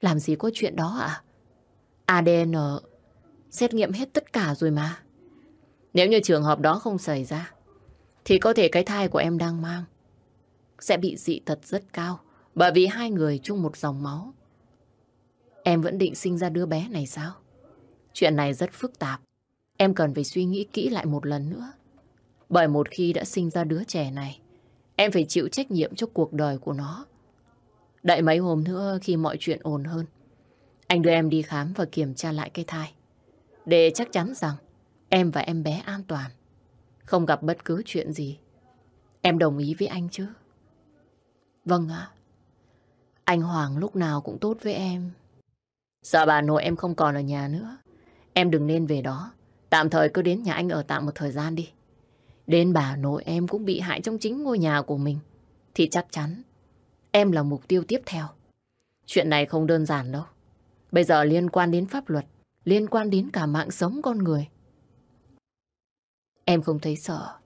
Làm gì có chuyện đó ạ? ADN xét nghiệm hết tất cả rồi mà. Nếu như trường hợp đó không xảy ra, thì có thể cái thai của em đang mang sẽ bị dị tật rất cao bởi vì hai người chung một dòng máu. Em vẫn định sinh ra đứa bé này sao? Chuyện này rất phức tạp. Em cần phải suy nghĩ kỹ lại một lần nữa. Bởi một khi đã sinh ra đứa trẻ này, em phải chịu trách nhiệm cho cuộc đời của nó. Đợi mấy hôm nữa khi mọi chuyện ổn hơn, anh đưa em đi khám và kiểm tra lại cái thai. Để chắc chắn rằng em và em bé an toàn. Không gặp bất cứ chuyện gì. Em đồng ý với anh chứ? Vâng ạ. Anh Hoàng lúc nào cũng tốt với em. Sợ bà nội em không còn ở nhà nữa. Em đừng nên về đó. Tạm thời cứ đến nhà anh ở tạm một thời gian đi. đến bà nội em cũng bị hại trong chính ngôi nhà của mình, thì chắc chắn em là mục tiêu tiếp theo. Chuyện này không đơn giản đâu. Bây giờ liên quan đến pháp luật, liên quan đến cả mạng sống con người. Em không thấy sợ.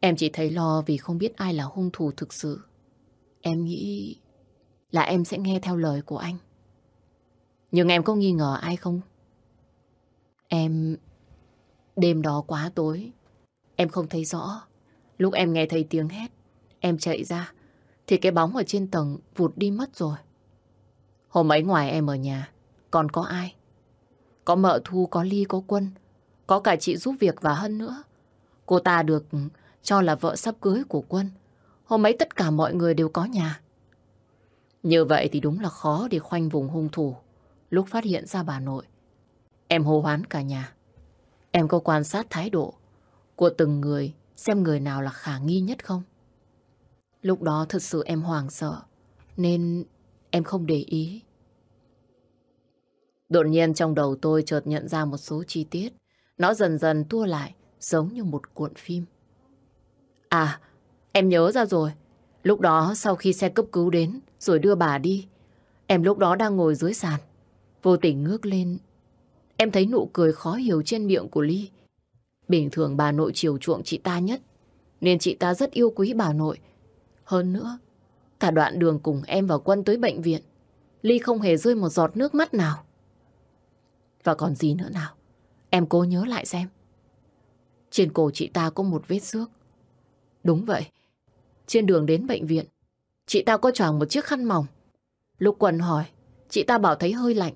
Em chỉ thấy lo vì không biết ai là hung thủ thực sự. Em nghĩ là em sẽ nghe theo lời của anh. Nhưng em có nghi ngờ ai không? Em... Đêm đó quá tối. Em không thấy rõ. Lúc em nghe thấy tiếng hét, em chạy ra, thì cái bóng ở trên tầng vụt đi mất rồi. Hôm ấy ngoài em ở nhà, còn có ai? Có mợ Thu, có Ly, có Quân, có cả chị giúp việc và Hân nữa. Cô ta được cho là vợ sắp cưới của Quân. Hôm ấy tất cả mọi người đều có nhà. Như vậy thì đúng là khó để khoanh vùng hung thủ lúc phát hiện ra bà nội. Em hô hoán cả nhà. Em có quan sát thái độ của từng người xem người nào là khả nghi nhất không? Lúc đó thật sự em hoảng sợ nên em không để ý. Đột nhiên trong đầu tôi chợt nhận ra một số chi tiết. Nó dần dần tua lại giống như một cuộn phim. À, em nhớ ra rồi. Lúc đó sau khi xe cấp cứu đến rồi đưa bà đi, em lúc đó đang ngồi dưới sàn. Vô tình ngước lên, em thấy nụ cười khó hiểu trên miệng của Ly. Bình thường bà nội chiều chuộng chị ta nhất, nên chị ta rất yêu quý bà nội. Hơn nữa, cả đoạn đường cùng em và Quân tới bệnh viện, Ly không hề rơi một giọt nước mắt nào. Và còn gì nữa nào? Em cố nhớ lại xem. Trên cổ chị ta có một vết xước. Đúng vậy. Trên đường đến bệnh viện, chị ta có choàng một chiếc khăn mỏng. Lúc Quân hỏi, chị ta bảo thấy hơi lạnh.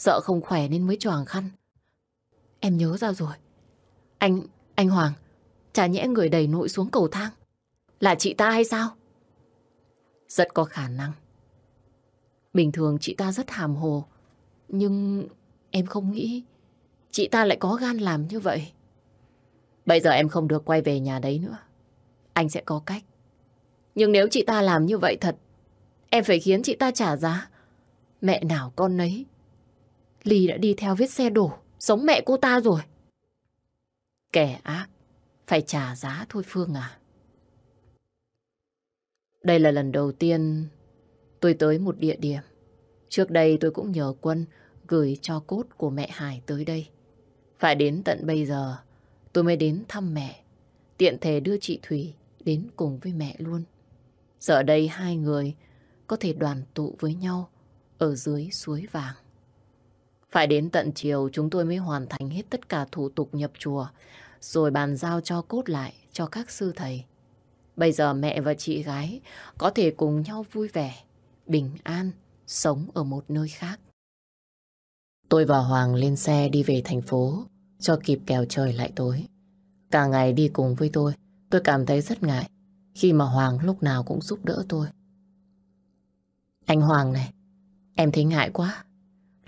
Sợ không khỏe nên mới choàng khăn. Em nhớ ra rồi. Anh, anh Hoàng, chả nhẽ người đẩy nội xuống cầu thang. Là chị ta hay sao? Rất có khả năng. Bình thường chị ta rất hàm hồ. Nhưng em không nghĩ chị ta lại có gan làm như vậy. Bây giờ em không được quay về nhà đấy nữa. Anh sẽ có cách. Nhưng nếu chị ta làm như vậy thật, em phải khiến chị ta trả giá. Mẹ nào con nấy. Ly đã đi theo vết xe đổ, sống mẹ cô ta rồi. Kẻ ác, phải trả giá thôi Phương à. Đây là lần đầu tiên tôi tới một địa điểm. Trước đây tôi cũng nhờ Quân gửi cho cốt của mẹ Hải tới đây. Phải đến tận bây giờ tôi mới đến thăm mẹ. Tiện thể đưa chị Thủy đến cùng với mẹ luôn. Giờ đây hai người có thể đoàn tụ với nhau ở dưới suối vàng. Phải đến tận chiều chúng tôi mới hoàn thành hết tất cả thủ tục nhập chùa, rồi bàn giao cho cốt lại cho các sư thầy. Bây giờ mẹ và chị gái có thể cùng nhau vui vẻ, bình an, sống ở một nơi khác. Tôi và Hoàng lên xe đi về thành phố, cho kịp kèo trời lại tối. Cả ngày đi cùng với tôi, tôi cảm thấy rất ngại khi mà Hoàng lúc nào cũng giúp đỡ tôi. Anh Hoàng này, em thấy ngại quá.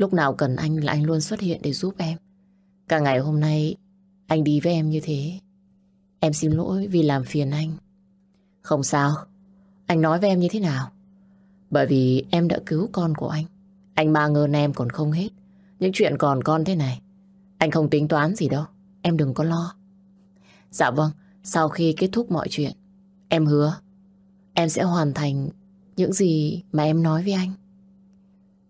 Lúc nào cần anh là anh luôn xuất hiện để giúp em. Cả ngày hôm nay anh đi với em như thế. Em xin lỗi vì làm phiền anh. Không sao. Anh nói với em như thế nào? Bởi vì em đã cứu con của anh. Anh mang ơn em còn không hết. Những chuyện còn con thế này. Anh không tính toán gì đâu. Em đừng có lo. Dạ vâng. Sau khi kết thúc mọi chuyện, em hứa em sẽ hoàn thành những gì mà em nói với anh.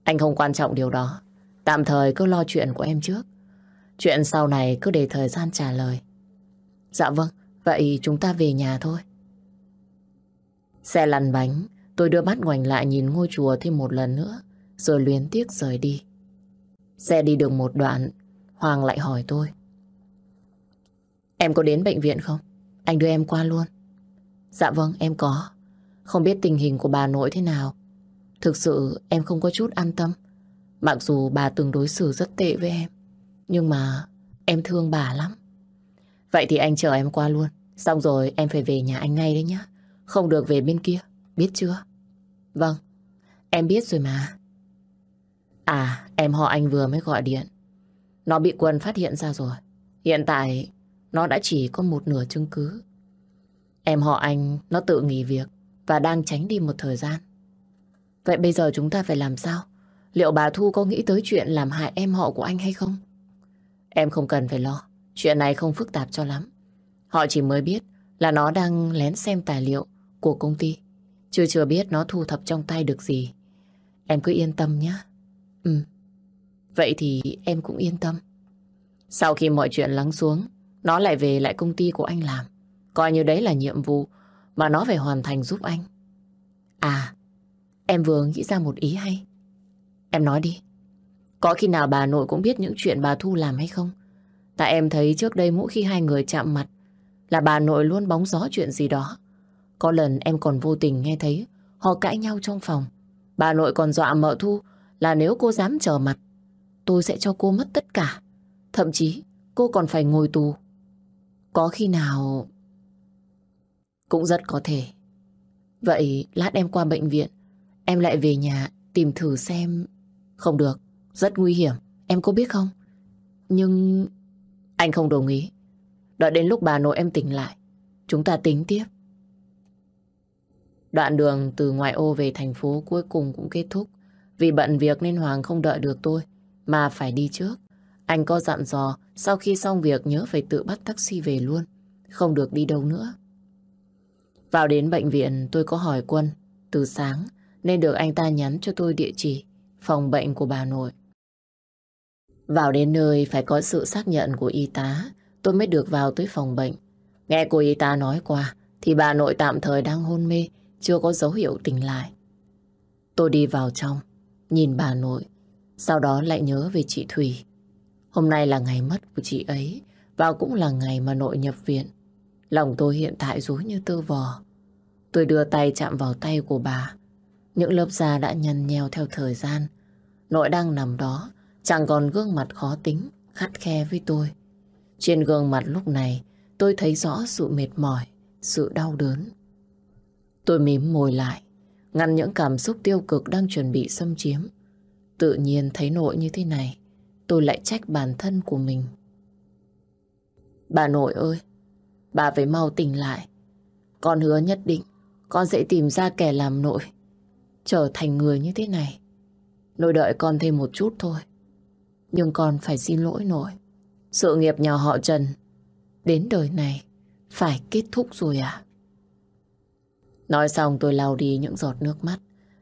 Anh không quan trọng điều đó. Tạm thời cứ lo chuyện của em trước. Chuyện sau này cứ để thời gian trả lời. Dạ vâng, vậy chúng ta về nhà thôi. Xe lăn bánh, tôi đưa mắt ngoảnh lại nhìn ngôi chùa thêm một lần nữa, rồi luyến tiếc rời đi. Xe đi được một đoạn, Hoàng lại hỏi tôi. Em có đến bệnh viện không? Anh đưa em qua luôn. Dạ vâng, em có. Không biết tình hình của bà nội thế nào. Thực sự em không có chút an tâm. Mặc dù bà từng đối xử rất tệ với em. Nhưng mà em thương bà lắm. Vậy thì anh chờ em qua luôn. Xong rồi em phải về nhà anh ngay đấy nhá. Không được về bên kia. Biết chưa? Vâng. Em biết rồi mà. À, em họ anh vừa mới gọi điện. Nó bị quân phát hiện ra rồi. Hiện tại, nó đã chỉ có một nửa chứng cứ. Em họ anh, nó tự nghỉ việc và đang tránh đi một thời gian. Vậy bây giờ chúng ta phải làm sao? Liệu bà Thu có nghĩ tới chuyện làm hại em họ của anh hay không? Em không cần phải lo. Chuyện này không phức tạp cho lắm. Họ chỉ mới biết là nó đang lén xem tài liệu của công ty. Chưa chưa biết nó thu thập trong tay được gì. Em cứ yên tâm nhé. Ừ. Vậy thì em cũng yên tâm. Sau khi mọi chuyện lắng xuống, nó lại về lại công ty của anh làm. Coi như đấy là nhiệm vụ mà nó phải hoàn thành giúp anh. À, em vừa nghĩ ra một ý hay. Em nói đi. Có khi nào bà nội cũng biết những chuyện bà Thu làm hay không? Tại em thấy trước đây mỗi khi hai người chạm mặt là bà nội luôn bóng gió chuyện gì đó. Có lần em còn vô tình nghe thấy họ cãi nhau trong phòng. Bà nội còn dọa mợ Thu là nếu cô dám trở mặt, tôi sẽ cho cô mất tất cả. Thậm chí cô còn phải ngồi tù. Có khi nào... Cũng rất có thể. Vậy lát em qua bệnh viện, em lại về nhà tìm thử xem... Không được, rất nguy hiểm, em có biết không? Nhưng... Anh không đồng ý. Đợi đến lúc bà nội em tỉnh lại, chúng ta tính tiếp. Đoạn đường từ ngoại ô về thành phố cuối cùng cũng kết thúc. Vì bận việc nên Hoàng không đợi được tôi, mà phải đi trước. Anh có dặn dò sau khi xong việc nhớ phải tự bắt taxi về luôn, không được đi đâu nữa. Vào đến bệnh viện tôi có hỏi Quân từ sáng nên được anh ta nhắn cho tôi địa chỉ phòng bệnh của bà nội. Vào đến nơi phải có sự xác nhận của y tá, tôi mới được vào tới phòng bệnh. Nghe cô y tá nói qua, thì bà nội tạm thời đang hôn mê, chưa có dấu hiệu tỉnh lại. Tôi đi vào trong, nhìn bà nội, sau đó lại nhớ về chị Thủy. Hôm nay là ngày mất của chị ấy, và cũng là ngày mà nội nhập viện. Lòng tôi hiện tại rối như tơ vò. Tôi đưa tay chạm vào tay của bà. Những lớp da đã nhăn nheo theo thời gian. Nội đang nằm đó, chẳng còn gương mặt khó tính, khắt khe với tôi. Trên gương mặt lúc này, tôi thấy rõ sự mệt mỏi, sự đau đớn. Tôi mím môi lại, ngăn những cảm xúc tiêu cực đang chuẩn bị xâm chiếm. Tự nhiên thấy nội như thế này, tôi lại trách bản thân của mình. Bà nội ơi, bà phải mau tỉnh lại. Con hứa nhất định, con sẽ tìm ra kẻ làm nội. Trở thành người như thế này. Nội đợi con thêm một chút thôi. Nhưng con phải xin lỗi nội. Sự nghiệp nhà họ Trần đến đời này phải kết thúc rồi à? Nói xong tôi lau đi những giọt nước mắt.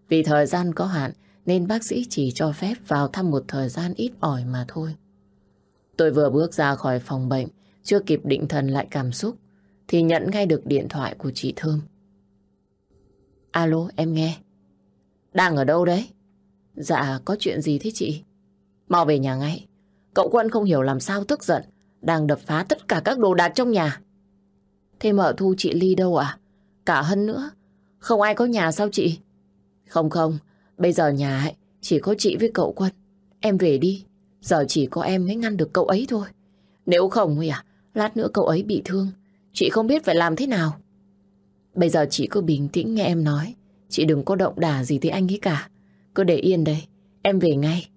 Vì thời gian có hạn nên bác sĩ chỉ cho phép vào thăm một thời gian ít ỏi mà thôi. Tôi vừa bước ra khỏi phòng bệnh, chưa kịp định thần lại cảm xúc, thì nhận ngay được điện thoại của chị Thơm. Alo, em nghe. Đang ở đâu đấy? Dạ, có chuyện gì thế chị? Mau về nhà ngay. Cậu Quân không hiểu làm sao tức giận, đang đập phá tất cả các đồ đạc trong nhà. Thế mở thu chị Ly đâu à? Cả Hân nữa. Không ai có nhà sao chị? Không không, Bây giờ nhà ấy, chỉ có chị với cậu Quân. Em về đi. Giờ chỉ có em mới ngăn được cậu ấy thôi. Nếu không thì à, lát nữa cậu ấy bị thương. Chị không biết phải làm thế nào. Bây giờ chị cứ bình tĩnh nghe em nói. Chị đừng có động đà gì tới anh ấy cả. Cứ để yên đây. Em về ngay.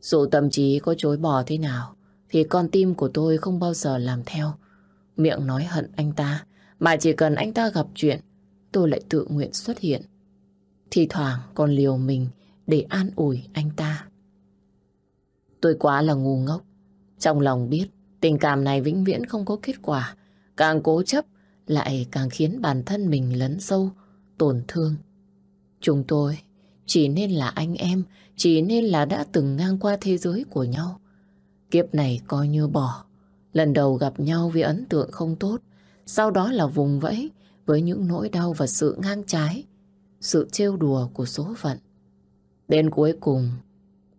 Dù tâm trí có chối bỏ thế nào, thì con tim của tôi không bao giờ làm theo. Miệng nói hận anh ta, mà chỉ cần anh ta gặp chuyện, tôi lại tự nguyện xuất hiện. Thì thoảng còn liều mình để an ủi anh ta. Tôi quá là ngu ngốc. Trong lòng biết tình cảm này vĩnh viễn không có kết quả. Càng cố chấp lại càng khiến bản thân mình lấn sâu, tổn thương. Chúng tôi chỉ nên là anh em, chỉ nên là đã từng ngang qua thế giới của nhau. Kiếp này coi như bỏ. Lần đầu gặp nhau vì ấn tượng không tốt, sau đó là vùng vẫy với những nỗi đau và sự ngang trái sự trêu đùa của số phận. Đến cuối cùng,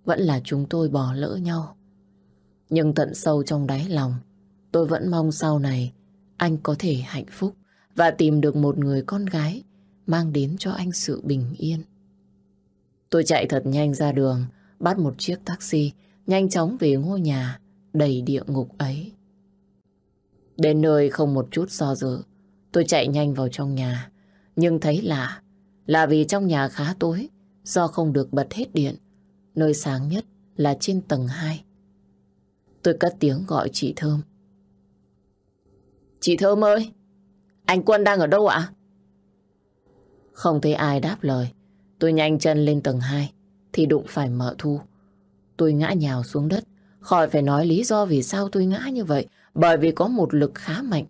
vẫn là chúng tôi bỏ lỡ nhau. Nhưng tận sâu trong đáy lòng, tôi vẫn mong sau này anh có thể hạnh phúc và tìm được một người con gái mang đến cho anh sự bình yên. Tôi chạy thật nhanh ra đường, bắt một chiếc taxi, nhanh chóng về ngôi nhà đầy địa ngục ấy. Đến nơi không một chút do dự, tôi chạy nhanh vào trong nhà, nhưng thấy lạ, là vì trong nhà khá tối, do không được bật hết điện. Nơi sáng nhất là trên tầng 2. Tôi cất tiếng gọi chị Thơm. Chị Thơm ơi, anh Quân đang ở đâu ạ? Không thấy ai đáp lời. Tôi nhanh chân lên tầng 2 thì đụng phải mợ thu. Tôi ngã nhào xuống đất, Khỏi phải nói lý do vì sao tôi ngã như vậy. Bởi vì có một lực khá mạnh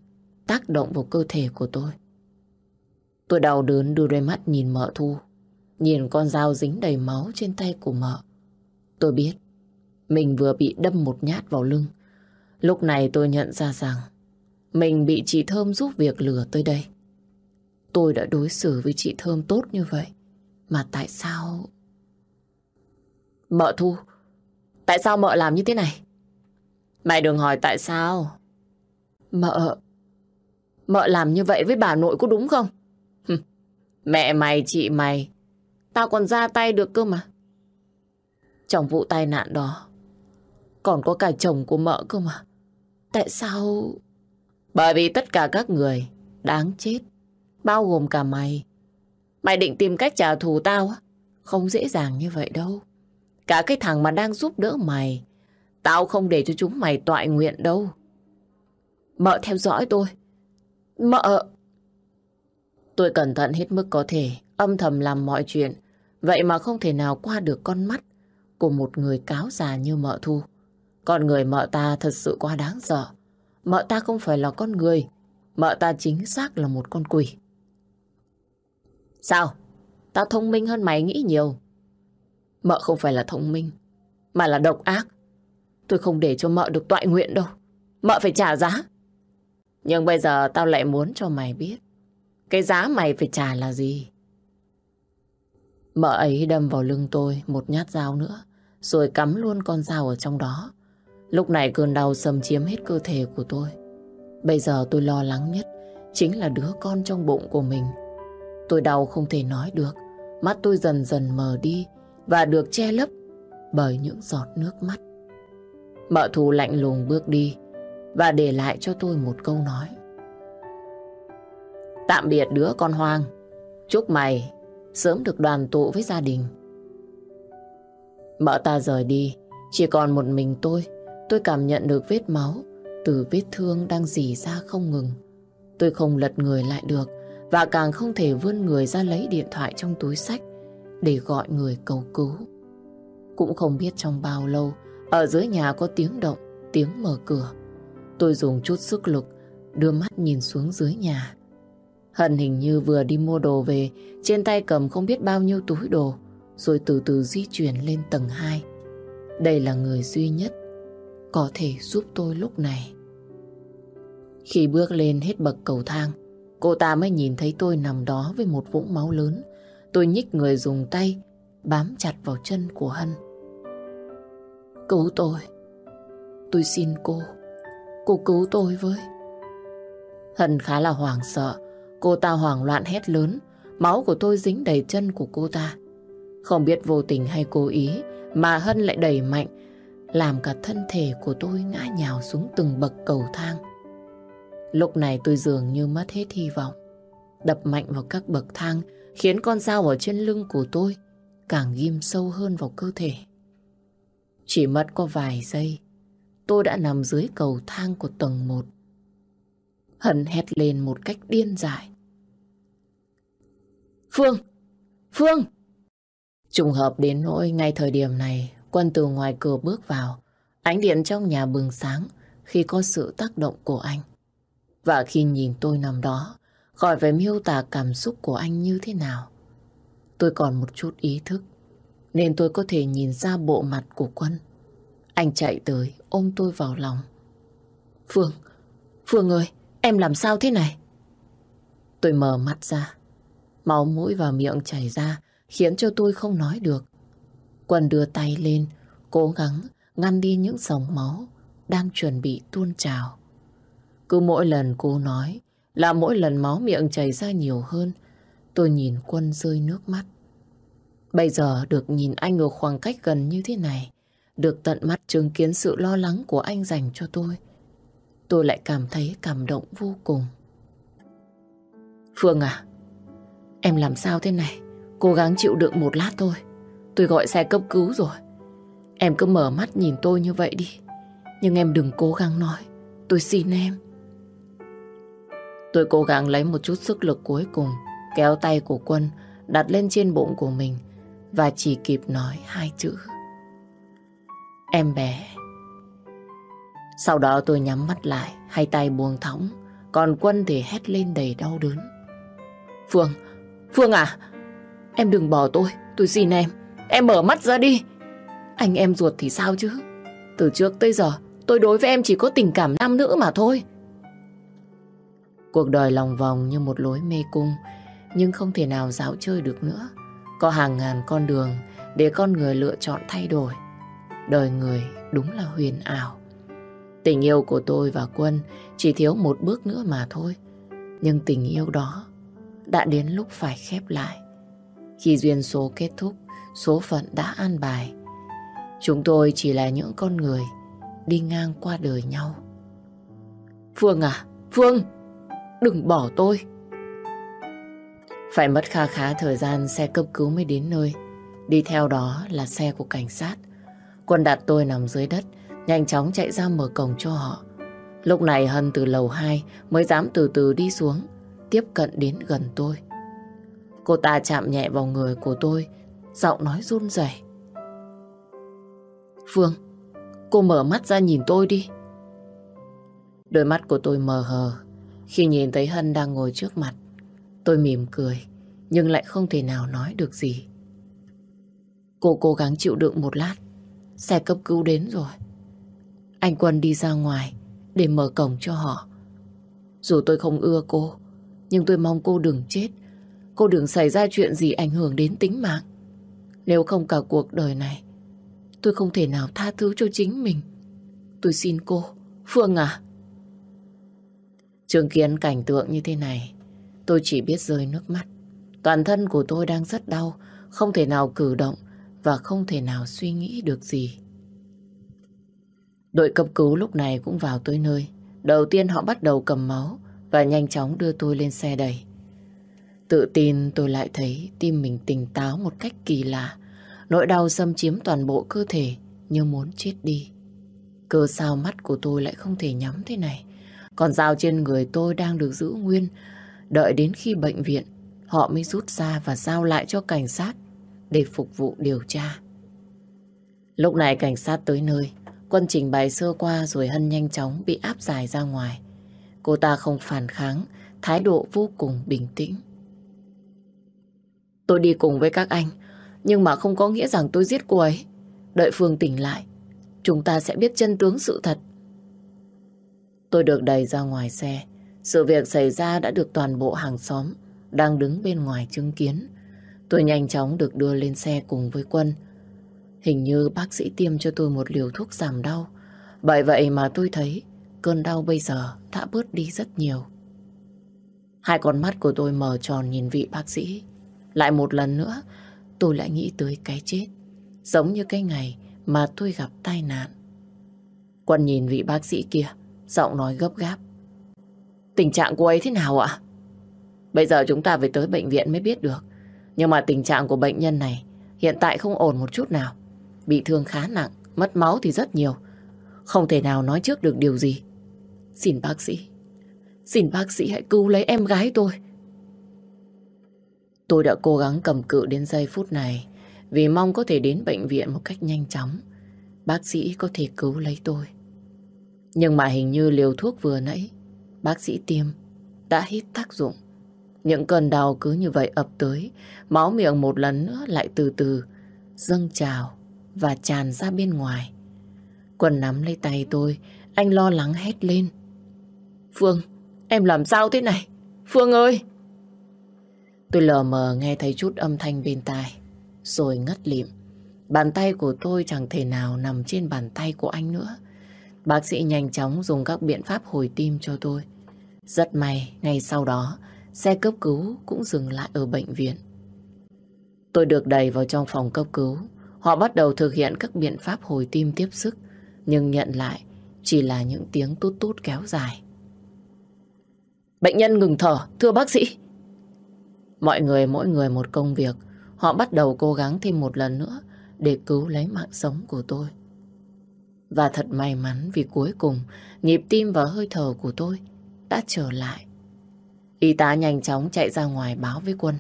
tác động vào cơ thể của tôi. Tôi đau đớn đưa đôi mắt nhìn mợ thu. Nhìn con dao dính đầy máu trên tay của mợ. Tôi biết mình vừa bị đâm một nhát vào lưng. Lúc này tôi nhận ra rằng mình bị chị Thơm giúp việc lừa tới đây. Tôi đã đối xử với chị Thơm tốt như vậy. Mà tại sao... Mợ Thu, tại sao mợ làm như thế này? Mày đừng hỏi tại sao. Mợ, mợ làm như vậy với bà nội có đúng không? Mẹ mày, chị mày, tao còn ra tay được cơ mà. Trong vụ tai nạn đó, còn có cả chồng của mợ cơ mà. Tại sao... Bởi vì tất cả các người đáng chết, bao gồm cả mày. Mày định tìm cách trả thù tao á? Không dễ dàng như vậy đâu. Cả cái thằng mà đang giúp đỡ mày, tao không để cho chúng mày tọa nguyện đâu. Mợ theo dõi tôi. Mợ... Tôi cẩn thận hết mức có thể, âm thầm làm mọi chuyện. Vậy mà không thể nào qua được con mắt của một người cáo già như mợ thu. Con người mợ ta thật sự quá đáng sợ. Mợ ta không phải là con người. Mợ ta chính xác là một con quỷ. Sao? Tao thông minh hơn mày nghĩ nhiều. Mợ không phải là thông minh, mà là độc ác. Tôi không để cho mợ được tọa nguyện đâu. Mợ phải trả giá. Nhưng bây giờ tao lại muốn cho mày biết cái giá mày phải trả là gì. Mợ ấy đâm vào lưng tôi một nhát dao nữa, rồi cắm luôn con dao ở trong đó. Lúc này cơn đau xâm chiếm hết cơ thể của tôi. Bây giờ tôi lo lắng nhất chính là đứa con trong bụng của mình. Tôi đau không thể nói được, mắt tôi dần dần mờ đi và được che lấp bởi những giọt nước mắt. Mợ thù lạnh lùng bước đi và để lại cho tôi một câu nói. Tạm biệt đứa con hoang, chúc mày sớm được đoàn tụ với gia đình. Mợ ta rời đi, chỉ còn một mình tôi, tôi cảm nhận được vết máu từ vết thương đang dì ra không ngừng. Tôi không lật người lại được và càng không thể vươn người ra lấy điện thoại trong túi sách để gọi người cầu cứu. Cũng không biết trong bao lâu, ở dưới nhà có tiếng động, tiếng mở cửa. Tôi dùng chút sức lực, đưa mắt nhìn xuống dưới nhà. Hận hình như vừa đi mua đồ về, trên tay cầm không biết bao nhiêu túi đồ, rồi từ từ di chuyển lên tầng 2. Đây là người duy nhất có thể giúp tôi lúc này. Khi bước lên hết bậc cầu thang, cô ta mới nhìn thấy tôi nằm đó với một vũng máu lớn. Tôi nhích người dùng tay, bám chặt vào chân của Hân. Cứu tôi. Tôi xin cô. Cô cứu tôi với. Hân khá là hoảng sợ. Cô ta hoảng loạn hét lớn. Máu của tôi dính đầy chân của cô ta. Không biết vô tình hay cố ý mà Hân lại đẩy mạnh làm cả thân thể của tôi ngã nhào xuống từng bậc cầu thang. Lúc này tôi dường như mất hết hy vọng. Đập mạnh vào các bậc thang khiến con dao ở trên lưng của tôi càng ghim sâu hơn vào cơ thể. Chỉ mất có vài giây, tôi đã nằm dưới cầu thang của tầng 1. Hận hét lên một cách điên dại. Phương! Phương! Trùng hợp đến nỗi ngay thời điểm này, quân từ ngoài cửa bước vào. Ánh điện trong nhà bừng sáng khi có sự tác động của anh. Và khi nhìn tôi nằm đó, khỏi phải miêu tả cảm xúc của anh như thế nào. Tôi còn một chút ý thức, nên tôi có thể nhìn ra bộ mặt của quân. Anh chạy tới, ôm tôi vào lòng. Phương, Phương ơi, em làm sao thế này? Tôi mở mắt ra, máu mũi và miệng chảy ra, khiến cho tôi không nói được. Quân đưa tay lên, cố gắng ngăn đi những dòng máu đang chuẩn bị tuôn trào. Cứ mỗi lần cô nói là mỗi lần máu miệng chảy ra nhiều hơn, tôi nhìn Quân rơi nước mắt. Bây giờ được nhìn anh ở khoảng cách gần như thế này, được tận mắt chứng kiến sự lo lắng của anh dành cho tôi, tôi lại cảm thấy cảm động vô cùng. Phương à, em làm sao thế này? Cố gắng chịu đựng một lát thôi. Tôi gọi xe cấp cứu rồi. Em cứ mở mắt nhìn tôi như vậy đi. Nhưng em đừng cố gắng nói. Tôi xin em. Tôi cố gắng lấy một chút sức lực cuối cùng, kéo tay của Quân đặt lên trên bụng của mình và chỉ kịp nói hai chữ. Em bé, Sau đó tôi nhắm mắt lại, hai tay buông thõng, còn Quân thì hét lên đầy đau đớn. Phương, Phương à, em đừng bỏ tôi, tôi xin em, em mở mắt ra đi. Anh em ruột thì sao chứ? Từ trước tới giờ, tôi đối với em chỉ có tình cảm nam nữ mà thôi. Cuộc đời lòng vòng như một lối mê cung, nhưng không thể nào dạo chơi được nữa. Có hàng ngàn con đường để con người lựa chọn thay đổi. Đời người đúng là huyền ảo. Tình yêu của tôi và Quân chỉ thiếu một bước nữa mà thôi. Nhưng tình yêu đó đã đến lúc phải khép lại. Khi duyên số kết thúc, số phận đã an bài. Chúng tôi chỉ là những con người đi ngang qua đời nhau. Phương à, Phương, đừng bỏ tôi. Phải mất khá khá thời gian xe cấp cứu mới đến nơi. Đi theo đó là xe của cảnh sát. Quân đặt tôi nằm dưới đất, nhanh chóng chạy ra mở cổng cho họ. Lúc này Hân từ lầu 2 mới dám từ từ đi xuống, tiếp cận đến gần tôi. Cô ta chạm nhẹ vào người của tôi, giọng nói run rẩy. Phương, cô mở mắt ra nhìn tôi đi. Đôi mắt của tôi mờ hờ khi nhìn thấy Hân đang ngồi trước mặt. Tôi mỉm cười, nhưng lại không thể nào nói được gì. Cô cố gắng chịu đựng một lát. Xe cấp cứu đến rồi. Anh Quân đi ra ngoài để mở cổng cho họ. Dù tôi không ưa cô, nhưng tôi mong cô đừng chết. Cô đừng xảy ra chuyện gì ảnh hưởng đến tính mạng. Nếu không cả cuộc đời này, tôi không thể nào tha thứ cho chính mình. Tôi xin cô, Phương à. Chứng kiến cảnh tượng như thế này, tôi chỉ biết rơi nước mắt. Toàn thân của tôi đang rất đau, không thể nào cử động và không thể nào suy nghĩ được gì. Đội cấp cứu lúc này cũng vào tới nơi. Đầu tiên họ bắt đầu cầm máu và nhanh chóng đưa tôi lên xe đẩy. Tự tin tôi lại thấy tim mình tỉnh táo một cách kỳ lạ. Nỗi đau xâm chiếm toàn bộ cơ thể như muốn chết đi. Cơ sao mắt của tôi lại không thể nhắm thế này. Còn dao trên người tôi đang được giữ nguyên. Đợi đến khi bệnh viện, họ mới rút ra và giao lại cho cảnh sát để phục vụ điều tra. Lúc này cảnh sát tới nơi, Quân trình bày sơ qua rồi Hân nhanh chóng bị áp giải ra ngoài. Cô ta không phản kháng, thái độ vô cùng bình tĩnh. Tôi đi cùng với các anh, nhưng mà không có nghĩa rằng tôi giết cô ấy. Đợi Phương tỉnh lại, chúng ta sẽ biết chân tướng sự thật. Tôi được đẩy ra ngoài xe. Sự việc xảy ra đã được toàn bộ hàng xóm đang đứng bên ngoài chứng kiến. Tôi nhanh chóng được đưa lên xe cùng với Quân. Hình như bác sĩ tiêm cho tôi một liều thuốc giảm đau. Bởi vậy mà tôi thấy cơn đau bây giờ đã bớt đi rất nhiều. Hai con mắt của tôi mở tròn nhìn vị bác sĩ. Lại một lần nữa, tôi lại nghĩ tới cái chết. Giống như cái ngày mà tôi gặp tai nạn. Quân nhìn vị bác sĩ kia, giọng nói gấp gáp. Tình trạng của ấy thế nào ạ? Bây giờ chúng ta phải tới bệnh viện mới biết được. Nhưng mà tình trạng của bệnh nhân này hiện tại không ổn một chút nào. Bị thương khá nặng, mất máu thì rất nhiều. Không thể nào nói trước được điều gì. Xin bác sĩ, xin bác sĩ hãy cứu lấy em gái tôi. Tôi đã cố gắng cầm cự đến giây phút này vì mong có thể đến bệnh viện một cách nhanh chóng. Bác sĩ có thể cứu lấy tôi. Nhưng mà hình như liều thuốc vừa nãy, bác sĩ tiêm đã hết tác dụng. Những cơn đau cứ như vậy ập tới, máu miệng một lần nữa lại từ từ dâng trào và tràn ra bên ngoài. Quân nắm lấy tay tôi, anh lo lắng hét lên. Phương, em làm sao thế này? Phương ơi! Tôi lờ mờ nghe thấy chút âm thanh bên tai, rồi ngất lịm. Bàn tay của tôi chẳng thể nào nằm trên bàn tay của anh nữa. Bác sĩ nhanh chóng dùng các biện pháp hồi tim cho tôi. Rất may, ngay sau đó, xe cấp cứu cũng dừng lại ở bệnh viện. Tôi được đẩy vào trong phòng cấp cứu. Họ bắt đầu thực hiện các biện pháp hồi tim tiếp sức, nhưng nhận lại chỉ là những tiếng tút tút kéo dài. Bệnh nhân ngừng thở, thưa bác sĩ. Mọi người mỗi người một công việc, họ bắt đầu cố gắng thêm một lần nữa để cứu lấy mạng sống của tôi. Và thật may mắn vì cuối cùng nhịp tim và hơi thở của tôi đã trở lại. Y tá nhanh chóng chạy ra ngoài báo với Quân.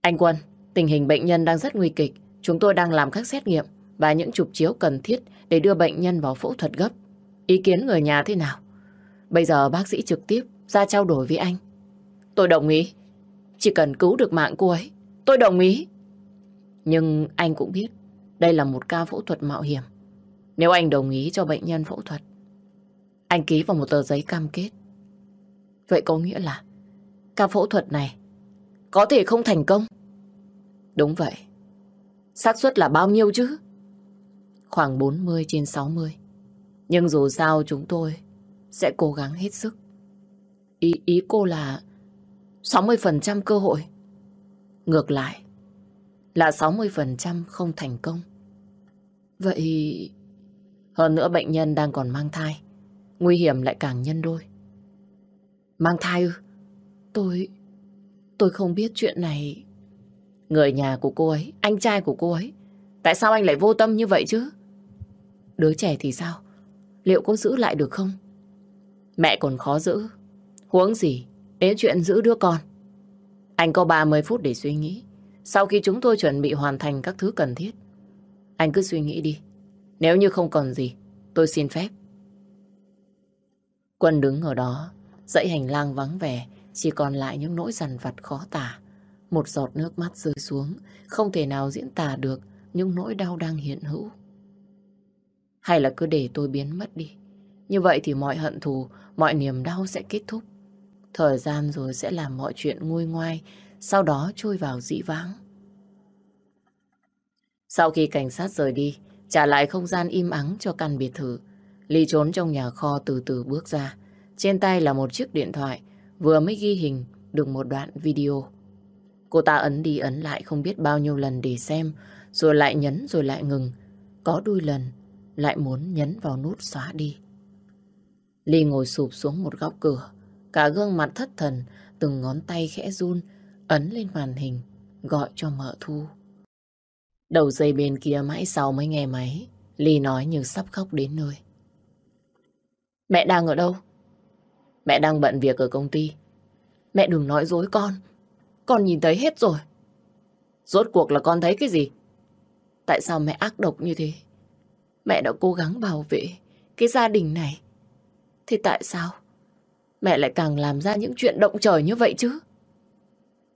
Anh Quân, tình hình bệnh nhân đang rất nguy kịch. Chúng tôi đang làm các xét nghiệm và những chụp chiếu cần thiết để đưa bệnh nhân vào phẫu thuật gấp. Ý kiến người nhà thế nào? Bây giờ bác sĩ trực tiếp ra trao đổi với anh. Tôi đồng ý. Chỉ cần cứu được mạng cô ấy, tôi đồng ý. Nhưng anh cũng biết đây là một ca phẫu thuật mạo hiểm. Nếu anh đồng ý cho bệnh nhân phẫu thuật, anh ký vào một tờ giấy cam kết. Vậy có nghĩa là ca phẫu thuật này có thể không thành công. Đúng vậy. xác suất là bao nhiêu chứ? Khoảng 40 trên 60. Nhưng dù sao chúng tôi sẽ cố gắng hết sức. Ý, ý cô là 60% cơ hội. Ngược lại là 60% không thành công. Vậy... Hơn nữa bệnh nhân đang còn mang thai. Nguy hiểm lại càng nhân đôi. Mang thai ư? Tôi... Tôi không biết chuyện này. Người nhà của cô ấy, anh trai của cô ấy. Tại sao anh lại vô tâm như vậy chứ? Đứa trẻ thì sao? Liệu có giữ lại được không? Mẹ còn khó giữ. Huống gì? Đến chuyện giữ đứa con. Anh có 30 phút để suy nghĩ. Sau khi chúng tôi chuẩn bị hoàn thành các thứ cần thiết. Anh cứ suy nghĩ đi. Nếu như không còn gì, tôi xin phép. Quân đứng ở đó, dãy hành lang vắng vẻ, chỉ còn lại những nỗi dằn vặt khó tả. Một giọt nước mắt rơi xuống, không thể nào diễn tả được những nỗi đau đang hiện hữu. Hay là cứ để tôi biến mất đi. Như vậy thì mọi hận thù, mọi niềm đau sẽ kết thúc. Thời gian rồi sẽ làm mọi chuyện nguôi ngoai, sau đó trôi vào dĩ vãng. Sau khi cảnh sát rời đi, trả lại không gian im ắng cho căn biệt thự, Ly trốn trong nhà kho từ từ bước ra. Trên tay là một chiếc điện thoại, vừa mới ghi hình được một đoạn video. Cô ta ấn đi ấn lại không biết bao nhiêu lần để xem, rồi lại nhấn rồi lại ngừng. Có đôi lần lại muốn nhấn vào nút xóa đi. Ly ngồi sụp xuống một góc cửa, cả gương mặt thất thần, từng ngón tay khẽ run, ấn lên màn hình, gọi cho mợ thu. Đầu dây bên kia mãi sau mới nghe máy, Ly nói như sắp khóc đến nơi. Mẹ đang ở đâu? Mẹ đang bận việc ở công ty. Mẹ đừng nói dối con. Con nhìn thấy hết rồi. Rốt cuộc là con thấy cái gì? Tại sao mẹ ác độc như thế? Mẹ đã cố gắng bảo vệ cái gia đình này. Thế tại sao mẹ lại càng làm ra những chuyện động trời như vậy chứ?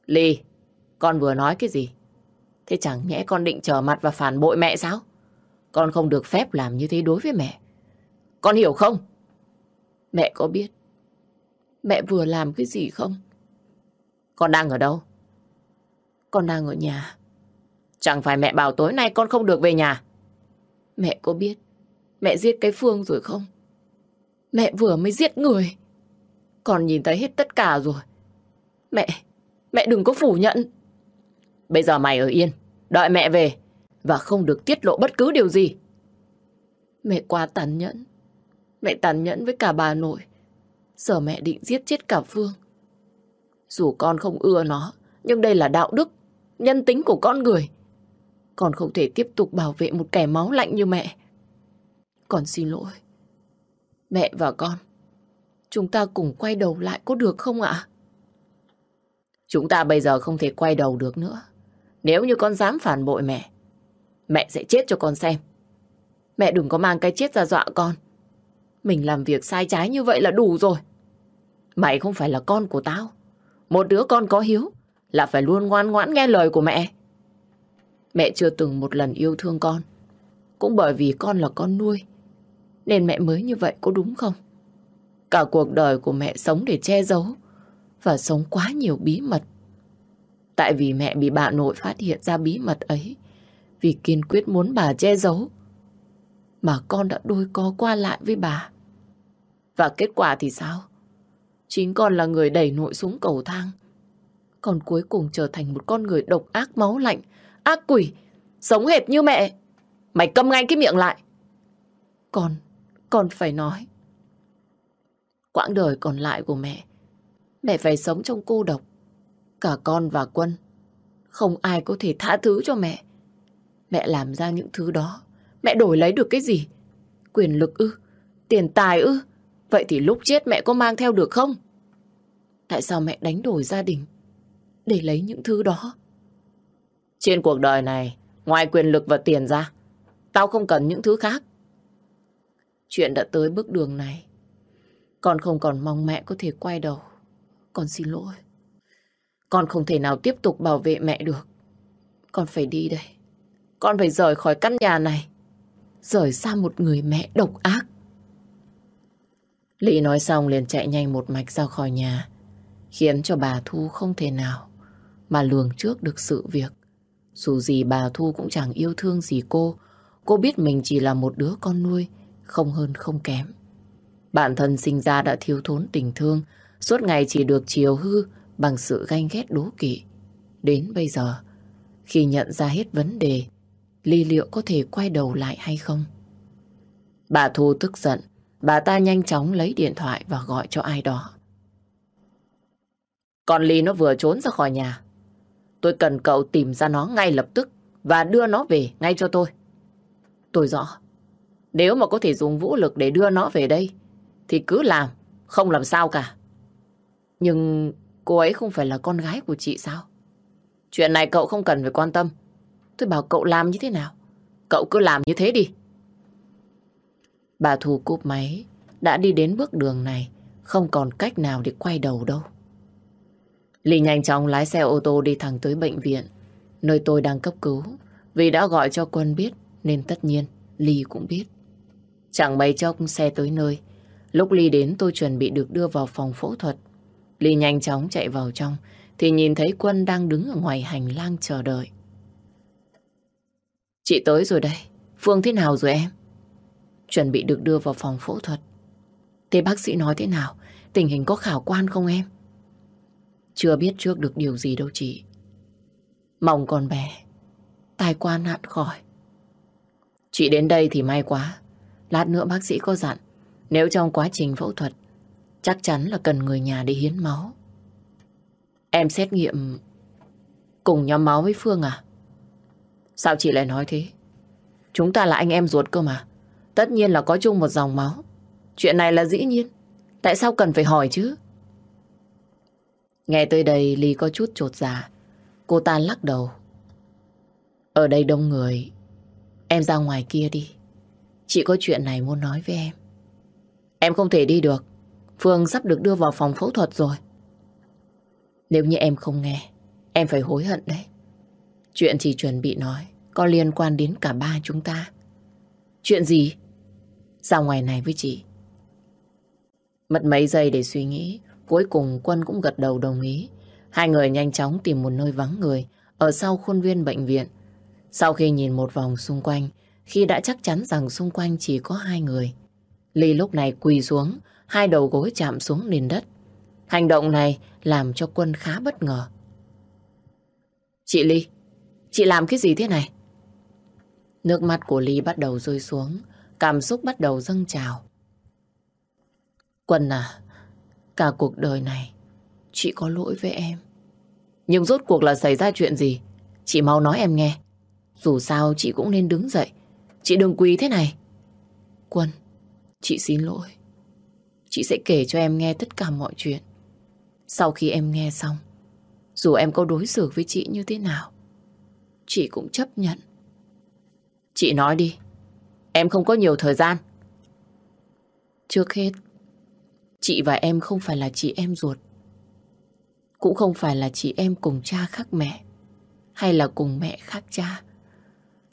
Ly, con vừa nói cái gì? Thế chẳng nhẽ con định trở mặt và phản bội mẹ sao? Con không được phép làm như thế đối với mẹ. Con hiểu không? Mẹ có biết mẹ vừa làm cái gì không? Con đang ở đâu? Con đang ở nhà. Chẳng phải mẹ bảo tối nay con không được về nhà. Mẹ có biết mẹ giết cái Phương rồi không? Mẹ vừa mới giết người. Con nhìn thấy hết tất cả rồi. Mẹ, mẹ đừng có phủ nhận. Bây giờ mày ở yên, đợi mẹ về và không được tiết lộ bất cứ điều gì. Mẹ quá tàn nhẫn. Mẹ tàn nhẫn với cả bà nội. Giờ mẹ định giết chết cả Phương. Dù con không ưa nó, nhưng đây là đạo đức, nhân tính của con người. Con không thể tiếp tục bảo vệ một kẻ máu lạnh như mẹ. Con xin lỗi. Mẹ và con, chúng ta cùng quay đầu lại có được không ạ? Chúng ta bây giờ không thể quay đầu được nữa. Nếu như con dám phản bội mẹ, mẹ sẽ chết cho con xem. Mẹ đừng có mang cái chết ra dọa con. Mình làm việc sai trái như vậy là đủ rồi. Mày không phải là con của tao. Một đứa con có hiếu là phải luôn ngoan ngoãn nghe lời của mẹ. Mẹ chưa từng một lần yêu thương con. Cũng bởi vì con là con nuôi. Nên mẹ mới như vậy có đúng không? Cả cuộc đời của mẹ sống để che giấu và sống quá nhiều bí mật. Tại vì mẹ bị bà nội phát hiện ra bí mật ấy vì kiên quyết muốn bà che giấu mà con đã đôi co qua lại với bà. Và kết quả thì sao? Chính con là người đẩy nội xuống cầu thang. Còn cuối cùng trở thành một con người độc ác máu lạnh, ác quỷ, sống hệt như mẹ. Mày câm ngay cái miệng lại. Con, con phải nói. Quãng đời còn lại của mẹ, mẹ phải sống trong cô độc. Cả con và quân, không ai có thể tha thứ cho mẹ. Mẹ làm ra những thứ đó, mẹ đổi lấy được cái gì? Quyền lực ư? Tiền tài ư? Vậy thì lúc chết mẹ có mang theo được không? Tại sao mẹ đánh đổi gia đình để lấy những thứ đó? Trên cuộc đời này, ngoài quyền lực và tiền ra, Tao không cần những thứ khác. Chuyện đã tới bước đường này. Con không còn mong mẹ có thể quay đầu. Con xin lỗi. Con không thể nào tiếp tục bảo vệ mẹ được. Con phải đi đây. Con phải rời khỏi căn nhà này. Rời xa một người mẹ độc ác. lị nói xong liền chạy nhanh một mạch ra khỏi nhà. Khiến cho bà Thu không thể nào mà lường trước được sự việc. Dù gì bà Thu cũng chẳng yêu thương gì cô. Cô biết mình chỉ là một đứa con nuôi, không hơn không kém. Bản thân sinh ra đã thiếu thốn tình thương, suốt ngày chỉ được chiều hư bằng sự ganh ghét đố kỵ. Đến bây giờ, khi nhận ra hết vấn đề, Ly liệu có thể quay đầu lại hay không? Bà Thu tức giận, bà ta nhanh chóng lấy điện thoại và gọi cho ai đó. Con Ly nó vừa trốn ra khỏi nhà. Tôi cần cậu tìm ra nó ngay lập tức và đưa nó về ngay cho tôi. Tôi rõ. Nếu mà có thể dùng vũ lực để đưa nó về đây, thì cứ làm, không làm sao cả. Nhưng cô ấy không phải là con gái của chị sao? Chuyện này cậu không cần phải quan tâm. Tôi bảo cậu làm như thế nào? Cậu cứ làm như thế đi. Bà Thù cúp máy, đã đi đến bước đường này, không còn cách nào để quay đầu đâu. Ly nhanh chóng lái xe ô tô đi thẳng tới bệnh viện, nơi tôi đang cấp cứu. Vì đã gọi cho Quân biết, nên tất nhiên Ly cũng biết. Chẳng mấy chốc xe tới nơi. Lúc Ly đến tôi chuẩn bị được đưa vào phòng phẫu thuật. Ly nhanh chóng chạy vào trong, thì nhìn thấy Quân đang đứng ở ngoài hành lang chờ đợi. Chị tới rồi đây. Phương thế nào rồi em? Chuẩn bị được đưa vào phòng phẫu thuật. Thế bác sĩ nói thế nào? Tình hình có khả quan không em? Chưa biết trước được điều gì đâu chị. Mong con bé, tai qua nạn khỏi. Chị đến đây thì may quá. Lát nữa bác sĩ có dặn, nếu trong quá trình phẫu thuật, chắc chắn là cần người nhà đi hiến máu. Em xét nghiệm cùng nhóm máu với Phương à? Sao chị lại nói thế? Chúng ta là anh em ruột cơ mà. Tất nhiên là có chung một dòng máu. Chuyện này là dĩ nhiên. Tại sao cần phải hỏi chứ? Nghe tới đây, Ly có chút trột dạ. Cô ta lắc đầu. Ở đây đông người. Em ra ngoài kia đi. Chị có chuyện này muốn nói với em. Em không thể đi được. Phương sắp được đưa vào phòng phẫu thuật rồi. Nếu như em không nghe, em phải hối hận đấy. Chuyện chỉ chuẩn bị nói có liên quan đến cả ba chúng ta. Chuyện gì? Ra ngoài này với chị. Mất mấy giây để suy nghĩ, cuối cùng Quân cũng gật đầu đồng ý. Hai người nhanh chóng tìm một nơi vắng người ở sau khuôn viên bệnh viện. Sau khi nhìn một vòng xung quanh, khi đã chắc chắn rằng xung quanh chỉ có hai người, Ly lúc này quỳ xuống, hai đầu gối chạm xuống nền đất. Hành động này làm cho Quân khá bất ngờ. Chị Ly, chị làm cái gì thế này? Nước mắt của Ly bắt đầu rơi xuống, cảm xúc bắt đầu dâng trào. Quân à, cả cuộc đời này, chị có lỗi với em. Nhưng rốt cuộc là xảy ra chuyện gì? Chị mau nói em nghe. Dù sao chị cũng nên đứng dậy. Chị đừng quỳ thế này. Quân, chị xin lỗi. Chị sẽ kể cho em nghe tất cả mọi chuyện. Sau khi em nghe xong, dù em có đối xử với chị như thế nào, chị cũng chấp nhận. Chị nói đi, em không có nhiều thời gian. Trước hết, chị và em không phải là chị em ruột. Cũng không phải là chị em cùng cha khác mẹ, hay là cùng mẹ khác cha.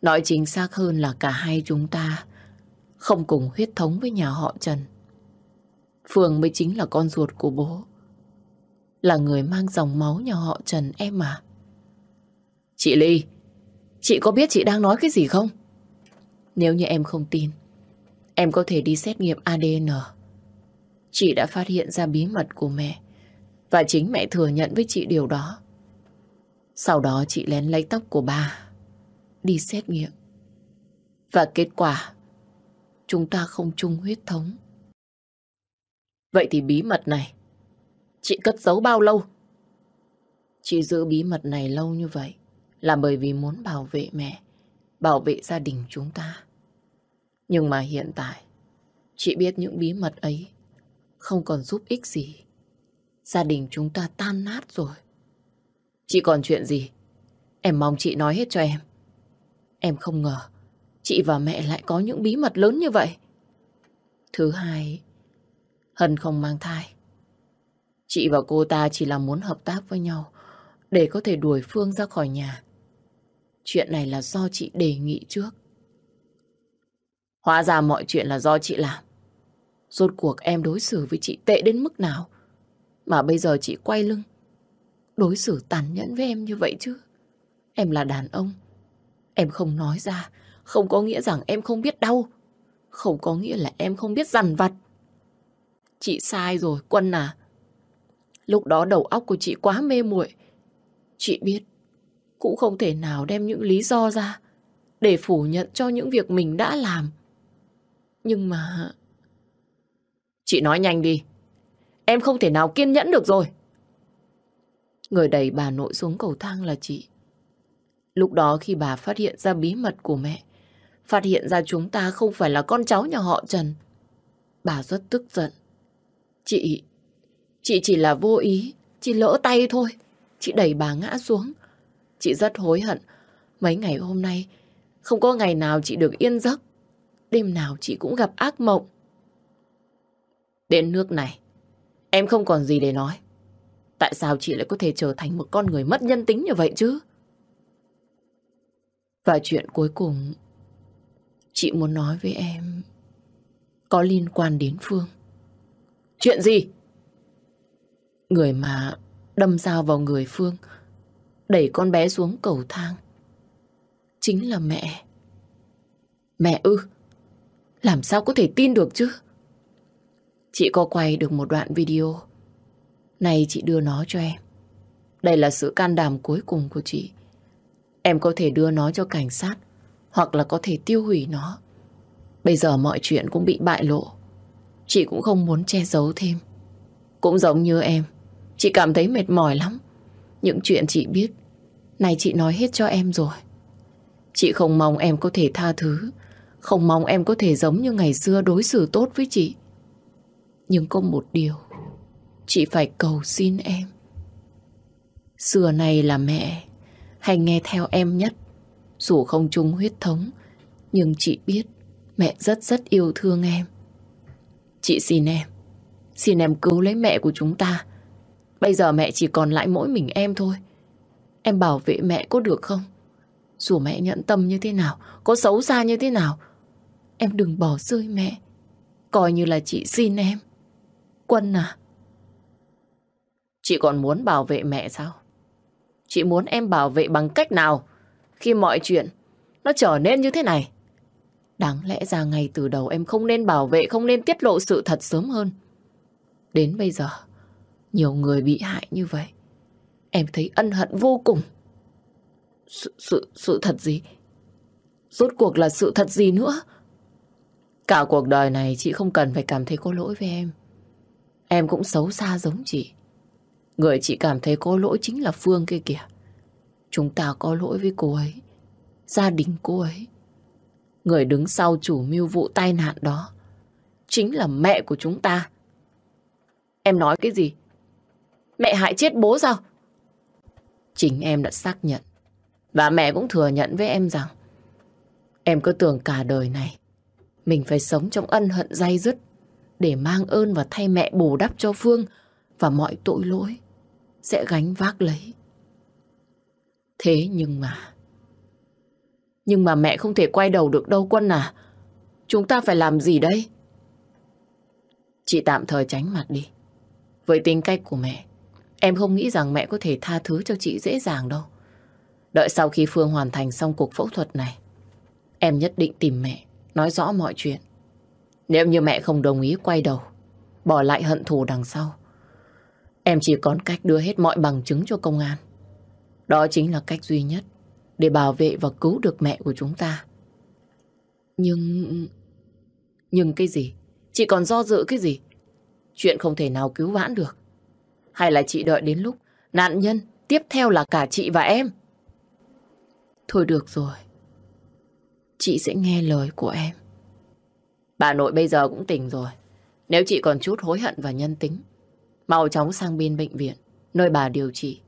Nói chính xác hơn là cả hai chúng ta không cùng huyết thống với nhà họ Trần. Phương mới chính là con ruột của bố. Là người mang dòng máu nhà họ Trần em mà. Chị Ly, chị có biết chị đang nói cái gì không? Nếu như em không tin, em có thể đi xét nghiệm ADN. Chị đã phát hiện ra bí mật của mẹ và chính mẹ thừa nhận với chị điều đó. Sau đó chị lén lấy tóc của bà, đi xét nghiệm. Và kết quả chúng ta không chung huyết thống. Vậy thì bí mật này chị cất giấu bao lâu? Chị giữ bí mật này lâu như vậy là bởi vì muốn bảo vệ mẹ, bảo vệ gia đình chúng ta. Nhưng mà hiện tại, chị biết những bí mật ấy không còn giúp ích gì. Gia đình chúng ta tan nát rồi. Chị còn chuyện gì? Em mong chị nói hết cho em. Em không ngờ chị và mẹ lại có những bí mật lớn như vậy. Thứ hai, Hân không mang thai. Chị và cô ta chỉ là muốn hợp tác với nhau, để có thể đuổi Phương ra khỏi nhà. Chuyện này là do chị đề nghị trước. Hóa ra mọi chuyện là do chị làm. Rốt cuộc em đối xử với chị tệ đến mức nào mà bây giờ chị quay lưng, đối xử tàn nhẫn với em như vậy chứ. Em là đàn ông. Em không nói ra, không có nghĩa rằng em không biết đau. Không có nghĩa là em không biết dằn vặt. Chị sai rồi, Quân à. Lúc đó đầu óc của chị quá mê muội. Chị biết, cũng không thể nào đem những lý do ra để phủ nhận cho những việc mình đã làm. Nhưng mà... Chị nói nhanh đi. Em không thể nào kiên nhẫn được rồi. Người đẩy bà nội xuống cầu thang là chị. Lúc đó khi bà phát hiện ra bí mật của mẹ, phát hiện ra chúng ta không phải là con cháu nhà họ Trần, bà rất tức giận. Chị, chị chỉ là vô ý, chị lỡ tay thôi. Chị đẩy bà ngã xuống. Chị rất hối hận. Mấy ngày hôm nay, không có ngày nào chị được yên giấc. Đêm nào chị cũng gặp ác mộng. Đến nước này, em không còn gì để nói. Tại sao chị lại có thể trở thành một con người mất nhân tính như vậy chứ? Và chuyện cuối cùng, chị muốn nói với em có liên quan đến Phương. Chuyện gì? Người mà đâm dao vào người Phương, đẩy con bé xuống cầu thang. Chính là mẹ. Mẹ ư? Làm sao có thể tin được chứ? Chị có quay được một đoạn video. Này chị đưa nó cho em. Đây là sự can đảm cuối cùng của chị. Em có thể đưa nó cho cảnh sát hoặc là có thể tiêu hủy nó. Bây giờ mọi chuyện cũng bị bại lộ. Chị cũng không muốn che giấu thêm. Cũng giống như em, chị cảm thấy mệt mỏi lắm. Những chuyện chị biết, này chị nói hết cho em rồi. Chị không mong em có thể tha thứ, không mong em có thể giống như ngày xưa đối xử tốt với chị. Nhưng có một điều, chị phải cầu xin em. Xưa này là mẹ, hay nghe theo em nhất. Dù không chung huyết thống, nhưng chị biết mẹ rất rất yêu thương em. Chị xin em, xin em cứu lấy mẹ của chúng ta. Bây giờ mẹ chỉ còn lại mỗi mình em thôi. Em bảo vệ mẹ có được không? Dù mẹ nhận tâm như thế nào, có xấu xa như thế nào, em đừng bỏ rơi mẹ. Coi như là chị xin em. Quân à? Chị còn muốn bảo vệ mẹ sao? Chị muốn em bảo vệ bằng cách nào khi mọi chuyện nó trở nên như thế này? Đáng lẽ ra ngày từ đầu em không nên bảo vệ, không nên tiết lộ sự thật sớm hơn. Đến bây giờ, nhiều người bị hại như vậy. Em thấy ân hận vô cùng. Sự, sự, sự thật gì? Rốt cuộc là sự thật gì nữa? Cả cuộc đời này chị không cần phải cảm thấy có lỗi với em. Em cũng xấu xa giống chị. Người chị cảm thấy có lỗi chính là Phương kia kìa. Chúng ta có lỗi với cô ấy. Gia đình cô ấy. Người đứng sau chủ mưu vụ tai nạn đó chính là mẹ của chúng ta. Em nói cái gì? Mẹ hại chết bố sao? Chính em đã xác nhận. Và mẹ cũng thừa nhận với em rằng em cứ tưởng cả đời này mình phải sống trong ân hận dai dứt để mang ơn và thay mẹ bù đắp cho Phương và mọi tội lỗi sẽ gánh vác lấy. Thế nhưng mà... Nhưng mà mẹ không thể quay đầu được đâu Quân à. Chúng ta phải làm gì đây? Chị tạm thời tránh mặt đi. Với tính cách của mẹ, em không nghĩ rằng mẹ có thể tha thứ cho chị dễ dàng đâu. Đợi sau khi Phương hoàn thành xong cuộc phẫu thuật này, em nhất định tìm mẹ, nói rõ mọi chuyện. Nếu như mẹ không đồng ý quay đầu, bỏ lại hận thù đằng sau, em chỉ còn cách đưa hết mọi bằng chứng cho công an. Đó chính là cách duy nhất để bảo vệ và cứu được mẹ của chúng ta. Nhưng... Nhưng cái gì? Chị còn do dự cái gì? Chuyện không thể nào cứu vãn được. Hay là chị đợi đến lúc nạn nhân tiếp theo là cả chị và em? Thôi được rồi. Chị sẽ nghe lời của em. Bà nội bây giờ cũng tỉnh rồi. Nếu chị còn chút hối hận và nhân tính, mau chóng sang bên bệnh viện, nơi bà điều trị,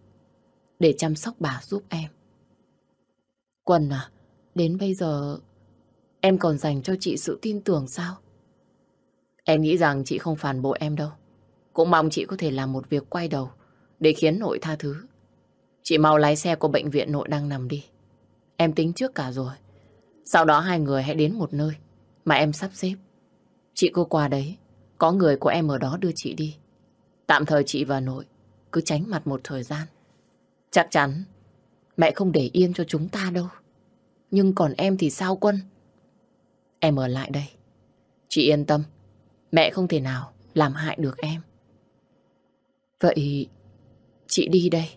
để chăm sóc bà giúp em. Quần à, đến bây giờ em còn dành cho chị sự tin tưởng sao? Em nghĩ rằng chị không phản bội em đâu. Cũng mong chị có thể làm một việc quay đầu để khiến nội tha thứ. Chị mau lái xe của bệnh viện nội đang nằm đi. Em tính trước cả rồi. Sau đó hai người hãy đến một nơi mà em sắp xếp. Chị cô qua đấy, có người của em ở đó đưa chị đi. Tạm thời chị và nội cứ tránh mặt một thời gian. Chắc chắn mẹ không để yên cho chúng ta đâu. Nhưng còn em thì sao quân? Em ở lại đây. Chị yên tâm, mẹ không thể nào làm hại được em. Vậy chị đi đây.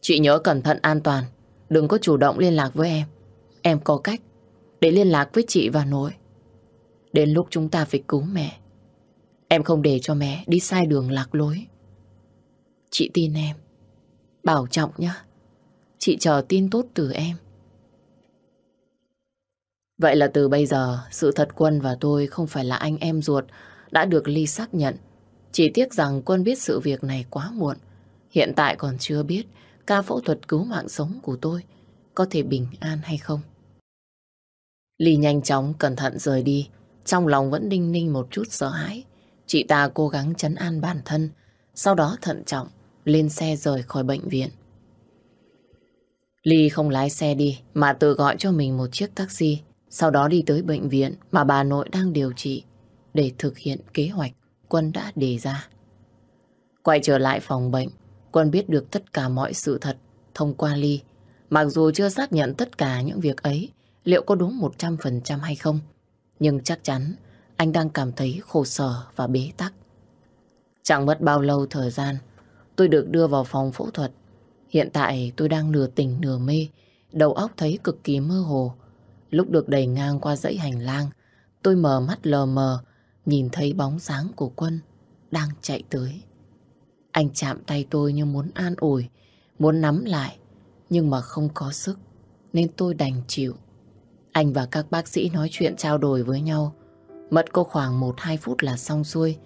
Chị nhớ cẩn thận an toàn, đừng có chủ động liên lạc với em. Em có cách để liên lạc với chị và nội. Đến lúc chúng ta phải cứu mẹ. Em không để cho mẹ đi sai đường lạc lối. Chị tin em. Bảo trọng nhá. Chị chờ tin tốt từ em. Vậy là từ bây giờ, sự thật Quân và tôi không phải là anh em ruột đã được Ly xác nhận. Chỉ tiếc rằng Quân biết sự việc này quá muộn. Hiện tại còn chưa biết ca phẫu thuật cứu mạng sống của tôi có thể bình an hay không. Ly nhanh chóng cẩn thận rời đi, trong lòng vẫn đinh ninh một chút sợ hãi. Chị ta cố gắng chấn an bản thân, sau đó thận trọng lên xe rời khỏi bệnh viện. Ly không lái xe đi mà tự gọi cho mình một chiếc taxi, sau đó đi tới bệnh viện mà bà nội đang điều trị để thực hiện kế hoạch Quân đã đề ra. Quay trở lại phòng bệnh, Quân biết được tất cả mọi sự thật thông qua Ly. Mặc dù chưa xác nhận tất cả những việc ấy liệu có đúng 100% hay không, nhưng chắc chắn anh đang cảm thấy khổ sở và bế tắc. Chẳng mất bao lâu thời gian, tôi được đưa vào phòng phẫu thuật. Hiện tại tôi đang nửa tỉnh nửa mê, đầu óc thấy cực kỳ mơ hồ. Lúc được đẩy ngang qua dãy hành lang, tôi mở mắt lờ mờ, nhìn thấy bóng sáng của quân đang chạy tới. Anh chạm tay tôi như muốn an ủi, muốn nắm lại, nhưng mà không có sức, nên tôi đành chịu. Anh và các bác sĩ nói chuyện trao đổi với nhau. Mất có khoảng 1-2 phút là xong xuôi.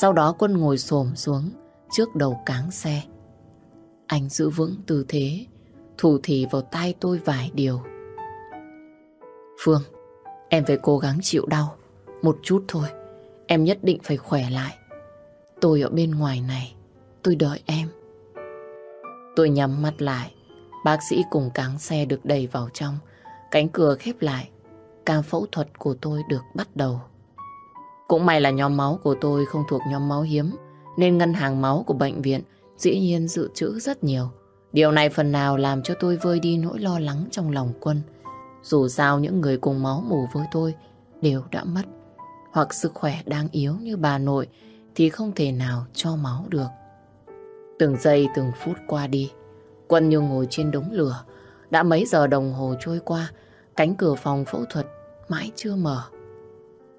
Sau đó quân ngồi xổm xuống trước đầu cáng xe. Anh giữ vững tư thế, thủ thì vào tay tôi vài điều. Phương, em phải cố gắng chịu đau. Một chút thôi, em nhất định phải khỏe lại. Tôi ở bên ngoài này, tôi đợi em. Tôi nhắm mắt lại, bác sĩ cùng cáng xe được đẩy vào trong. Cánh cửa khép lại, ca phẫu thuật của tôi được bắt đầu. Cũng may là nhóm máu của tôi không thuộc nhóm máu hiếm, nên ngân hàng máu của bệnh viện dĩ nhiên dự trữ rất nhiều. Điều này phần nào làm cho tôi vơi đi nỗi lo lắng trong lòng quân. Dù sao những người cùng máu mù với tôi đều đã mất, hoặc sức khỏe đang yếu như bà nội thì không thể nào cho máu được. Từng giây từng phút qua đi, quân như ngồi trên đống lửa, đã mấy giờ đồng hồ trôi qua, cánh cửa phòng phẫu thuật mãi chưa mở.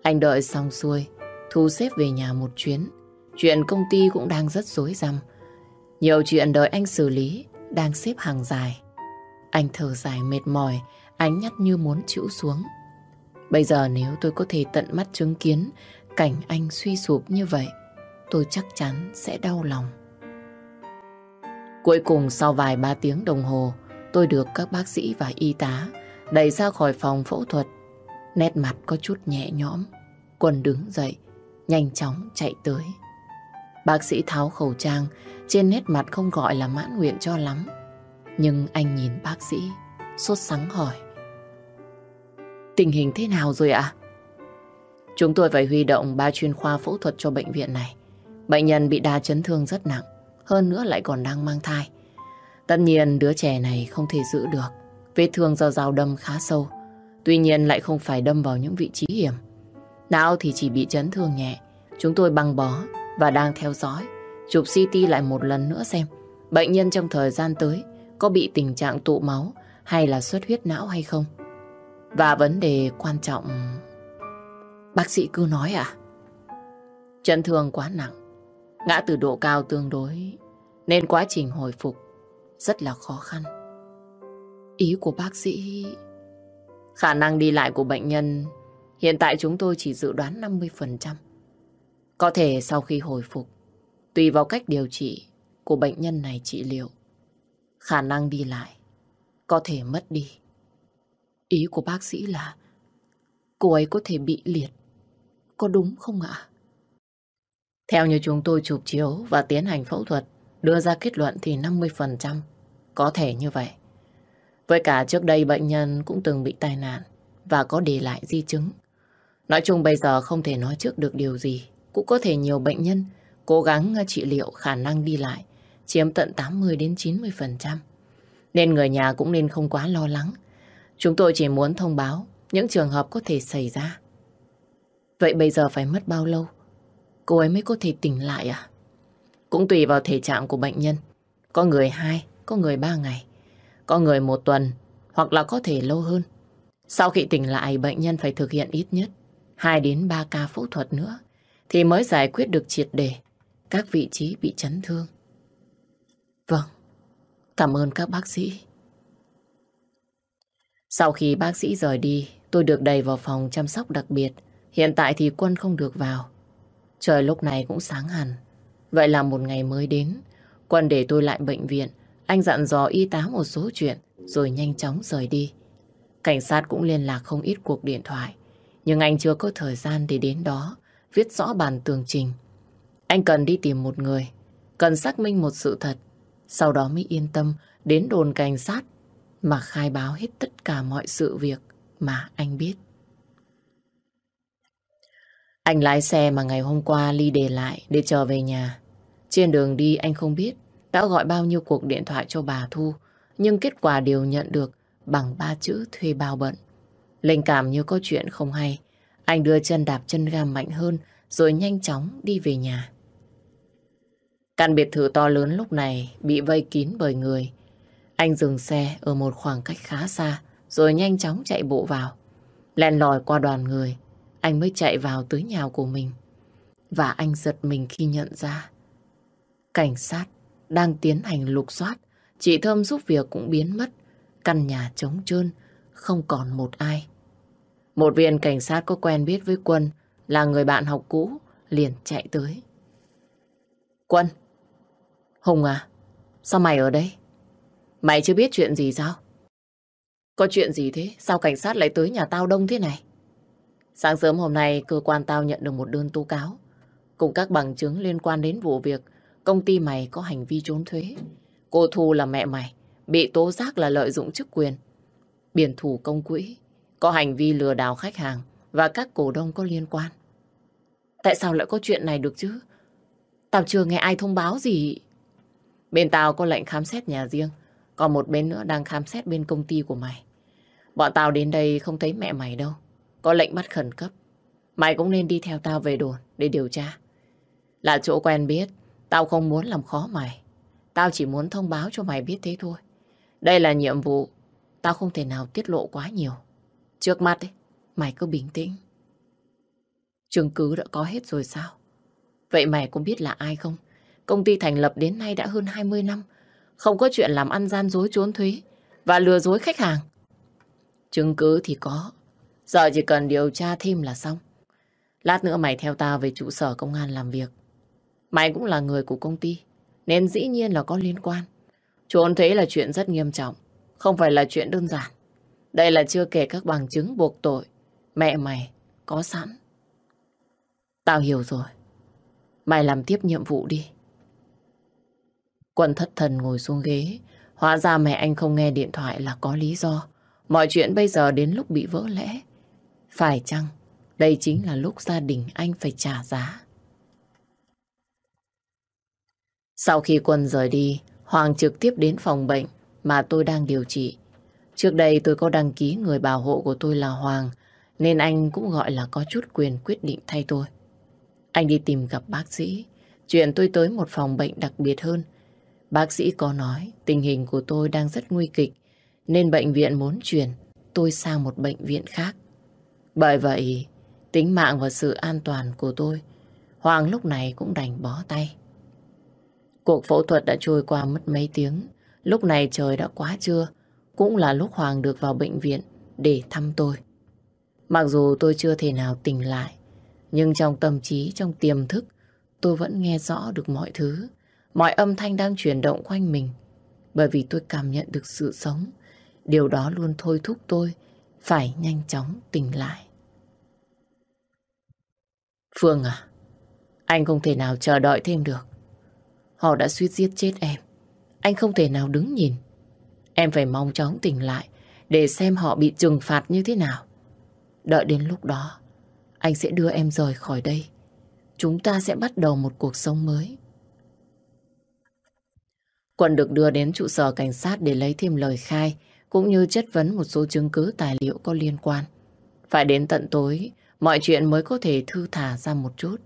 Anh đợi xong xuôi, thu xếp về nhà một chuyến. Chuyện công ty cũng đang rất rối rắm. Nhiều chuyện đợi anh xử lý, đang xếp hàng dài. Anh thở dài mệt mỏi, ánh nhắt như muốn chịu xuống. Bây giờ nếu tôi có thể tận mắt chứng kiến cảnh anh suy sụp như vậy, tôi chắc chắn sẽ đau lòng. Cuối cùng sau vài ba tiếng đồng hồ, tôi được các bác sĩ và y tá đẩy ra khỏi phòng phẫu thuật. Nét mặt có chút nhẹ nhõm. quần đứng dậy, nhanh chóng chạy tới. Bác sĩ tháo khẩu trang, trên nét mặt không gọi là mãn nguyện cho lắm. Nhưng anh nhìn bác sĩ, sốt sắng hỏi. Tình hình thế nào rồi ạ? Chúng tôi phải huy động ba chuyên khoa phẫu thuật cho bệnh viện này. Bệnh nhân bị đa chấn thương rất nặng, hơn nữa lại còn đang mang thai. Tất nhiên đứa trẻ này không thể giữ được. Vết thương do dao đâm khá sâu. Tuy nhiên lại không phải đâm vào những vị trí hiểm. Não thì chỉ bị chấn thương nhẹ. Chúng tôi băng bó và đang theo dõi. Chụp CT lại một lần nữa xem bệnh nhân trong thời gian tới có bị tình trạng tụ máu hay là xuất huyết não hay không. Và vấn đề quan trọng... Bác sĩ cứ nói à? Chấn thương quá nặng, ngã từ độ cao tương đối, nên quá trình hồi phục rất là khó khăn. Ý của bác sĩ... Khả năng đi lại của bệnh nhân hiện tại chúng tôi chỉ dự đoán 50%. Có thể sau khi hồi phục, tùy vào cách điều trị của bệnh nhân này trị liệu, khả năng đi lại có thể mất đi. Ý của bác sĩ là cô ấy có thể bị liệt. Có đúng không ạ? Theo như chúng tôi chụp chiếu và tiến hành phẫu thuật, đưa ra kết luận thì 50% có thể như vậy. Với cả trước đây bệnh nhân cũng từng bị tai nạn và có để lại di chứng. Nói chung bây giờ không thể nói trước được điều gì. Cũng có thể nhiều bệnh nhân cố gắng à, trị liệu khả năng đi lại chiếm tận 80 đến 90%. Nên người nhà cũng nên không quá lo lắng. Chúng tôi chỉ muốn thông báo những trường hợp có thể xảy ra. Vậy bây giờ phải mất bao lâu? Cô ấy mới có thể tỉnh lại à? Cũng tùy vào thể trạng của bệnh nhân. Có người hai, có người ba ngày. Có người một tuần, hoặc là có thể lâu hơn. Sau khi tỉnh lại, bệnh nhân phải thực hiện ít nhất 2 đến 3 ca phẫu thuật nữa thì mới giải quyết được triệt đề các vị trí bị chấn thương. Vâng, cảm ơn các bác sĩ. Sau khi bác sĩ rời đi, tôi được đầy vào phòng chăm sóc đặc biệt. Hiện tại thì Quân không được vào. Trời lúc này cũng sáng hẳn. Vậy là một ngày mới đến. Quân để tôi lại bệnh viện. Anh dặn dò y tá một số chuyện rồi nhanh chóng rời đi. Cảnh sát cũng liên lạc không ít cuộc điện thoại. Nhưng anh chưa có thời gian để đến đó viết rõ bản tường trình. Anh cần đi tìm một người, cần xác minh một sự thật, sau đó mới yên tâm đến đồn cảnh sát mà khai báo hết tất cả mọi sự việc mà anh biết. Anh lái xe mà ngày hôm qua Ly để lại để trở về nhà. Trên đường đi anh không biết đã gọi bao nhiêu cuộc điện thoại cho bà Thu, nhưng kết quả đều nhận được bằng ba chữ thuê bao bận. Linh cảm như có chuyện không hay, anh đưa chân đạp chân ga mạnh hơn rồi nhanh chóng đi về nhà. Căn biệt thự to lớn lúc này bị vây kín bởi người. Anh dừng xe ở một khoảng cách khá xa rồi nhanh chóng chạy bộ vào. Lèn lòi qua đoàn người, anh mới chạy vào tới nhà của mình. Và anh giật mình khi nhận ra. Cảnh sát đang tiến hành lục soát, chị Thơm giúp việc cũng biến mất. Căn nhà trống trơn, không còn một ai. Một viên cảnh sát có quen biết với Quân là người bạn học cũ, liền chạy tới. Quân! Hùng à, sao mày ở đây? Mày chưa biết chuyện gì sao? Có chuyện gì thế? Sao cảnh sát lại tới nhà tao đông thế này? Sáng sớm hôm nay, cơ quan tao nhận được một đơn tố cáo cùng các bằng chứng liên quan đến vụ việc công ty mày có hành vi trốn thuế. Cô Thu là mẹ mày, bị tố giác là lợi dụng chức quyền, biển thủ công quỹ, có hành vi lừa đảo khách hàng và các cổ đông có liên quan. Tại sao lại có chuyện này được chứ? Tao chưa nghe ai thông báo gì. Bên tao có lệnh khám xét nhà riêng, còn một bên nữa đang khám xét bên công ty của mày. Bọn tao đến đây không thấy mẹ mày đâu. Có lệnh bắt khẩn cấp. Mày cũng nên đi theo tao về đồn để điều tra. Là chỗ quen biết, tao không muốn làm khó mày. Tao chỉ muốn thông báo cho mày biết thế thôi. Đây là nhiệm vụ, tao không thể nào tiết lộ quá nhiều. Trước mắt ấy, mày cứ bình tĩnh. Chứng cứ đã có hết rồi sao? Vậy mày cũng biết là ai không? Công ty thành lập đến nay đã hơn 20 năm. Không có chuyện làm ăn gian dối trốn thuế và lừa dối khách hàng. Chứng cứ thì có. Giờ chỉ cần điều tra thêm là xong. Lát nữa mày theo tao về trụ sở công an làm việc. Mày cũng là người của công ty, nên dĩ nhiên là có liên quan. Trốn thuế là chuyện rất nghiêm trọng, không phải là chuyện đơn giản. Đây là chưa kể các bằng chứng buộc tội. Mẹ mày có sẵn. Tao hiểu rồi. Mày làm tiếp nhiệm vụ đi. Quân thất thần ngồi xuống ghế. Hóa ra mẹ anh không nghe điện thoại là có lý do. Mọi chuyện bây giờ đến lúc bị vỡ lẽ. Phải chăng đây chính là lúc gia đình anh phải trả giá? Sau khi Quân rời đi, Hoàng trực tiếp đến phòng bệnh mà tôi đang điều trị. Trước đây tôi có đăng ký người bảo hộ của tôi là Hoàng, nên anh cũng gọi là có chút quyền quyết định thay tôi. Anh đi tìm gặp bác sĩ, chuyển tôi tới một phòng bệnh đặc biệt hơn. Bác sĩ có nói tình hình của tôi đang rất nguy kịch, nên bệnh viện muốn chuyển tôi sang một bệnh viện khác. Bởi vậy, tính mạng và sự an toàn của tôi, Hoàng lúc này cũng đành bó tay. Cuộc phẫu thuật đã trôi qua mất mấy tiếng, lúc này trời đã quá trưa, cũng là lúc Hoàng được vào bệnh viện để thăm tôi. Mặc dù tôi chưa thể nào tỉnh lại, nhưng trong tâm trí, trong tiềm thức, tôi vẫn nghe rõ được mọi thứ, mọi âm thanh đang chuyển động quanh mình. Bởi vì tôi cảm nhận được sự sống, điều đó luôn thôi thúc tôi phải nhanh chóng tỉnh lại. Phương à, anh không thể nào chờ đợi thêm được. Họ đã suýt giết chết em. Anh không thể nào đứng nhìn. Em phải mong chóng tỉnh lại để xem họ bị trừng phạt như thế nào. Đợi đến lúc đó, anh sẽ đưa em rời khỏi đây. Chúng ta sẽ bắt đầu một cuộc sống mới. Quân được đưa đến trụ sở cảnh sát để lấy thêm lời khai, cũng như chất vấn một số chứng cứ tài liệu có liên quan. Phải đến tận tối, mọi chuyện mới có thể thư thả ra một chút.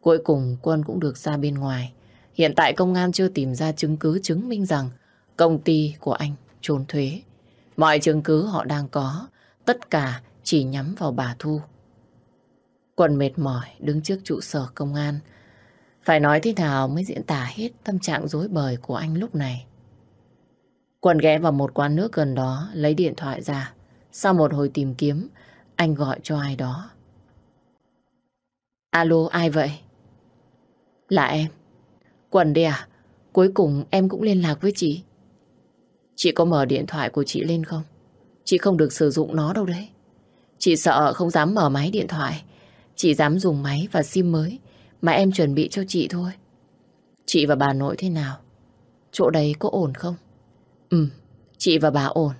Cuối cùng Quân cũng được ra bên ngoài. Hiện tại công an chưa tìm ra chứng cứ chứng minh rằng công ty của anh trốn thuế. Mọi chứng cứ họ đang có, tất cả chỉ nhắm vào bà Thu. Quân mệt mỏi đứng trước trụ sở công an. Phải nói thế nào mới diễn tả hết tâm trạng rối bời của anh lúc này. Quân ghé vào một quán nước gần đó, lấy điện thoại ra. Sau một hồi tìm kiếm, anh gọi cho ai đó. Alo, ai vậy? Là em. Quần đi à? Cuối cùng em cũng liên lạc với chị. Chị có mở điện thoại của chị lên không? Chị không được sử dụng nó đâu đấy. Chị sợ không dám mở máy điện thoại. Chị dám dùng máy và sim mới mà em chuẩn bị cho chị thôi. Chị và bà nội thế nào? Chỗ đấy có ổn không? Ừ, chị và bà ổn.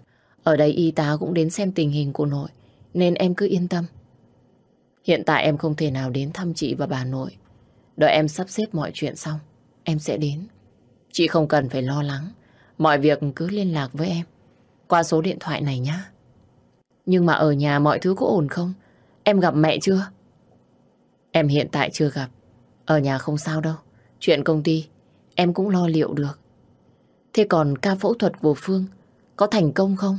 Ở đây y tá cũng đến xem tình hình của nội, nên em cứ yên tâm. Hiện tại em không thể nào đến thăm chị và bà nội. Đợi em sắp xếp mọi chuyện xong, em sẽ đến. Chị không cần phải lo lắng. Mọi việc cứ liên lạc với em qua số điện thoại này nhá. Nhưng mà ở nhà mọi thứ có ổn không? Em gặp mẹ chưa? Em hiện tại chưa gặp. Ở nhà không sao đâu. Chuyện công ty, em cũng lo liệu được. Thế còn ca phẫu thuật của Phương, có thành công không?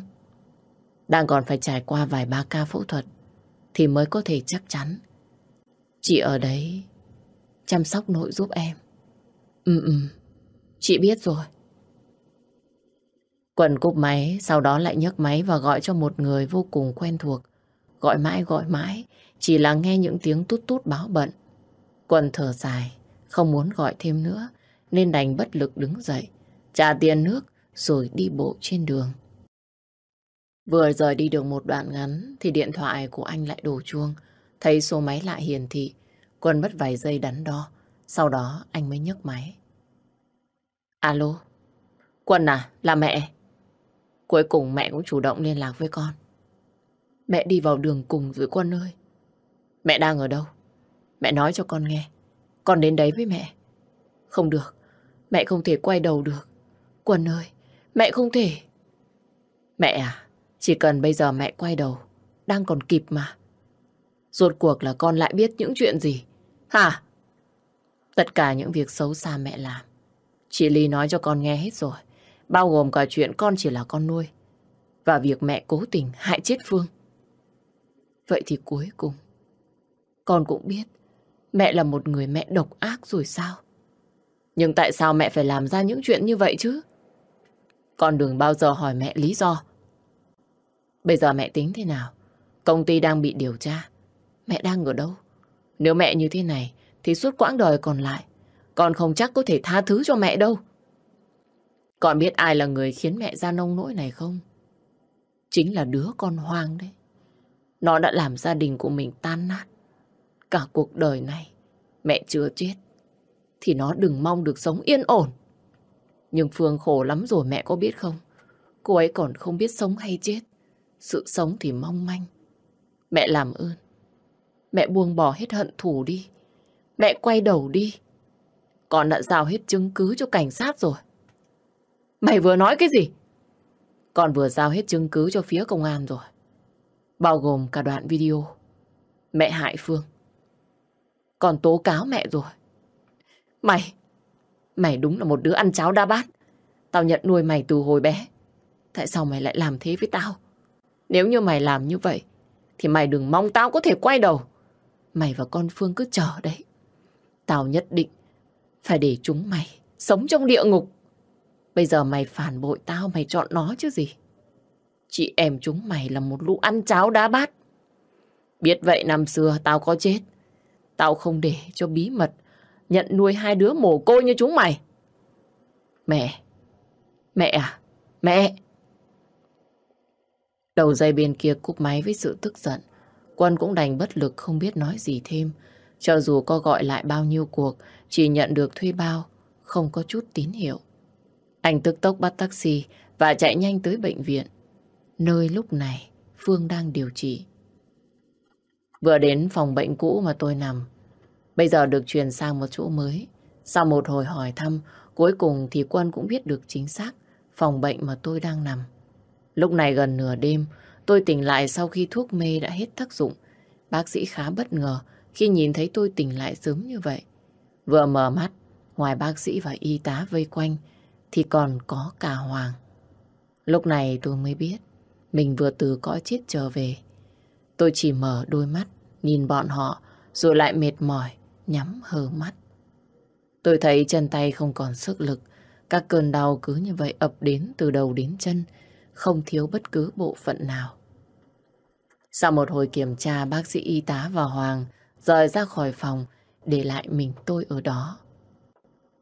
Đang còn phải trải qua vài ba ca phẫu thuật, thì mới có thể chắc chắn. Chị ở đấy chăm sóc nội giúp em. Ừ ừ, chị biết rồi. Quần cúp máy, sau đó lại nhấc máy và gọi cho một người vô cùng quen thuộc. Gọi mãi gọi mãi, chỉ là nghe những tiếng tút tút báo bận. Quần thở dài, không muốn gọi thêm nữa, nên đành bất lực đứng dậy, trả tiền nước rồi đi bộ trên đường. Vừa rời đi được một đoạn ngắn thì điện thoại của anh lại đổ chuông. Thấy số máy lại hiển thị, Quân mất vài giây đắn đo. Sau đó anh mới nhấc máy. Alo, Quân à, là mẹ. Cuối cùng mẹ cũng chủ động liên lạc với con. Mẹ đi vào đường cùng với Quân ơi. Mẹ đang ở đâu? Mẹ nói cho con nghe. Con đến đấy với mẹ. Không được. Mẹ không thể quay đầu được. Quân ơi, mẹ không thể. Mẹ à, chỉ cần bây giờ mẹ quay đầu, đang còn kịp mà. Rốt cuộc là con lại biết những chuyện gì? Hả? Tất cả những việc xấu xa mẹ làm. Chị Ly nói cho con nghe hết rồi. Bao gồm cả chuyện con chỉ là con nuôi. Và việc mẹ cố tình hại chết Phương. Vậy thì cuối cùng, con cũng biết mẹ là một người mẹ độc ác rồi sao? Nhưng tại sao mẹ phải làm ra những chuyện như vậy chứ? Con đừng bao giờ hỏi mẹ lý do. Bây giờ mẹ tính thế nào? Công ty đang bị điều tra. Mẹ đang ở đâu? Nếu mẹ như thế này, thì suốt quãng đời còn lại, con không chắc có thể tha thứ cho mẹ đâu. Con biết ai là người khiến mẹ ra nông nỗi này không? Chính là đứa con hoang đấy. Nó đã làm gia đình của mình tan nát. Cả cuộc đời này, mẹ chưa chết. Thì nó đừng mong được sống yên ổn. Nhưng Phương khổ lắm rồi mẹ có biết không? Cô ấy còn không biết sống hay chết. Sự sống thì mong manh. Mẹ làm ơn. Mẹ buông bỏ hết hận thù đi. Mẹ quay đầu đi. Con đã giao hết chứng cứ cho cảnh sát rồi. Mày vừa nói cái gì? Con vừa giao hết chứng cứ cho phía công an rồi. Bao gồm cả đoạn video. Mẹ hại Phương. Còn tố cáo mẹ rồi. Mày, mày đúng là một đứa ăn cháo đa bát. Tao nhận nuôi mày từ hồi bé. Tại sao mày lại làm thế với tao? Nếu như mày làm như vậy, thì mày đừng mong tao có thể quay đầu. Mày và con Phương cứ chờ đấy. Tao nhất định phải để chúng mày sống trong địa ngục. Bây giờ mày phản bội tao, mày chọn nó chứ gì. Chị em chúng mày là một lũ ăn cháo đá bát. Biết vậy năm xưa tao có chết. Tao không để cho bí mật nhận nuôi hai đứa mồ côi như chúng mày. Mẹ! Mẹ à! Mẹ! Đầu dây bên kia cúp máy với sự tức giận. Quân cũng đành bất lực không biết nói gì thêm. Cho dù có gọi lại bao nhiêu cuộc, chỉ nhận được thuê bao, không có chút tín hiệu. Anh tức tốc bắt taxi và chạy nhanh tới bệnh viện, nơi lúc này Phương đang điều trị. Vừa đến phòng bệnh cũ mà tôi nằm, bây giờ được chuyển sang một chỗ mới. Sau một hồi hỏi thăm, cuối cùng thì Quân cũng biết được chính xác phòng bệnh mà tôi đang nằm. Lúc này gần nửa đêm, tôi tỉnh lại sau khi thuốc mê đã hết tác dụng. Bác sĩ khá bất ngờ khi nhìn thấy tôi tỉnh lại sớm như vậy. Vừa mở mắt, ngoài bác sĩ và y tá vây quanh, thì còn có cả Hoàng. Lúc này tôi mới biết mình vừa từ cõi chết trở về. Tôi chỉ mở đôi mắt, nhìn bọn họ, rồi lại mệt mỏi, nhắm hờ mắt. Tôi thấy chân tay không còn sức lực, các cơn đau cứ như vậy ập đến từ đầu đến chân, không thiếu bất cứ bộ phận nào. Sau một hồi kiểm tra, bác sĩ y tá và Hoàng rời ra khỏi phòng, để lại mình tôi ở đó.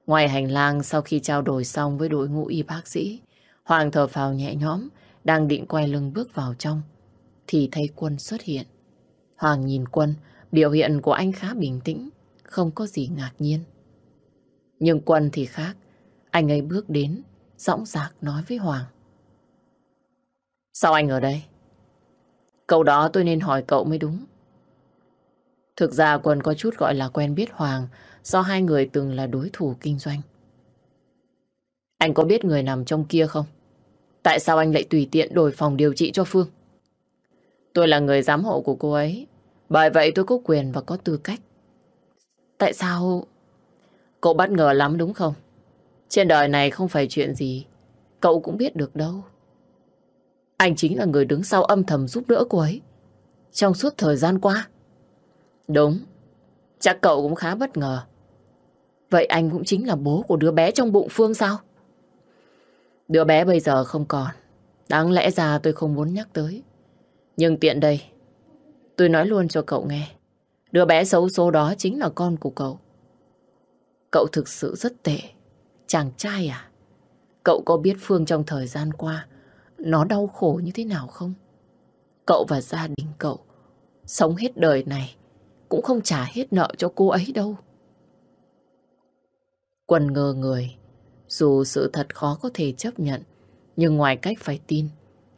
Ngoài hành lang sau khi trao đổi xong với đội ngũ y bác sĩ, Hoàng thở phào nhẹ nhõm, đang định quay lưng bước vào trong, thì thấy Quân xuất hiện. Hoàng nhìn Quân, biểu hiện của anh khá bình tĩnh, không có gì ngạc nhiên. Nhưng Quân thì khác, anh ấy bước đến, dõng dạc nói với Hoàng. Sao anh ở đây? Câu đó tôi nên hỏi cậu mới đúng. Thực ra Quân có chút gọi là quen biết Hoàng do hai người từng là đối thủ kinh doanh. Anh có biết người nằm trong kia không? Tại sao anh lại tùy tiện đổi phòng điều trị cho Phương? Tôi là người giám hộ của cô ấy. Bởi vậy tôi có quyền và có tư cách. Tại sao... Cậu bất ngờ lắm đúng không? Trên đời này không phải chuyện gì. Cậu cũng biết được đâu. Anh chính là người đứng sau âm thầm giúp đỡ cô ấy. Trong suốt thời gian qua. Đúng. Chắc cậu cũng khá bất ngờ. Vậy anh cũng chính là bố của đứa bé trong bụng Phương sao? Đứa bé bây giờ không còn. Đáng lẽ ra tôi không muốn nhắc tới. Nhưng tiện đây, tôi nói luôn cho cậu nghe. Đứa bé xấu số đó chính là con của cậu. Cậu thực sự rất tệ. Chàng trai à? Cậu có biết Phương trong thời gian qua nó đau khổ như thế nào không? Cậu và gia đình cậu sống hết đời này cũng không trả hết nợ cho cô ấy đâu. Quân ngơ người, dù sự thật khó có thể chấp nhận, nhưng ngoài cách phải tin,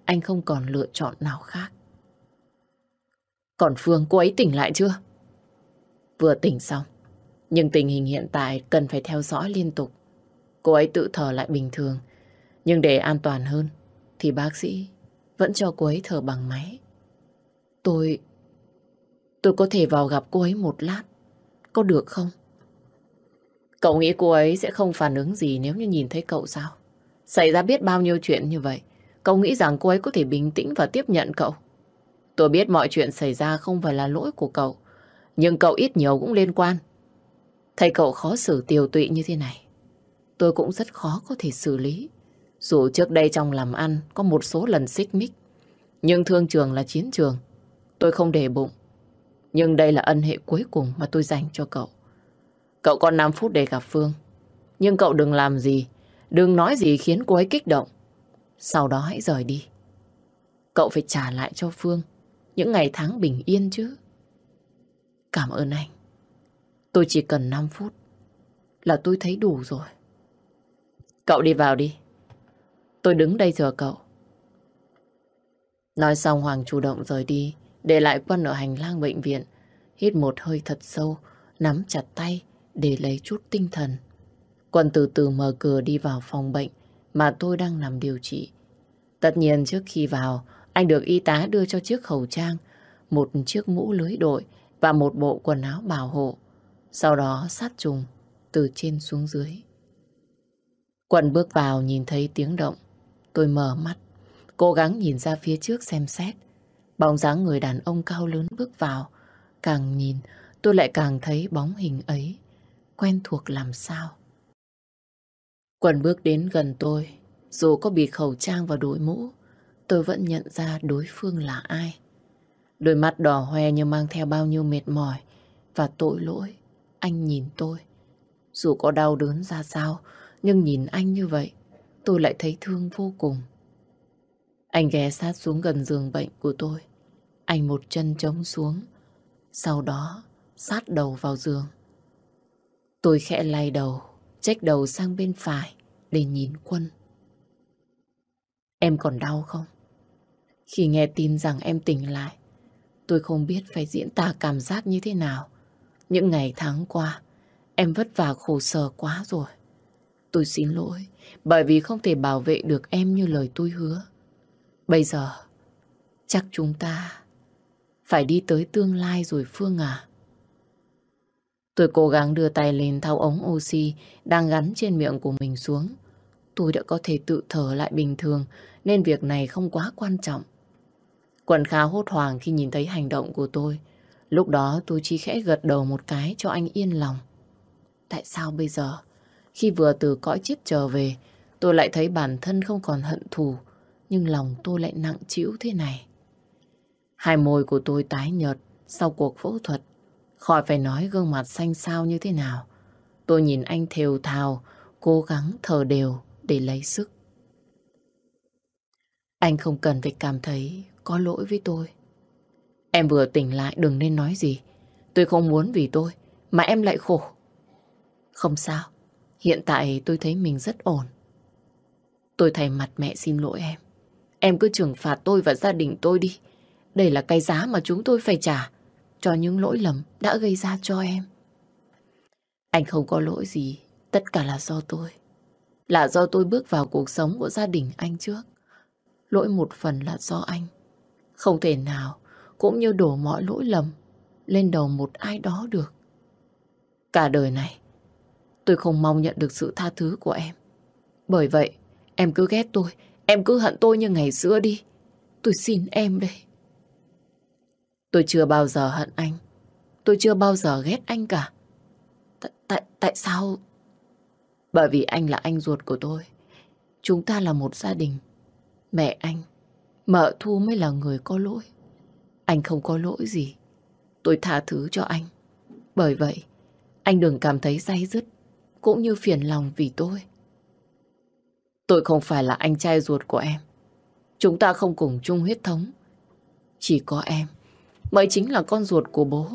anh không còn lựa chọn nào khác. Còn Phương, cô ấy tỉnh lại chưa? Vừa tỉnh xong, nhưng tình hình hiện tại cần phải theo dõi liên tục. Cô ấy tự thở lại bình thường, nhưng để an toàn hơn, thì bác sĩ vẫn cho cô ấy thở bằng máy. Tôi... Tôi có thể vào gặp cô ấy một lát, có được không? Cậu nghĩ cô ấy sẽ không phản ứng gì nếu như nhìn thấy cậu sao? Xảy ra biết bao nhiêu chuyện như vậy, cậu nghĩ rằng cô ấy có thể bình tĩnh và tiếp nhận cậu? Tôi biết mọi chuyện xảy ra không phải là lỗi của cậu, nhưng cậu ít nhiều cũng liên quan. Thấy cậu khó xử tiều tụy như thế này, tôi cũng rất khó có thể xử lý. Dù trước đây trong làm ăn có một số lần xích mích, nhưng thương trường là chiến trường. Tôi không để bụng. Nhưng đây là ân hệ cuối cùng mà tôi dành cho cậu. Cậu còn 5 phút để gặp Phương. Nhưng cậu đừng làm gì, đừng nói gì khiến cô ấy kích động. Sau đó hãy rời đi. Cậu phải trả lại cho Phương những ngày tháng bình yên chứ. Cảm ơn anh. Tôi chỉ cần 5 phút là tôi thấy đủ rồi. Cậu đi vào đi. Tôi đứng đây chờ cậu. Nói xong Hoàng chủ động rời đi, để lại Quân ở hành lang bệnh viện. Hít một hơi thật sâu, nắm chặt tay để lấy chút tinh thần. Quân từ từ mở cửa đi vào phòng bệnh mà tôi đang nằm điều trị. Tất nhiên trước khi vào, anh được y tá đưa cho chiếc khẩu trang, một chiếc mũ lưới đội và một bộ quần áo bảo hộ. Sau đó sát trùng từ trên xuống dưới. Quân bước vào nhìn thấy tiếng động. Tôi mở mắt, cố gắng nhìn ra phía trước xem xét. Bóng dáng người đàn ông cao lớn bước vào. Càng nhìn, tôi lại càng thấy bóng hình ấy. Quen thuộc làm sao. Quần bước đến gần tôi. Dù có bị khẩu trang và đội mũ, tôi vẫn nhận ra đối phương là ai. Đôi mắt đỏ hoe như mang theo bao nhiêu mệt mỏi và tội lỗi. Anh nhìn tôi. Dù có đau đớn ra sao, nhưng nhìn anh như vậy, tôi lại thấy thương vô cùng. Anh ghé sát xuống gần giường bệnh của tôi. Anh một chân trống xuống. Sau đó, sát đầu vào giường. Tôi khẽ lay đầu, trách đầu sang bên phải để nhìn Quân. Em còn đau không? Khi nghe tin rằng em tỉnh lại, tôi không biết phải diễn tả cảm giác như thế nào. Những ngày tháng qua, em vất vả khổ sở quá rồi. Tôi xin lỗi, bởi vì không thể bảo vệ được em như lời tôi hứa. Bây giờ, chắc chúng ta phải đi tới tương lai rồi Phương à. Tôi cố gắng đưa tay lên thao ống oxy đang gắn trên miệng của mình xuống. Tôi đã có thể tự thở lại bình thường nên việc này không quá quan trọng. Quần khá hốt hoảng khi nhìn thấy hành động của tôi. Lúc đó tôi chỉ khẽ gật đầu một cái cho anh yên lòng. Tại sao bây giờ, khi vừa từ cõi chết trở về, tôi lại thấy bản thân không còn hận thù, nhưng lòng tôi lại nặng trĩu thế này. Hai môi của tôi tái nhợt sau cuộc phẫu thuật. Khỏi phải nói gương mặt xanh xao như thế nào. Tôi nhìn anh thều thào, cố gắng thở đều để lấy sức. Anh không cần phải cảm thấy có lỗi với tôi. Em vừa tỉnh lại đừng nên nói gì. Tôi không muốn vì tôi mà em lại khổ. Không sao, hiện tại tôi thấy mình rất ổn. Tôi thay mặt mẹ xin lỗi em. Em cứ trừng phạt tôi và gia đình tôi đi. Đây là cái giá mà chúng tôi phải trả cho những lỗi lầm đã gây ra cho em. Anh không có lỗi gì, tất cả là do tôi. Là do tôi bước vào cuộc sống của gia đình anh trước. Lỗi một phần là do anh. Không thể nào cũng như đổ mọi lỗi lầm lên đầu một ai đó được. Cả đời này, tôi không mong nhận được sự tha thứ của em. Bởi vậy, em cứ ghét tôi, em cứ hận tôi như ngày xưa đi. Tôi xin em đây. Tôi chưa bao giờ hận anh. Tôi chưa bao giờ ghét anh cả. Tại, tại, tại sao? Bởi vì anh là anh ruột của tôi. Chúng ta là một gia đình. Mẹ anh, mợ Thu mới là người có lỗi. Anh không có lỗi gì. Tôi tha thứ cho anh. Bởi vậy, anh đừng cảm thấy day dứt, cũng như phiền lòng vì tôi. Tôi không phải là anh trai ruột của em. Chúng ta không cùng chung huyết thống. Chỉ có em mới chính là con ruột của bố.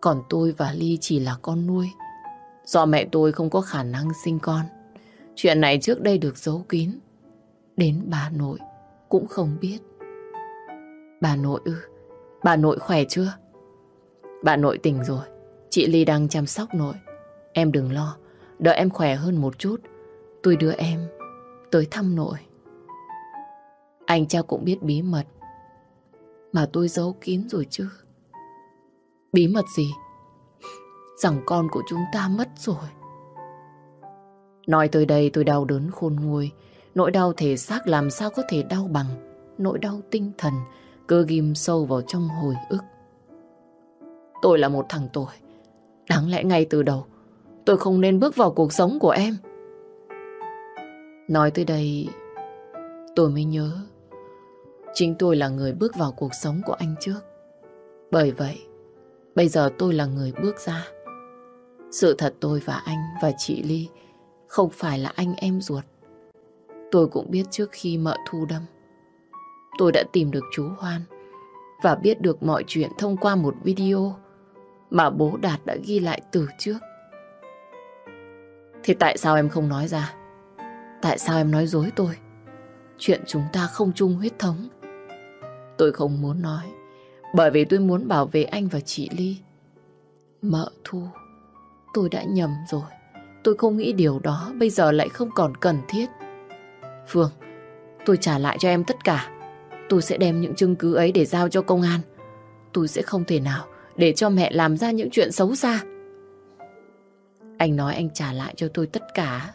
Còn tôi và Ly chỉ là con nuôi. Do mẹ tôi không có khả năng sinh con. Chuyện này trước đây được giấu kín. Đến bà nội cũng không biết. Bà nội ư? Bà nội khỏe chưa? Bà nội tỉnh rồi. Chị Ly đang chăm sóc nội. Em đừng lo. Đợi em khỏe hơn một chút. Tôi đưa em tới thăm nội. Anh cha cũng biết bí mật mà tôi giấu kín rồi chứ. Bí mật gì? Rằng con của chúng ta mất rồi. Nói tới đây tôi đau đớn khôn nguôi. Nỗi đau thể xác làm sao có thể đau bằng. Nỗi đau tinh thần cứ ghim sâu vào trong hồi ức. Tôi là một thằng tội. Đáng lẽ ngay từ đầu, tôi không nên bước vào cuộc sống của em. Nói tới đây, tôi mới nhớ Chính tôi là người bước vào cuộc sống của anh trước. Bởi vậy, bây giờ tôi là người bước ra. Sự thật tôi và anh và chị Ly không phải là anh em ruột. Tôi cũng biết trước khi mợ thu đâm. Tôi đã tìm được chú Hoan và biết được mọi chuyện thông qua một video mà bố Đạt đã ghi lại từ trước. Thì tại sao em không nói ra? Tại sao em nói dối tôi? Chuyện chúng ta không chung huyết thống Tôi không muốn nói, Bởi vì tôi muốn bảo vệ anh và chị Ly. Mợ Thu, Tôi đã nhầm rồi. Tôi không nghĩ điều đó, bây giờ lại không còn cần thiết. Phương, Tôi trả lại cho em tất cả. Tôi sẽ đem những chứng cứ ấy để giao cho công an. Tôi sẽ không thể nào Để cho mẹ làm ra những chuyện xấu xa. Anh nói anh trả lại cho tôi tất cả.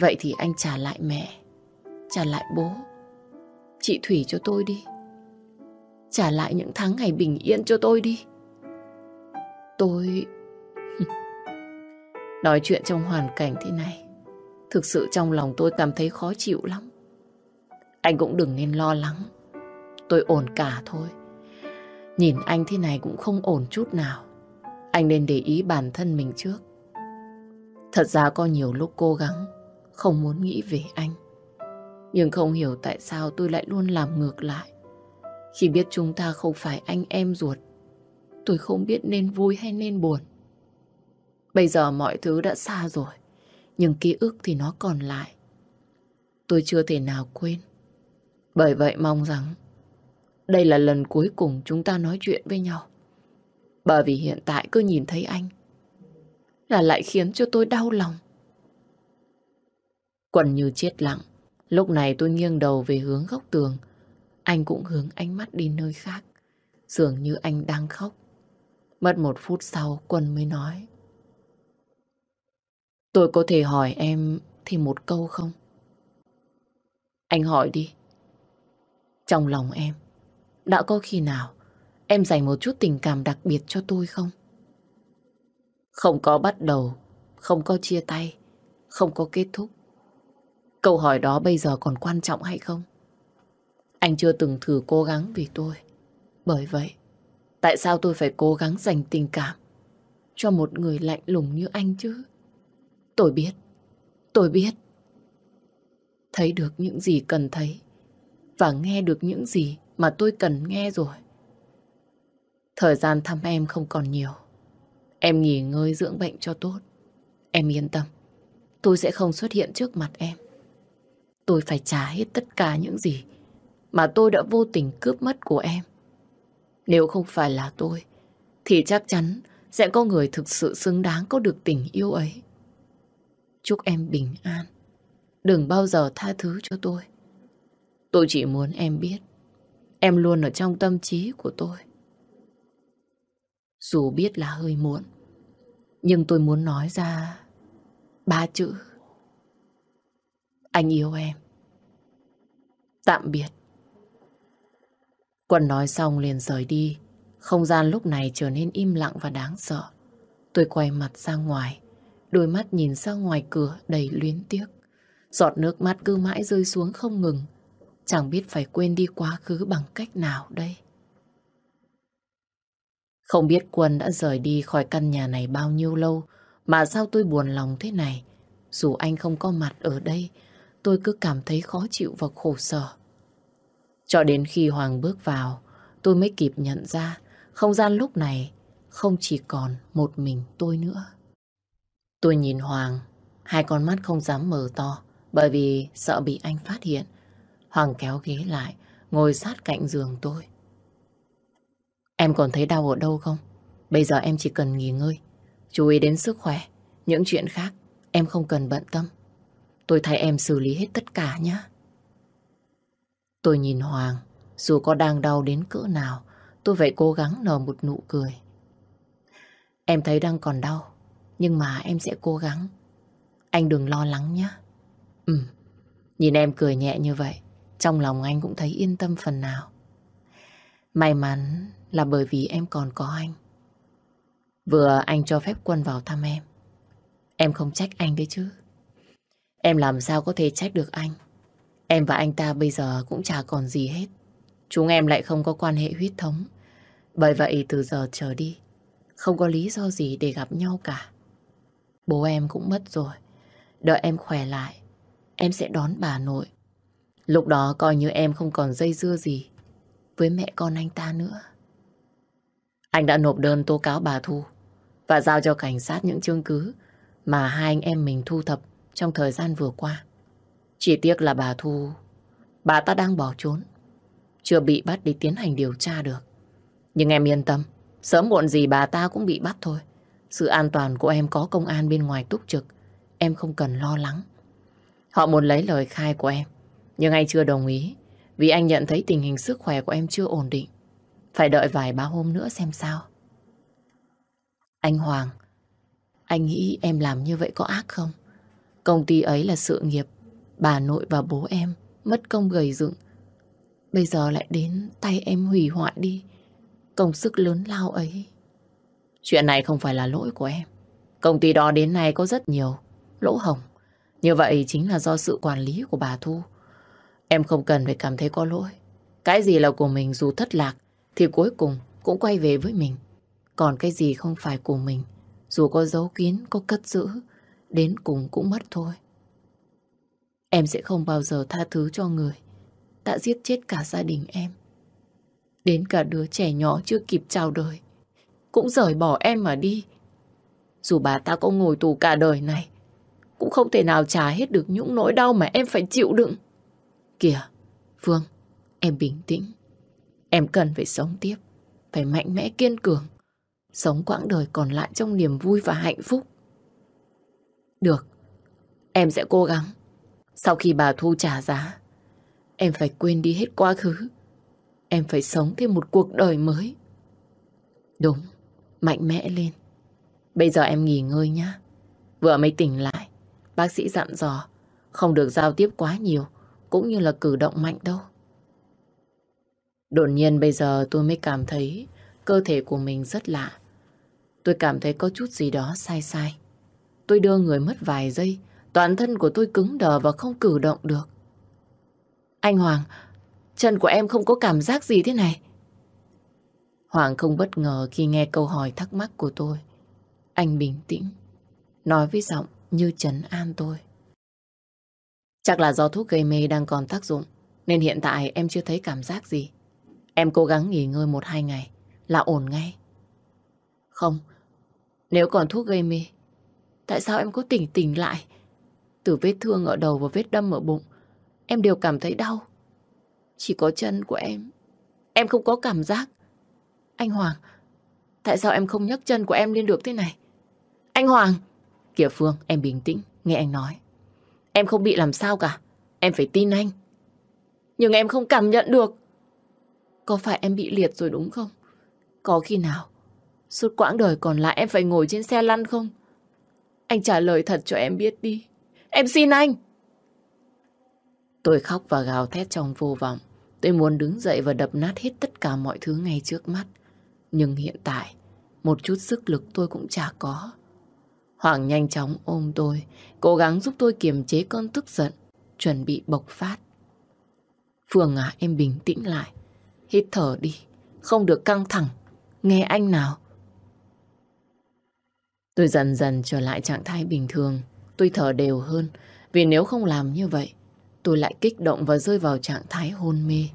Vậy thì anh trả lại mẹ, Trả lại bố. Chị Thủy cho tôi đi. Trả lại những tháng ngày bình yên cho tôi đi. Tôi... Nói chuyện trong hoàn cảnh thế này, thực sự trong lòng tôi cảm thấy khó chịu lắm. Anh cũng đừng nên lo lắng. Tôi ổn cả thôi. Nhìn anh thế này cũng không ổn chút nào. Anh nên để ý bản thân mình trước. Thật ra có nhiều lúc cố gắng, không muốn nghĩ về anh. Nhưng không hiểu tại sao tôi lại luôn làm ngược lại. Khi biết chúng ta không phải anh em ruột, Tôi không biết nên vui hay nên buồn. Bây giờ mọi thứ đã xa rồi, nhưng ký ức thì nó còn lại. Tôi chưa thể nào quên. Bởi vậy mong rằng đây là lần cuối cùng chúng ta nói chuyện với nhau. Bởi vì hiện tại cứ nhìn thấy anh là lại khiến cho tôi đau lòng. Quần như chết lặng. Lúc này tôi nghiêng đầu về hướng góc tường. Anh cũng hướng ánh mắt đi nơi khác. Dường như anh đang khóc. Mất một phút sau Quân mới nói. Tôi có thể hỏi em thêm một câu không? Anh hỏi đi. Trong lòng em, đã có khi nào em dành một chút tình cảm đặc biệt cho tôi không? Không có bắt đầu, không có chia tay, không có kết thúc. Câu hỏi đó bây giờ còn quan trọng hay không? Anh chưa từng thử cố gắng vì tôi. Bởi vậy, tại sao tôi phải cố gắng dành tình cảm cho một người lạnh lùng như anh chứ? Tôi biết, tôi biết. Thấy được những gì cần thấy và nghe được những gì mà tôi cần nghe rồi. Thời gian thăm em không còn nhiều. Em nghỉ ngơi dưỡng bệnh cho tốt. Em yên tâm. Tôi sẽ không xuất hiện trước mặt em. Tôi phải trả hết tất cả những gì mà tôi đã vô tình cướp mất của em. Nếu không phải là tôi, thì chắc chắn sẽ có người thực sự xứng đáng có được tình yêu ấy. Chúc em bình an. Đừng bao giờ tha thứ cho tôi. Tôi chỉ muốn em biết, em luôn ở trong tâm trí của tôi. Dù biết là hơi muộn, nhưng tôi muốn nói ra ba chữ. Anh yêu em. Tạm biệt. Quân nói xong liền rời đi. Không gian lúc này trở nên im lặng và đáng sợ. Tôi quay mặt ra ngoài. Đôi mắt nhìn ra ngoài cửa đầy luyến tiếc. Giọt nước mắt cứ mãi rơi xuống không ngừng. Chẳng biết phải quên đi quá khứ bằng cách nào đây. Không biết Quân đã rời đi khỏi căn nhà này bao nhiêu lâu mà sao tôi buồn lòng thế này. Dù anh không có mặt ở đây, tôi cứ cảm thấy khó chịu và khổ sở. Cho đến khi Hoàng bước vào, tôi mới kịp nhận ra không gian lúc này không chỉ còn một mình tôi nữa. Tôi nhìn Hoàng, hai con mắt không dám mở to bởi vì sợ bị anh phát hiện. Hoàng kéo ghế lại, ngồi sát cạnh giường tôi. Em còn thấy đau ở đâu không? Bây giờ em chỉ cần nghỉ ngơi, chú ý đến sức khỏe. Những chuyện khác em không cần bận tâm. Tôi thay em xử lý hết tất cả nhé. Tôi nhìn Hoàng, dù có đang đau đến cỡ nào, tôi phải cố gắng nở một nụ cười. Em thấy đang còn đau, nhưng mà em sẽ cố gắng. Anh đừng lo lắng nhé. Ừ, nhìn em cười nhẹ như vậy, trong lòng anh cũng thấy yên tâm phần nào. May mắn là bởi vì em còn có anh. Vừa anh cho phép Quân vào thăm em. Em không trách anh đấy chứ. Em làm sao có thể trách được anh. Em và anh ta bây giờ cũng chả còn gì hết. Chúng em lại không có quan hệ huyết thống. Bởi vậy từ giờ trở đi, không có lý do gì để gặp nhau cả. Bố em cũng mất rồi. Đợi em khỏe lại, em sẽ đón bà nội. Lúc đó coi như em không còn dây dưa gì với mẹ con anh ta nữa. Anh đã nộp đơn tố cáo bà Thu và giao cho cảnh sát những chứng cứ mà hai anh em mình thu thập trong thời gian vừa qua. Chỉ tiếc là bà Thu, bà ta đang bỏ trốn, chưa bị bắt để tiến hành điều tra được. Nhưng em yên tâm, sớm muộn gì bà ta cũng bị bắt thôi. Sự an toàn của em có công an bên ngoài túc trực, em không cần lo lắng. Họ muốn lấy lời khai của em, nhưng anh chưa đồng ý vì anh nhận thấy tình hình sức khỏe của em chưa ổn định. Phải đợi vài ba hôm nữa xem sao. Anh Hoàng, anh nghĩ em làm như vậy có ác không? Công ty ấy là sự nghiệp, bà nội và bố em mất công gầy dựng. Bây giờ lại đến tay em hủy hoại đi. Công sức lớn lao ấy. Chuyện này không phải là lỗi của em. Công ty đó đến nay có rất nhiều lỗ hồng, Như vậy chính là do sự quản lý của bà Thu. Em không cần phải cảm thấy có lỗi. Cái gì là của mình dù thất lạc thì cuối cùng cũng quay về với mình. Còn cái gì không phải của mình dù có giấu kín, có cất giữ đến cùng cũng mất thôi. Em sẽ không bao giờ tha thứ cho người đã giết chết cả gia đình em. Đến cả đứa trẻ nhỏ chưa kịp chào đời cũng rời bỏ em mà đi. Dù bà ta có ngồi tù cả đời này, cũng không thể nào trả hết được những nỗi đau mà em phải chịu đựng. Kìa, Phương, em bình tĩnh. Em cần phải sống tiếp, phải mạnh mẽ kiên cường. Sống quãng đời còn lại trong niềm vui và hạnh phúc. Được, em sẽ cố gắng. Sau khi bà Thu trả giá, em phải quên đi hết quá khứ. Em phải sống thêm một cuộc đời mới. Đúng, mạnh mẽ lên. Bây giờ em nghỉ ngơi nhá. Vừa mới tỉnh lại, bác sĩ dặn dò không được giao tiếp quá nhiều, cũng như là cử động mạnh đâu. Đột nhiên bây giờ tôi mới cảm thấy cơ thể của mình rất lạ. Tôi cảm thấy có chút gì đó sai sai. Tôi đưa người mất vài giây, toàn thân của tôi cứng đờ và không cử động được. Anh Hoàng, chân của em không có cảm giác gì thế này. Hoàng không bất ngờ khi nghe câu hỏi thắc mắc của tôi. Anh bình tĩnh, nói với giọng như trấn an tôi. Chắc là do thuốc gây mê đang còn tác dụng, nên hiện tại em chưa thấy cảm giác gì. Em cố gắng nghỉ ngơi một hai ngày là ổn ngay. Không, nếu còn thuốc gây mê, tại sao em có tỉnh tỉnh lại? Từ vết thương ở đầu và vết đâm ở bụng, em đều cảm thấy đau. Chỉ có chân của em, em không có cảm giác. Anh Hoàng, tại sao em không nhấc chân của em lên được thế này? Anh Hoàng! Kìa Phương, em bình tĩnh, nghe anh nói. Em không bị làm sao cả, em phải tin anh. Nhưng em không cảm nhận được. Có phải em bị liệt rồi đúng không? Có khi nào suốt quãng đời còn lại em phải ngồi trên xe lăn không? Anh trả lời thật cho em biết đi. Em xin anh! Tôi khóc và gào thét trong vô vọng. Tôi muốn đứng dậy và đập nát hết tất cả mọi thứ ngay trước mắt. Nhưng hiện tại, một chút sức lực tôi cũng chả có. Hoàng nhanh chóng ôm tôi, cố gắng giúp tôi kiềm chế cơn tức giận, chuẩn bị bộc phát. Phương à, em bình tĩnh lại. Hít thở đi, không được căng thẳng. Nghe anh nào. Tôi dần dần trở lại trạng thái bình thường. Tôi thở đều hơn, vì nếu không làm như vậy, tôi lại kích động và rơi vào trạng thái hôn mê.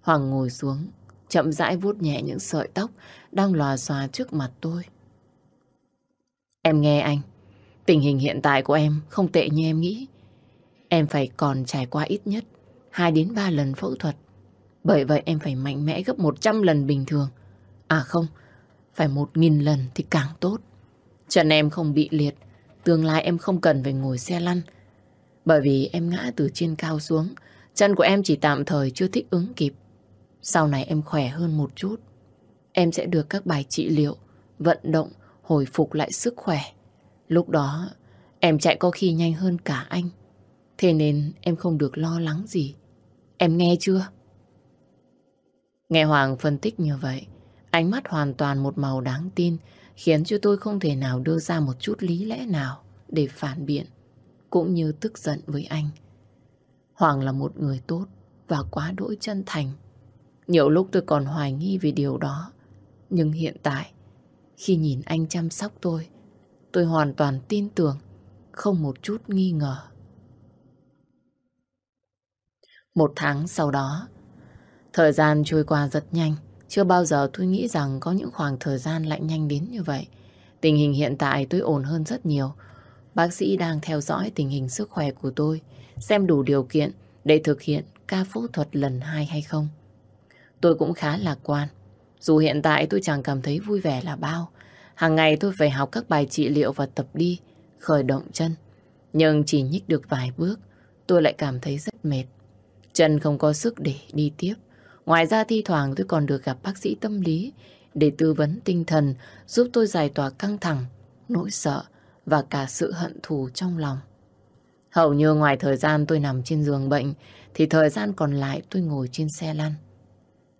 Hoàng ngồi xuống, chậm rãi vuốt nhẹ những sợi tóc đang lòa xòa trước mặt tôi. Em nghe anh, tình hình hiện tại của em không tệ như em nghĩ. Em phải còn trải qua ít nhất 2 đến 3 lần phẫu thuật. Bởi vậy em phải mạnh mẽ gấp 100 lần bình thường. À không, phải 1.000 lần thì càng tốt. Chân em không bị liệt, tương lai em không cần phải ngồi xe lăn. Bởi vì em ngã từ trên cao xuống, chân của em chỉ tạm thời chưa thích ứng kịp. Sau này em khỏe hơn một chút. Em sẽ được các bài trị liệu, vận động, hồi phục lại sức khỏe. Lúc đó, em chạy có khi nhanh hơn cả anh. Thế nên em không được lo lắng gì. Em nghe chưa? Nghe Hoàng phân tích như vậy, ánh mắt hoàn toàn một màu đáng tin, khiến cho tôi không thể nào đưa ra một chút lý lẽ nào để phản biện, cũng như tức giận với anh. Hoàng là một người tốt và quá đỗi chân thành. Nhiều lúc tôi còn hoài nghi về điều đó, nhưng hiện tại, khi nhìn anh chăm sóc tôi, tôi hoàn toàn tin tưởng, không một chút nghi ngờ. Một tháng sau đó, thời gian trôi qua rất nhanh. Chưa bao giờ tôi nghĩ rằng có những khoảng thời gian lại nhanh đến như vậy. Tình hình hiện tại tôi ổn hơn rất nhiều. Bác sĩ đang theo dõi tình hình sức khỏe của tôi, xem đủ điều kiện để thực hiện ca phẫu thuật lần hai hay không. Tôi cũng khá lạc quan. Dù hiện tại tôi chẳng cảm thấy vui vẻ là bao. Hàng ngày tôi phải học các bài trị liệu và tập đi, khởi động chân. Nhưng chỉ nhích được vài bước, tôi lại cảm thấy rất mệt. Chân không có sức để đi tiếp. Ngoài ra thi thoảng tôi còn được gặp bác sĩ tâm lý để tư vấn tinh thần, giúp tôi giải tỏa căng thẳng, nỗi sợ và cả sự hận thù trong lòng. Hầu như ngoài thời gian tôi nằm trên giường bệnh, thì thời gian còn lại tôi ngồi trên xe lăn.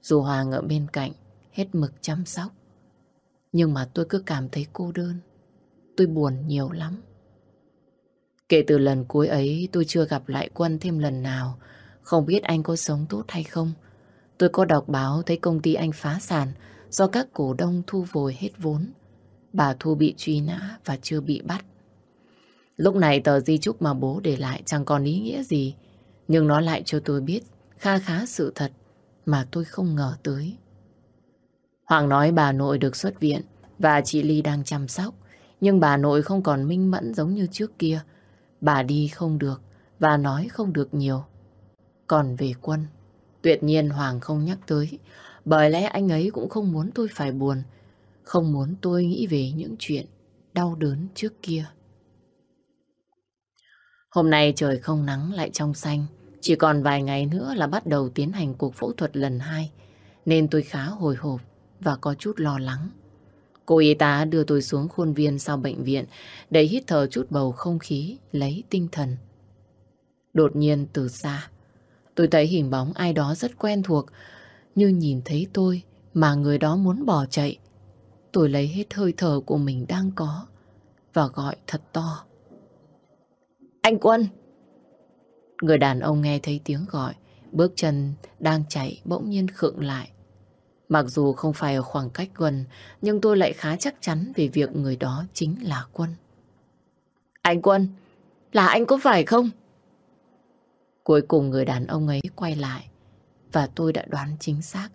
Dù Hoàng ở bên cạnh, hết mực chăm sóc. Nhưng mà tôi cứ cảm thấy cô đơn. Tôi buồn nhiều lắm. Kể từ lần cuối ấy tôi chưa gặp lại Quân thêm lần nào. Không biết anh có sống tốt hay không. Tôi có đọc báo thấy công ty anh phá sản do các cổ đông thu vồi hết vốn. Bà Thu bị truy nã và chưa bị bắt. Lúc này tờ di chúc mà bố để lại chẳng còn ý nghĩa gì. Nhưng nó lại cho tôi biết kha khá sự thật mà tôi không ngờ tới. Hoàng nói bà nội được xuất viện và chị Ly đang chăm sóc. Nhưng bà nội không còn minh mẫn giống như trước kia. Bà đi không được và nói không được nhiều. Còn về quân, tuyệt nhiên Hoàng không nhắc tới. Bởi lẽ anh ấy cũng không muốn tôi phải buồn. Không muốn tôi nghĩ về những chuyện đau đớn trước kia. Hôm nay trời không nắng lại trong xanh. Chỉ còn vài ngày nữa là bắt đầu tiến hành cuộc phẫu thuật lần hai. Nên tôi khá hồi hộp và có chút lo lắng. Cô y tá đưa tôi xuống khuôn viên sau bệnh viện để hít thở chút bầu không khí, lấy tinh thần. Đột nhiên từ xa, tôi thấy hình bóng ai đó rất quen thuộc, như nhìn thấy tôi mà người đó muốn bỏ chạy. Tôi lấy hết hơi thở của mình đang có và gọi thật to. Anh Quân! Người đàn ông nghe thấy tiếng gọi, bước chân đang chạy bỗng nhiên khựng lại. Mặc dù không phải ở khoảng cách gần, nhưng tôi lại khá chắc chắn về việc người đó chính là Quân. Anh Quân, là anh có phải không? Cuối cùng người đàn ông ấy quay lại và tôi đã đoán chính xác.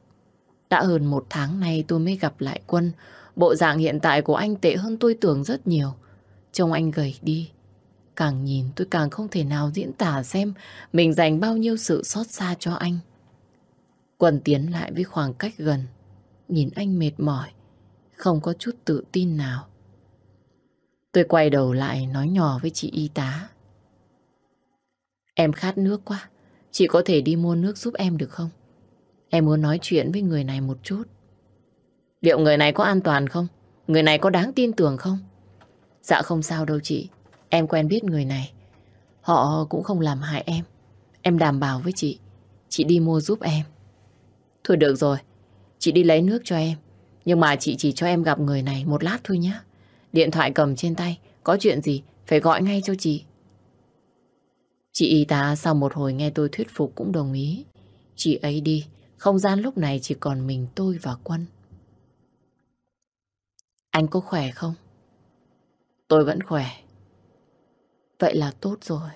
Đã hơn một tháng nay tôi mới gặp lại Quân. Bộ dạng hiện tại của anh tệ hơn tôi tưởng rất nhiều. Trông anh gầy đi. Càng nhìn tôi càng không thể nào diễn tả xem mình dành bao nhiêu sự xót xa cho anh. Quân tiến lại với khoảng cách gần. Nhìn anh mệt mỏi. Không có chút tự tin nào. Tôi quay đầu lại nói nhỏ với chị y tá. Em khát nước quá. Chị có thể đi mua nước giúp em được không? Em muốn nói chuyện với người này một chút. Liệu người này có an toàn không? Người này có đáng tin tưởng không? Dạ không sao đâu chị. Em quen biết người này. Họ cũng không làm hại em. Em đảm bảo với chị. Chị đi mua giúp em. Thôi được rồi. Chị đi lấy nước cho em. Nhưng mà chị chỉ cho em gặp người này một lát thôi nhé. Điện thoại cầm trên tay. Có chuyện gì phải gọi ngay cho chị. Chị y tá sau một hồi nghe tôi thuyết phục cũng đồng ý. Chị ấy đi. Không gian lúc này chỉ còn mình tôi và Quân. Anh có khỏe không? Tôi vẫn khỏe. Vậy là tốt rồi.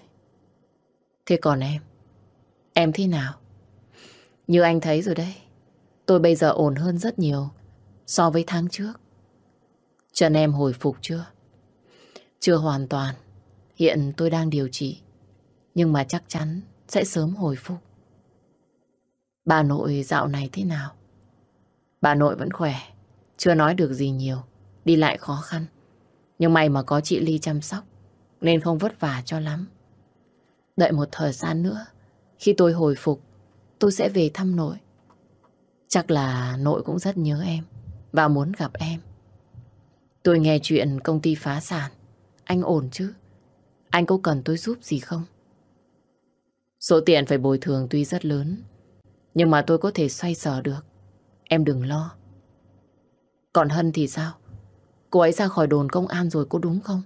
Thế còn em? Em thế nào? Như anh thấy rồi đấy. Tôi bây giờ ổn hơn rất nhiều so với tháng trước. Chân em hồi phục chưa? Chưa hoàn toàn. Hiện tôi đang điều trị. Nhưng mà chắc chắn sẽ sớm hồi phục. Bà nội dạo này thế nào? Bà nội vẫn khỏe. Chưa nói được gì nhiều. Đi lại khó khăn. Nhưng may mà có chị Ly chăm sóc. Nên không vất vả cho lắm. Đợi một thời gian nữa. Khi tôi hồi phục, tôi sẽ về thăm nội. Chắc là nội cũng rất nhớ em và muốn gặp em. Tôi nghe chuyện công ty phá sản. Anh ổn chứ? Anh có cần tôi giúp gì không? Số tiền phải bồi thường tuy rất lớn, nhưng mà tôi có thể xoay sở được. Em đừng lo. Còn Hân thì sao? Cô ấy ra khỏi đồn công an rồi có đúng không?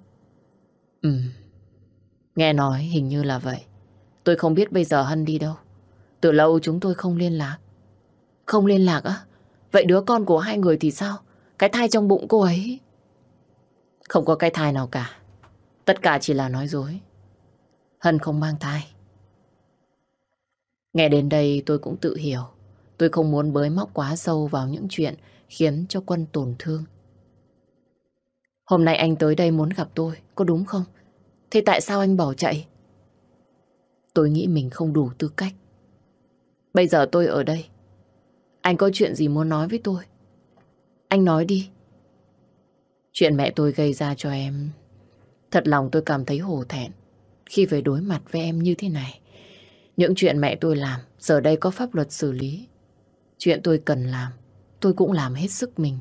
Ừ. Nghe nói hình như là vậy. Tôi không biết bây giờ Hân đi đâu. Từ lâu chúng tôi không liên lạc. Không liên lạc á? Vậy đứa con của hai người thì sao? Cái thai trong bụng cô ấy? Không có cái thai nào cả. Tất cả chỉ là nói dối. Hân không mang thai. Nghe đến đây tôi cũng tự hiểu. Tôi không muốn bới móc quá sâu vào những chuyện khiến cho quân tổn thương. Hôm nay anh tới đây muốn gặp tôi, có đúng không? Thế tại sao anh bỏ chạy? Tôi nghĩ mình không đủ tư cách. Bây giờ tôi ở đây. Anh có chuyện gì muốn nói với tôi? Anh nói đi. Chuyện mẹ tôi gây ra cho em. Thật lòng tôi cảm thấy hổ thẹn khi phải đối mặt với em như thế này. Những chuyện mẹ tôi làm, giờ đây có pháp luật xử lý. Chuyện tôi cần làm, tôi cũng làm hết sức mình.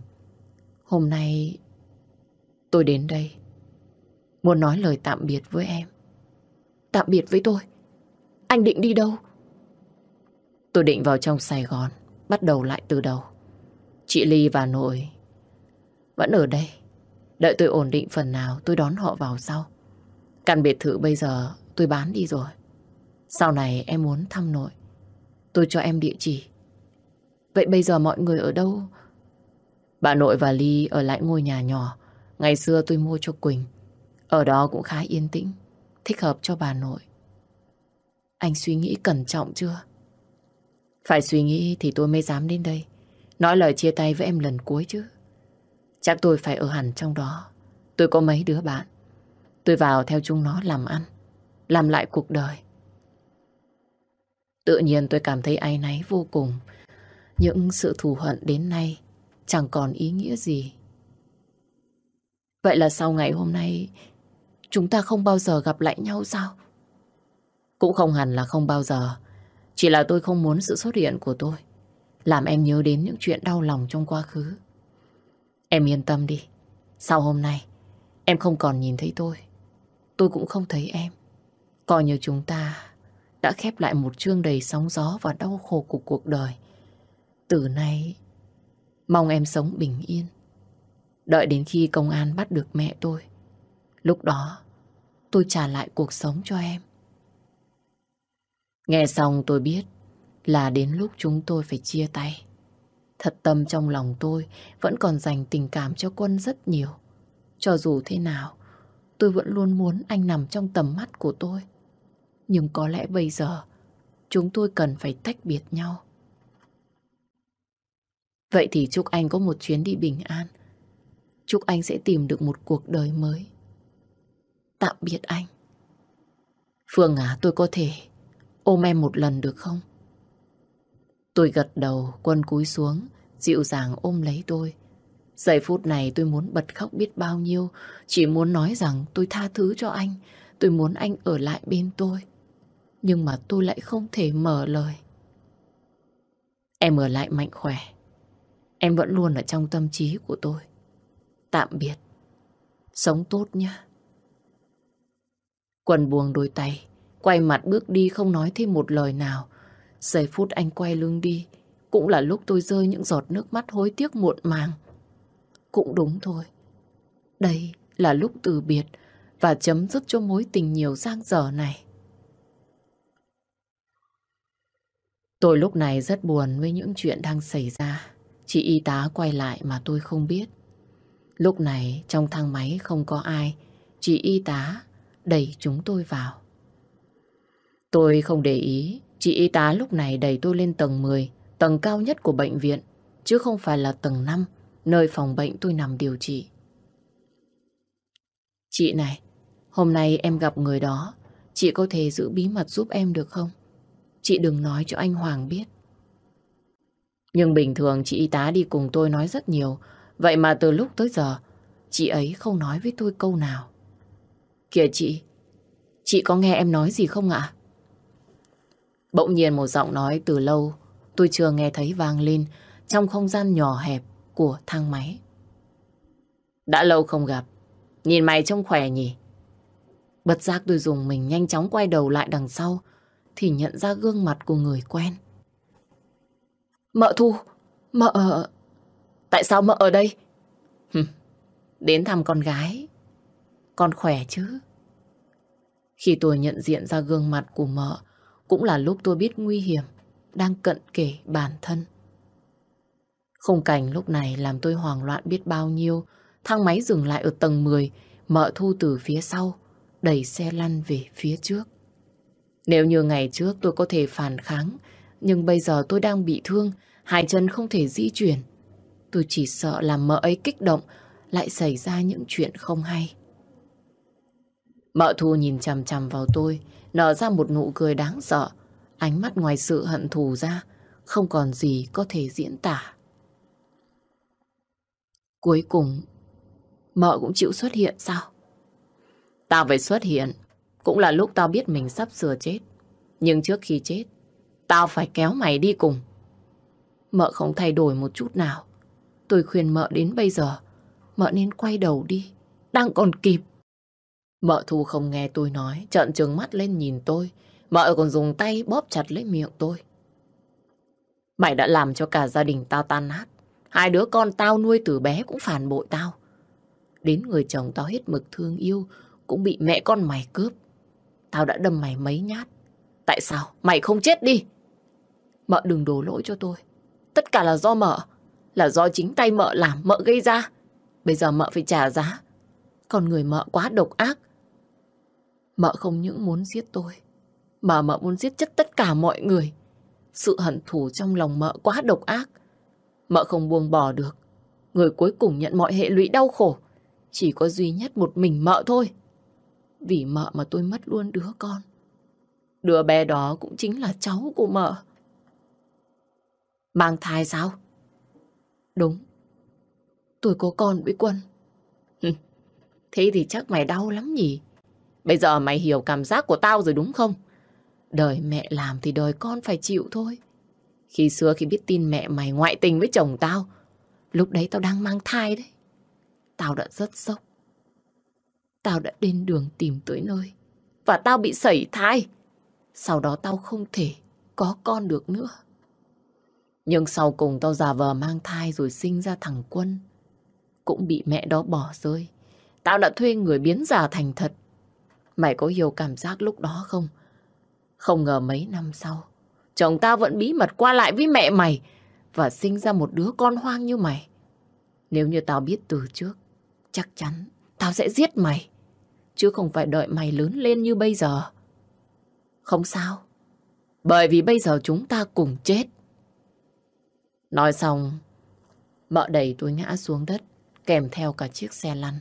Hôm nay, tôi đến đây, muốn nói lời tạm biệt với em. Tạm biệt với tôi? Anh định đi đâu? Tôi định vào trong Sài Gòn, bắt đầu lại từ đầu. Chị Ly và nội vẫn ở đây. Đợi tôi ổn định phần nào, tôi đón họ vào sau. Căn biệt thự bây giờ tôi bán đi rồi. Sau này em muốn thăm nội. Tôi cho em địa chỉ. Vậy bây giờ mọi người ở đâu? Bà nội và Ly ở lại ngôi nhà nhỏ. Ngày xưa tôi mua cho Quỳnh. Ở đó cũng khá yên tĩnh. Thích hợp cho bà nội. Anh suy nghĩ cẩn trọng chưa? Phải suy nghĩ thì tôi mới dám đến đây. Nói lời chia tay với em lần cuối chứ. Chắc tôi phải ở hẳn trong đó. Tôi có mấy đứa bạn. Tôi vào theo chúng nó làm ăn, làm lại cuộc đời. Tự nhiên tôi cảm thấy áy náy vô cùng. Những sự thù hận đến nay chẳng còn ý nghĩa gì. Vậy là sau ngày hôm nay chúng ta không bao giờ gặp lại nhau sao? Cũng không hẳn là không bao giờ. Chỉ là tôi không muốn sự xuất hiện của tôi làm em nhớ đến những chuyện đau lòng trong quá khứ. Em yên tâm đi. Sau hôm nay, em không còn nhìn thấy tôi. Tôi cũng không thấy em. Coi như chúng ta đã khép lại một chương đầy sóng gió và đau khổ của cuộc đời. Từ nay, mong em sống bình yên. Đợi đến khi công an bắt được mẹ tôi. Lúc đó, tôi trả lại cuộc sống cho em. Nghe xong tôi biết là đến lúc chúng tôi phải chia tay. Thật tâm trong lòng tôi vẫn còn dành tình cảm cho Quân rất nhiều. Cho dù thế nào, tôi vẫn luôn muốn anh nằm trong tầm mắt của tôi. Nhưng có lẽ bây giờ chúng tôi cần phải tách biệt nhau. Vậy thì chúc anh có một chuyến đi bình an. Chúc anh sẽ tìm được một cuộc đời mới. Tạm biệt anh. Phương à, tôi có thể ôm em một lần được không? Tôi gật đầu, quân cúi xuống, dịu dàng ôm lấy tôi. Giây phút này tôi muốn bật khóc biết bao nhiêu, chỉ muốn nói rằng tôi tha thứ cho anh, tôi muốn anh ở lại bên tôi. Nhưng mà tôi lại không thể mở lời. Em ở lại mạnh khỏe. Em vẫn luôn ở trong tâm trí của tôi. Tạm biệt. Sống tốt nhé. Quần buông đôi tay, quay mặt bước đi không nói thêm một lời nào. Giây phút anh quay lưng đi, cũng là lúc tôi rơi những giọt nước mắt hối tiếc muộn màng. Cũng đúng thôi. Đây là lúc từ biệt và chấm dứt cho mối tình nhiều giang dở này. Tôi lúc này rất buồn với những chuyện đang xảy ra. Chị y tá quay lại mà tôi không biết. Lúc này trong thang máy không có ai. Chị y tá đẩy chúng tôi vào. Tôi không để ý Chị y tá lúc này đẩy tôi lên tầng 10, tầng cao nhất của bệnh viện, chứ không phải là tầng 5, nơi phòng bệnh tôi nằm điều trị. Chị này, hôm nay em gặp người đó, chị có thể giữ bí mật giúp em được không? Chị đừng nói cho anh Hoàng biết. Nhưng bình thường chị y tá đi cùng tôi nói rất nhiều, vậy mà từ lúc tới giờ, chị ấy không nói với tôi câu nào. Kìa chị, chị có nghe em nói gì không ạ? Bỗng nhiên một giọng nói từ lâu tôi chưa nghe thấy vang lên trong không gian nhỏ hẹp của thang máy. Đã lâu không gặp, nhìn mày trông khỏe nhỉ? Bật giác tôi dùng mình nhanh chóng quay đầu lại đằng sau thì nhận ra gương mặt của người quen. Mợ Thu, mợ... Tại sao mợ ở đây? Đến thăm con gái. Con khỏe chứ? Khi tôi nhận diện ra gương mặt của mợ, cũng là lúc tôi biết nguy hiểm đang cận kề bản thân. Khung cảnh lúc này làm tôi hoảng loạn biết bao nhiêu. Thang máy dừng lại ở tầng 10, mợ thu từ phía sau, đẩy xe lăn về phía trước. Nếu như ngày trước tôi có thể phản kháng, nhưng bây giờ tôi đang bị thương, hai chân không thể di chuyển. Tôi chỉ sợ làm mợ ấy kích động, lại xảy ra những chuyện không hay. Mợ thu nhìn chằm chằm vào tôi, nở ra một nụ cười đáng sợ. Ánh mắt ngoài sự hận thù ra, không còn gì có thể diễn tả. Cuối cùng, mợ cũng chịu xuất hiện sao? Tao phải xuất hiện, cũng là lúc tao biết mình sắp sửa chết. Nhưng trước khi chết, tao phải kéo mày đi cùng. Mợ không thay đổi một chút nào. Tôi khuyên mợ đến bây giờ, mợ nên quay đầu đi, đang còn kịp. Mợ Thu không nghe tôi nói, trợn trừng mắt lên nhìn tôi. Mợ còn dùng tay bóp chặt lấy miệng tôi. Mày đã làm cho cả gia đình tao tan nát. Hai đứa con tao nuôi từ bé cũng phản bội tao. Đến người chồng tao hết mực thương yêu cũng bị mẹ con mày cướp. Tao đã đâm mày mấy nhát. Tại sao? Mày không chết đi. Mợ đừng đổ lỗi cho tôi. Tất cả là do mợ. Là do chính tay mợ làm, mợ gây ra. Bây giờ mợ phải trả giá. Còn người mợ quá độc ác. Mợ không những muốn giết tôi, mà mợ muốn giết chết tất cả mọi người. Sự hận thù trong lòng mợ quá độc ác. Mợ không buông bỏ được. Người cuối cùng nhận mọi hệ lụy đau khổ. Chỉ có duy nhất một mình mợ thôi. Vì mợ mà tôi mất luôn đứa con. Đứa bé đó cũng chính là cháu của mợ. Mang thai sao? Đúng. Tôi có con với Quân. Thế thì chắc mày đau lắm nhỉ? Bây giờ mày hiểu cảm giác của tao rồi đúng không? Đời mẹ làm thì đời con phải chịu thôi. Khi xưa khi biết tin mẹ mày ngoại tình với chồng tao, lúc đấy tao đang mang thai đấy. Tao đã rất sốc. Tao đã đến đường tìm tới nơi. Và tao bị sẩy thai. Sau đó tao không thể có con được nữa. Nhưng sau cùng tao già vờ mang thai rồi sinh ra thằng Quân. Cũng bị mẹ đó bỏ rơi. Tao đã thuê người biến giả thành thật. Mày có hiểu cảm giác lúc đó không? Không ngờ mấy năm sau, chồng tao vẫn bí mật qua lại với mẹ mày và sinh ra một đứa con hoang như mày. Nếu như tao biết từ trước, chắc chắn tao sẽ giết mày. Chứ không phải đợi mày lớn lên như bây giờ. Không sao. Bởi vì bây giờ chúng ta cùng chết. Nói xong, mợ đẩy tôi ngã xuống đất, kèm theo cả chiếc xe lăn.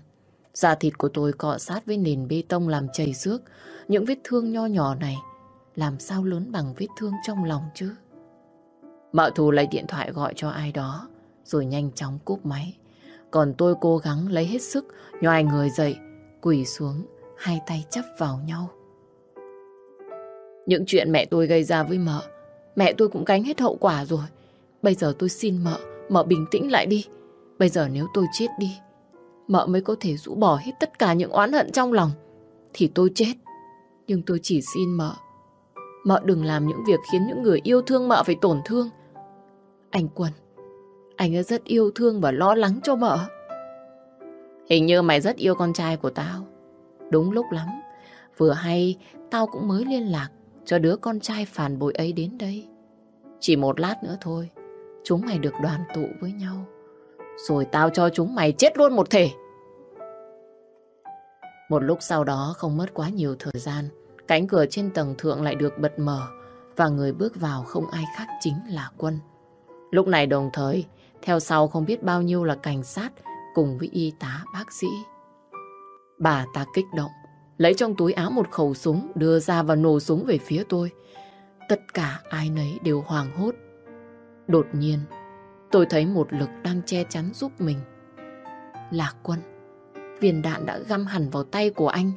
Da thịt của tôi cọ sát với nền bê tông làm chảy xước. Những vết thương nho nhỏ này làm sao lớn bằng vết thương trong lòng chứ? Mợ thù lấy điện thoại gọi cho ai đó rồi nhanh chóng cúp máy. Còn tôi cố gắng lấy hết sức nhoài người dậy, quỳ xuống, hai tay chắp vào nhau. Những chuyện mẹ tôi gây ra với mợ, mẹ tôi cũng gánh hết hậu quả rồi. Bây giờ tôi xin mợ, mợ bình tĩnh lại đi. Bây giờ nếu tôi chết đi, mợ mới có thể rũ bỏ hết tất cả những oán hận trong lòng. Thì tôi chết. Nhưng tôi chỉ xin mợ. Mợ đừng làm những việc khiến những người yêu thương mợ phải tổn thương. Anh Quân, anh ấy rất yêu thương và lo lắng cho mợ. Hình như mày rất yêu con trai của tao. Đúng lúc lắm. Vừa hay tao cũng mới liên lạc cho đứa con trai phản bội ấy đến đây. Chỉ một lát nữa thôi, chúng mày được đoàn tụ với nhau. Rồi tao cho chúng mày chết luôn một thể. Một lúc sau đó không mất quá nhiều thời gian, cánh cửa trên tầng thượng lại được bật mở và người bước vào không ai khác chính là Quân. Lúc này đồng thời, theo sau không biết bao nhiêu là cảnh sát cùng với y tá bác sĩ. Bà ta kích động, lấy trong túi áo một khẩu súng đưa ra và nổ súng về phía tôi. Tất cả ai nấy đều hoàng hốt. Đột nhiên, tôi thấy một lực đang che chắn giúp mình. Lạc quân. Viên đạn đã găm hẳn vào tay của anh.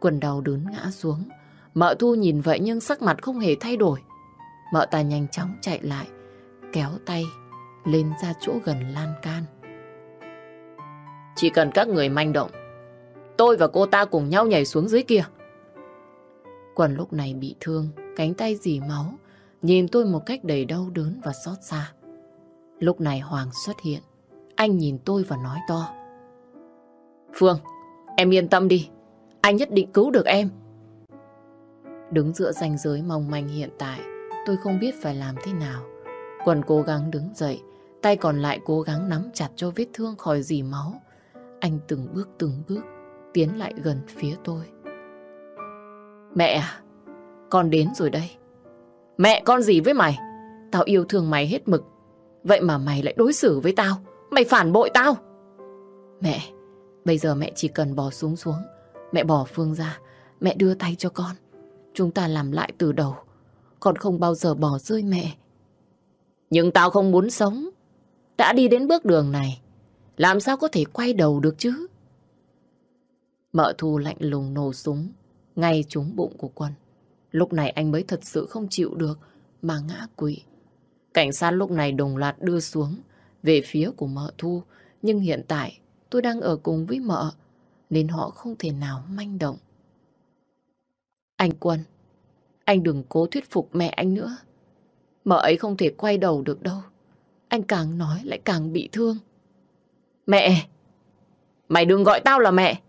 Quần đầu đớn ngã xuống. Mợ Thu nhìn vậy nhưng sắc mặt không hề thay đổi. Mợ ta nhanh chóng chạy lại, kéo tay lên ra chỗ gần lan can. Chỉ cần các người manh động, tôi và cô ta cùng nhau nhảy xuống dưới kia. Quần lúc này bị thương, cánh tay dì máu, nhìn tôi một cách đầy đau đớn và xót xa. Lúc này Hoàng xuất hiện, anh nhìn tôi và nói to. Phương, em yên tâm đi, anh nhất định cứu được em. Đứng giữa ranh giới mong manh hiện tại, tôi không biết phải làm thế nào. Quần cố gắng đứng dậy, tay còn lại cố gắng nắm chặt cho vết thương khỏi dì máu. Anh từng bước từng bước tiến lại gần phía tôi. Mẹ à, con đến rồi đây. Mẹ con gì với mày? Tao yêu thương mày hết mực. Vậy mà mày lại đối xử với tao. Mày phản bội tao. Mẹ, bây giờ mẹ chỉ cần bỏ xuống xuống. Mẹ bỏ Phương ra. Mẹ đưa tay cho con. Chúng ta làm lại từ đầu. Con không bao giờ bỏ rơi mẹ. Nhưng tao không muốn sống. Đã đi đến bước đường này. Làm sao có thể quay đầu được chứ? Mợ thu lạnh lùng nổ súng. Ngay trúng bụng của quân. Lúc này anh mới thật sự không chịu được mà ngã quỵ. Cảnh sát lúc này đồng loạt đưa xuống về phía của mợ Thu. Nhưng hiện tại tôi đang ở cùng với mợ nên họ không thể nào manh động. Anh Quân, anh đừng cố thuyết phục mẹ anh nữa. Mợ ấy không thể quay đầu được đâu. Anh càng nói lại càng bị thương. Mẹ! Mày đừng gọi tao là mẹ!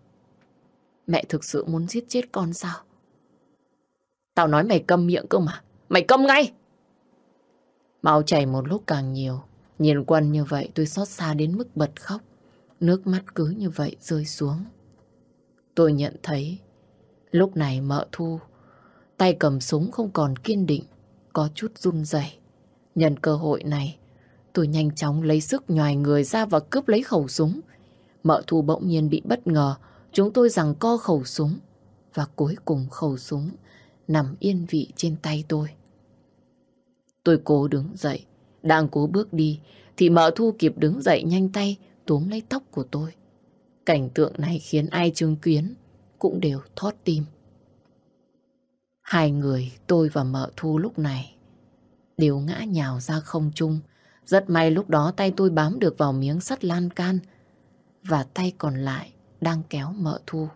Mẹ thực sự muốn giết chết con sao? Tao nói mày câm miệng cơ mà. Mày câm ngay! Máu chảy một lúc càng nhiều. Nhìn Quân như vậy tôi xót xa đến mức bật khóc. Nước mắt cứ như vậy rơi xuống. Tôi nhận thấy lúc này mợ thu tay cầm súng không còn kiên định, có chút run rẩy. Nhân cơ hội này, Tôi nhanh chóng lấy sức nhòi người ra và cướp lấy khẩu súng. Mợ thu bỗng nhiên bị bất ngờ, chúng tôi rằng co khẩu súng. Và cuối cùng khẩu súng nằm yên vị trên tay tôi. Tôi cố đứng dậy, đang cố bước đi, thì mợ thu kịp đứng dậy nhanh tay túm lấy tóc của tôi. Cảnh tượng này khiến ai chứng kiến cũng đều thót tim. Hai người, tôi và mợ thu lúc này, đều ngã nhào ra không trung. Rất may lúc đó tay tôi bám được vào miếng sắt lan can và tay còn lại đang kéo mợ thu.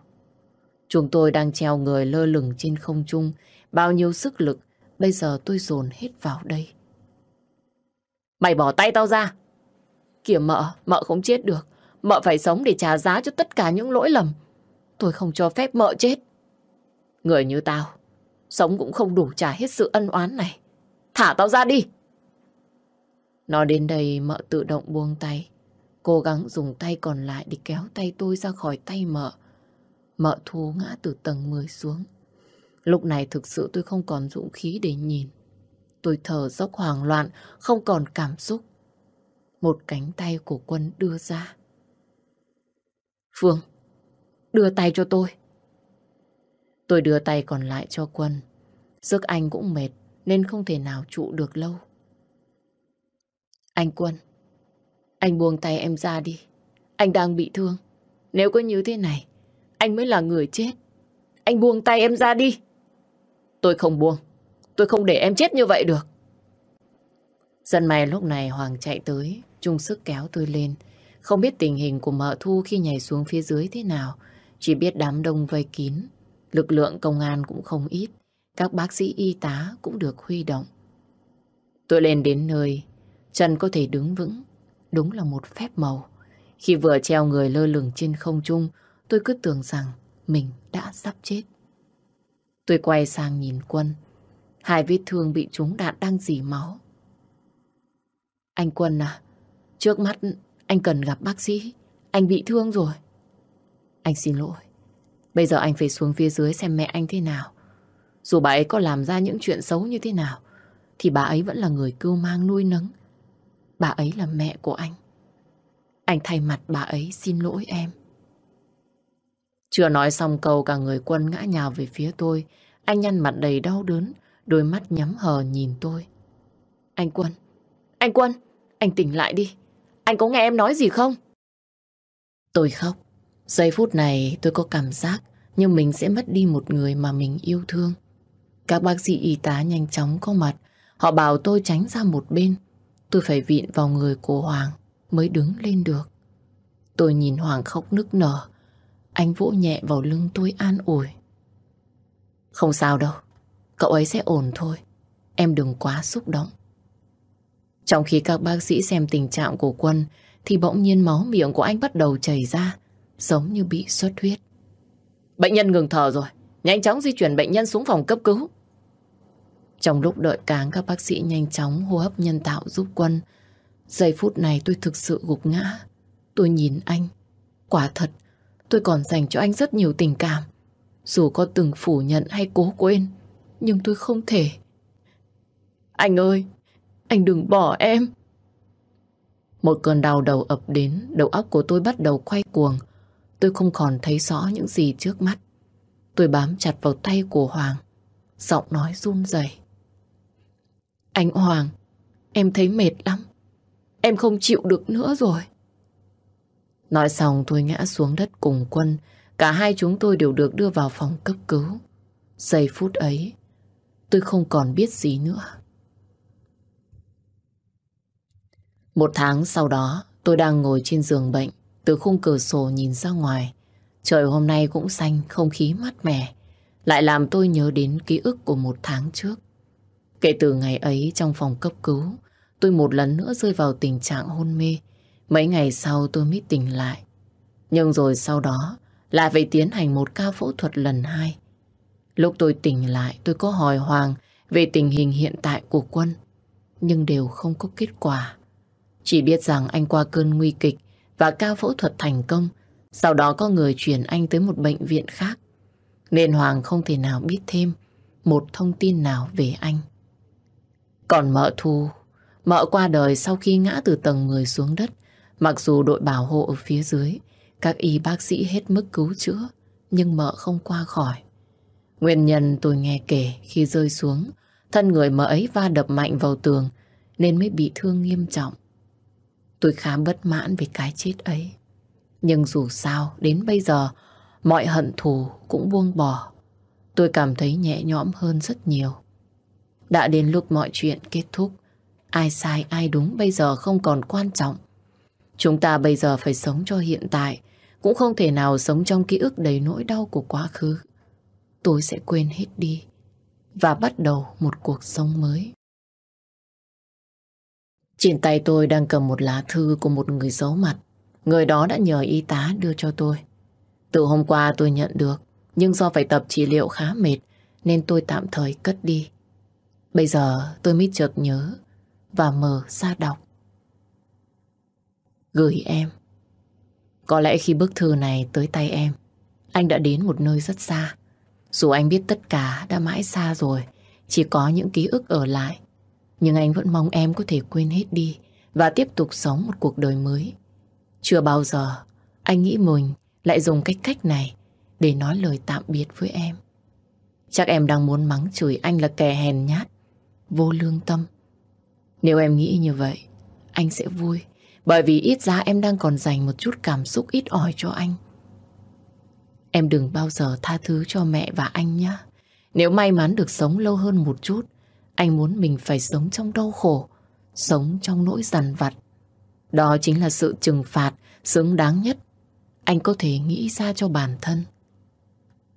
Chúng tôi đang treo người lơ lửng trên không trung, bao nhiêu sức lực bây giờ tôi dồn hết vào đây. Mày bỏ tay tao ra! Kìa mợ, mợ không chết được. Mợ phải sống để trả giá cho tất cả những lỗi lầm. Tôi không cho phép mợ chết. Người như tao, sống cũng không đủ trả hết sự ân oán này. Thả tao ra đi! Nó đến đây mợ tự động buông tay. Cố gắng dùng tay còn lại để kéo tay tôi ra khỏi tay mợ. Mợ thu ngã từ tầng 10 xuống. Lúc này thực sự tôi không còn dũng khí để nhìn. Tôi thở dốc hoảng loạn, không còn cảm xúc. Một cánh tay của quân đưa ra. Phương, đưa tay cho tôi. Tôi đưa tay còn lại cho quân. Sức anh cũng mệt nên không thể nào trụ được lâu. Anh Quân, anh buông tay em ra đi. Anh đang bị thương. Nếu có như thế này, anh mới là người chết. Anh buông tay em ra đi. Tôi không buông. Tôi không để em chết như vậy được. Dân may lúc này Hoàng chạy tới, chung sức kéo tôi lên. Không biết tình hình của mợ thu khi nhảy xuống phía dưới thế nào. Chỉ biết đám đông vây kín. Lực lượng công an cũng không ít. Các bác sĩ y tá cũng được huy động. Tôi lên đến nơi, chân có thể đứng vững. Đúng là một phép màu. Khi vừa treo người lơ lửng trên không trung, tôi cứ tưởng rằng mình đã sắp chết. Tôi quay sang nhìn Quân. Hai vết thương bị trúng đạn đang dì máu. Anh Quân à, trước mắt anh cần gặp bác sĩ. Anh bị thương rồi. Anh xin lỗi. Bây giờ anh phải xuống phía dưới xem mẹ anh thế nào. Dù bà ấy có làm ra những chuyện xấu như thế nào, thì bà ấy vẫn là người cưu mang nuôi nấng. Bà ấy là mẹ của anh. Anh thay mặt bà ấy xin lỗi em. Chưa nói xong câu cả người quân ngã nhào về phía tôi. Anh nhăn mặt đầy đau đớn, đôi mắt nhắm hờ nhìn tôi. Anh Quân, anh Quân, anh tỉnh lại đi. Anh có nghe em nói gì không? Tôi khóc. Giây phút này tôi có cảm giác như mình sẽ mất đi một người mà mình yêu thương. Các bác sĩ y tá nhanh chóng có mặt. Họ bảo tôi tránh ra một bên. Tôi phải vịn vào người của Hoàng mới đứng lên được. Tôi nhìn Hoàng khóc nức nở. Anh vỗ nhẹ vào lưng tôi an ủi. Không sao đâu, cậu ấy sẽ ổn thôi. Em đừng quá xúc động. Trong khi các bác sĩ xem tình trạng của Quân thì bỗng nhiên máu miệng của anh bắt đầu chảy ra giống như bị xuất huyết. Bệnh nhân ngừng thở rồi. Nhanh chóng di chuyển bệnh nhân xuống phòng cấp cứu. Trong lúc đợi cáng các bác sĩ nhanh chóng hô hấp nhân tạo giúp Quân. Giây phút này tôi thực sự gục ngã. Tôi nhìn anh. Quả thật, tôi còn dành cho anh rất nhiều tình cảm. Dù có từng phủ nhận hay cố quên, nhưng tôi không thể. Anh ơi, anh đừng bỏ em. Một cơn đau đầu ập đến, đầu óc của tôi bắt đầu quay cuồng. Tôi không còn thấy rõ những gì trước mắt. Tôi bám chặt vào tay của Hoàng, giọng nói run rẩy. Anh Hoàng, em thấy mệt lắm. Em không chịu được nữa rồi. Nói xong tôi ngã xuống đất cùng quân. Cả hai chúng tôi đều được đưa vào phòng cấp cứu. Giây phút ấy, tôi không còn biết gì nữa. Một tháng sau đó, tôi đang ngồi trên giường bệnh, từ khung cửa sổ nhìn ra ngoài. Trời hôm nay cũng xanh, không khí mát mẻ, lại làm tôi nhớ đến ký ức của một tháng trước. Kể từ ngày ấy trong phòng cấp cứu, tôi một lần nữa rơi vào tình trạng hôn mê. Mấy ngày sau tôi mới tỉnh lại. Nhưng rồi sau đó lại phải tiến hành một ca phẫu thuật lần hai. Lúc tôi tỉnh lại tôi có hỏi Hoàng về tình hình hiện tại của Quân. Nhưng đều không có kết quả. Chỉ biết rằng anh qua cơn nguy kịch và ca phẫu thuật thành công. Sau đó có người chuyển anh tới một bệnh viện khác. Nên Hoàng không thể nào biết thêm một thông tin nào về anh. Còn mợ thu, Mợ qua đời sau khi ngã từ tầng 10 xuống đất. Mặc dù đội bảo hộ ở phía dưới, các y bác sĩ hết mức cứu chữa, nhưng mợ không qua khỏi. Nguyên nhân tôi nghe kể khi rơi xuống, thân người mợ ấy va đập mạnh vào tường nên mới bị thương nghiêm trọng. Tôi khá bất mãn về cái chết ấy. Nhưng dù sao, đến bây giờ, mọi hận thù cũng buông bỏ. Tôi cảm thấy nhẹ nhõm hơn rất nhiều. Đã đến lúc mọi chuyện kết thúc, ai sai ai đúng bây giờ không còn quan trọng. Chúng ta bây giờ phải sống cho hiện tại, cũng không thể nào sống trong ký ức đầy nỗi đau của quá khứ. Tôi sẽ quên hết đi và bắt đầu một cuộc sống mới. Trên tay tôi đang cầm một lá thư của một người giấu mặt. Người đó đã nhờ y tá đưa cho tôi. Từ hôm qua tôi nhận được, nhưng do phải tập trị liệu khá mệt, nên tôi tạm thời cất đi. Bây giờ tôi mới chợt nhớ và mở ra đọc. Gửi em. Có lẽ khi bức thư này tới tay em, anh đã đến một nơi rất xa. Dù anh biết tất cả đã mãi xa rồi, chỉ có những ký ức ở lại. Nhưng anh vẫn mong em có thể quên hết đi và tiếp tục sống một cuộc đời mới. Chưa bao giờ anh nghĩ mình lại dùng cách cách này để nói lời tạm biệt với em. Chắc em đang muốn mắng chửi anh là kẻ hèn nhát, vô lương tâm. Nếu em nghĩ như vậy, anh sẽ vui. Bởi vì ít ra em đang còn dành một chút cảm xúc ít ỏi cho anh. Em đừng bao giờ tha thứ cho mẹ và anh nhé. Nếu may mắn được sống lâu hơn một chút, anh muốn mình phải sống trong đau khổ, sống trong nỗi dằn vặt. Đó chính là sự trừng phạt xứng đáng nhất anh có thể nghĩ ra cho bản thân.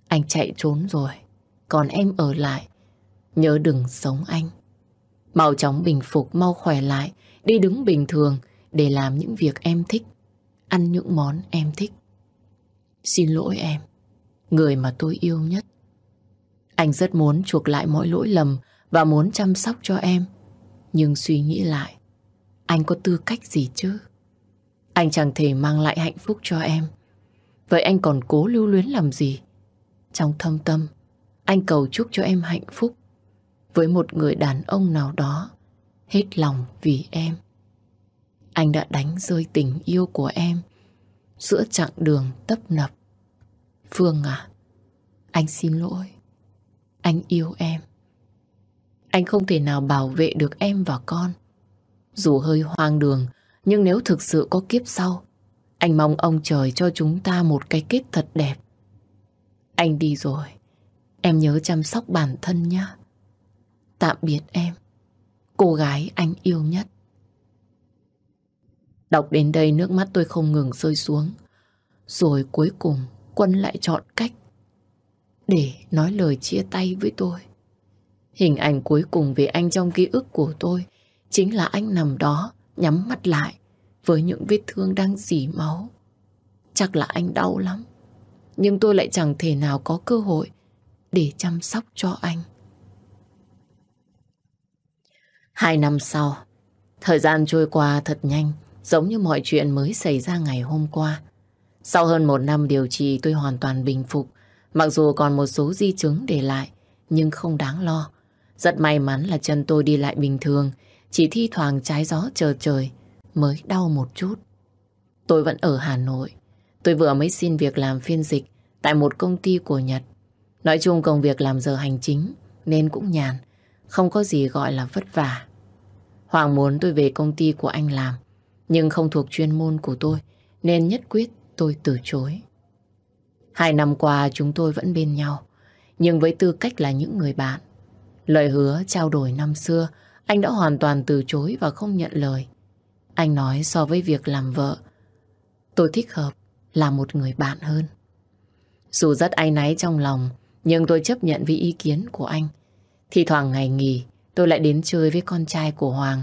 Anh chạy trốn rồi, còn em ở lại. Nhớ đừng sống anh. Mau chóng bình phục, mau khỏe lại, đi đứng bình thường để làm những việc em thích, ăn những món em thích. Xin lỗi em, người mà tôi yêu nhất. Anh rất muốn chuộc lại mọi lỗi lầm và muốn chăm sóc cho em. Nhưng suy nghĩ lại, anh có tư cách gì chứ? Anh chẳng thể mang lại hạnh phúc cho em. Vậy anh còn cố lưu luyến làm gì? Trong thâm tâm, anh cầu chúc cho em hạnh phúc với một người đàn ông nào đó hết lòng vì em. Anh đã đánh rơi tình yêu của em giữa chặng đường tấp nập. Phương à, anh xin lỗi. Anh yêu em. Anh không thể nào bảo vệ được em và con. Dù hơi hoang đường, nhưng nếu thực sự có kiếp sau, anh mong ông trời cho chúng ta một cái kết thật đẹp. Anh đi rồi. Em nhớ chăm sóc bản thân nhé. Tạm biệt em. Cô gái anh yêu nhất. Đọc đến đây nước mắt tôi không ngừng rơi xuống. Rồi cuối cùng, Quân lại chọn cách để nói lời chia tay với tôi. Hình ảnh cuối cùng về anh trong ký ức của tôi chính là anh nằm đó, nhắm mắt lại với những vết thương đang dì máu. Chắc là anh đau lắm. Nhưng tôi lại chẳng thể nào có cơ hội để chăm sóc cho anh. Hai năm sau, thời gian trôi qua thật nhanh, giống như mọi chuyện mới xảy ra ngày hôm qua. Sau hơn một năm điều trị tôi hoàn toàn bình phục, mặc dù còn một số di chứng để lại, nhưng không đáng lo. Rất may mắn là chân tôi đi lại bình thường, chỉ thi thoảng trái gió chờ trời, mới đau một chút. Tôi vẫn ở Hà Nội. Tôi vừa mới xin việc làm phiên dịch tại một công ty của Nhật. Nói chung công việc làm giờ hành chính nên cũng nhàn, không có gì gọi là vất vả. Hoàng muốn tôi về công ty của anh làm, nhưng không thuộc chuyên môn của tôi nên nhất quyết tôi từ chối. Hai năm qua chúng tôi vẫn bên nhau, nhưng với tư cách là những người bạn. Lời hứa trao đổi năm xưa, anh đã hoàn toàn từ chối và không nhận lời. Anh nói so với việc làm vợ, tôi thích hợp là một người bạn hơn. Dù rất áy náy trong lòng, nhưng tôi chấp nhận với ý kiến của anh. Thì thoảng ngày nghỉ, tôi lại đến chơi với con trai của Hoàng.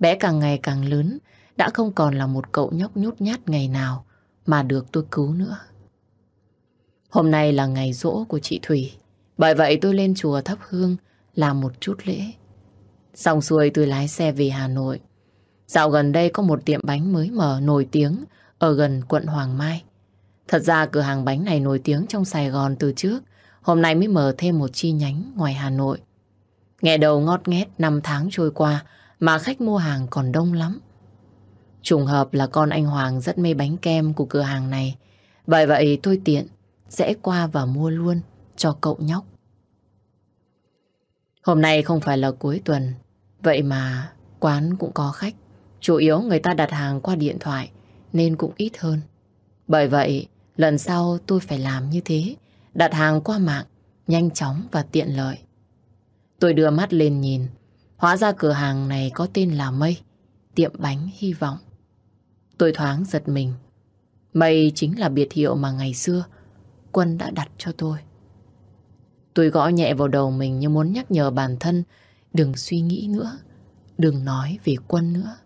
Bé càng ngày càng lớn, đã không còn là một cậu nhóc nhút nhát ngày nào mà được tôi cứu nữa. Hôm nay là ngày rỗ của chị Thủy, bởi vậy tôi lên chùa thắp hương làm một chút lễ. Xong xuôi tôi lái xe về Hà Nội. Dạo gần đây có một tiệm bánh mới mở nổi tiếng ở gần quận Hoàng Mai. Thật ra cửa hàng bánh này nổi tiếng trong Sài Gòn từ trước, hôm nay mới mở thêm một chi nhánh ngoài Hà Nội. Nghe đầu ngót nghét năm tháng trôi qua, mà khách mua hàng còn đông lắm. Trùng hợp là con anh Hoàng rất mê bánh kem của cửa hàng này. Bởi vậy tôi tiện sẽ qua và mua luôn cho cậu nhóc. Hôm nay không phải là cuối tuần, vậy mà quán cũng có khách. Chủ yếu người ta đặt hàng qua điện thoại nên cũng ít hơn. Bởi vậy, lần sau tôi phải làm như thế, đặt hàng qua mạng, nhanh chóng và tiện lợi. Tôi đưa mắt lên nhìn, hóa ra cửa hàng này có tên là Mây, tiệm bánh hy vọng. Tôi thoáng giật mình. Mây chính là biệt hiệu mà ngày xưa Quân đã đặt cho tôi. Tôi gõ nhẹ vào đầu mình như muốn nhắc nhở bản thân đừng suy nghĩ nữa, đừng nói về Quân nữa.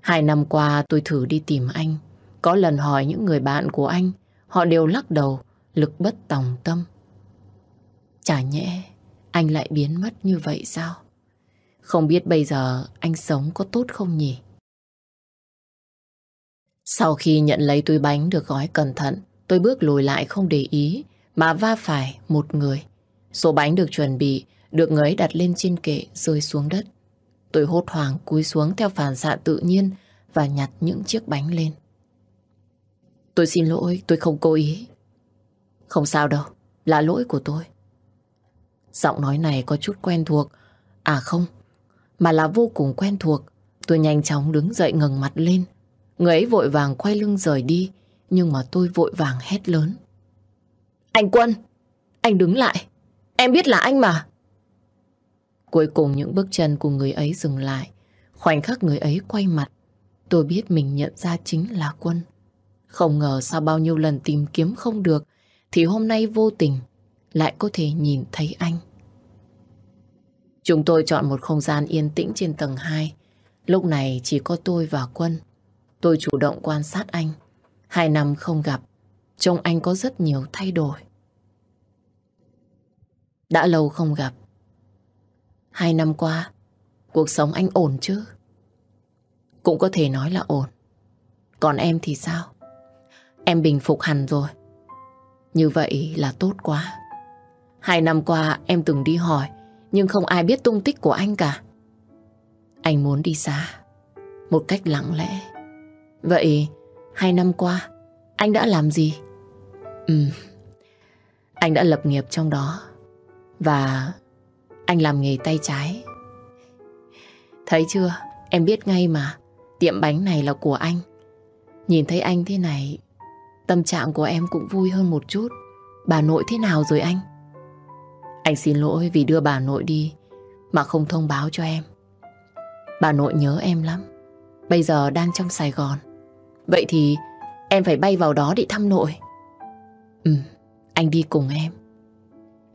Hai năm qua tôi thử đi tìm anh. Có lần hỏi những người bạn của anh, họ đều lắc đầu, lực bất tòng tâm. Chả nhẽ anh lại biến mất như vậy sao? Không biết bây giờ anh sống có tốt không nhỉ? Sau khi nhận lấy túi bánh được gói cẩn thận, tôi bước lùi lại không để ý, mà va phải một người. Số bánh được chuẩn bị, được người ấy đặt lên trên kệ rơi xuống đất. Tôi hốt hoảng cúi xuống theo phản xạ tự nhiên và nhặt những chiếc bánh lên. Tôi xin lỗi, tôi không cố ý. Không sao đâu, là lỗi của tôi. Giọng nói này có chút quen thuộc. À không, mà là vô cùng quen thuộc. Tôi nhanh chóng đứng dậy ngẩng mặt lên. Người ấy vội vàng quay lưng rời đi, nhưng mà tôi vội vàng hét lớn. Anh Quân, anh đứng lại. Em biết là anh mà. Cuối cùng những bước chân của người ấy dừng lại. Khoảnh khắc người ấy quay mặt, tôi biết mình nhận ra chính là Quân. Không ngờ sau bao nhiêu lần tìm kiếm không được, thì hôm nay vô tình lại có thể nhìn thấy anh. Chúng tôi chọn một không gian yên tĩnh trên tầng 2. Lúc này chỉ có tôi và Quân. Tôi chủ động quan sát anh. Hai năm không gặp, trông anh có rất nhiều thay đổi. Đã lâu không gặp. Hai năm qua, cuộc sống anh ổn chứ? Cũng có thể nói là ổn. Còn em thì sao? Em bình phục hẳn rồi. Như vậy là tốt quá. Hai năm qua em từng đi hỏi, nhưng không ai biết tung tích của anh cả. Anh muốn đi xa, một cách lặng lẽ. Vậy hai năm qua anh đã làm gì? Ừ, anh đã lập nghiệp trong đó và anh làm nghề tay trái. Thấy chưa, em biết ngay mà, tiệm bánh này là của anh. Nhìn thấy anh thế này, tâm trạng của em cũng vui hơn một chút. Bà nội thế nào rồi anh? Anh xin lỗi vì đưa bà nội đi mà không thông báo cho em. Bà nội nhớ em lắm. Bây giờ đang trong Sài Gòn. Vậy thì em phải bay vào đó để thăm nội. Ừ, anh đi cùng em.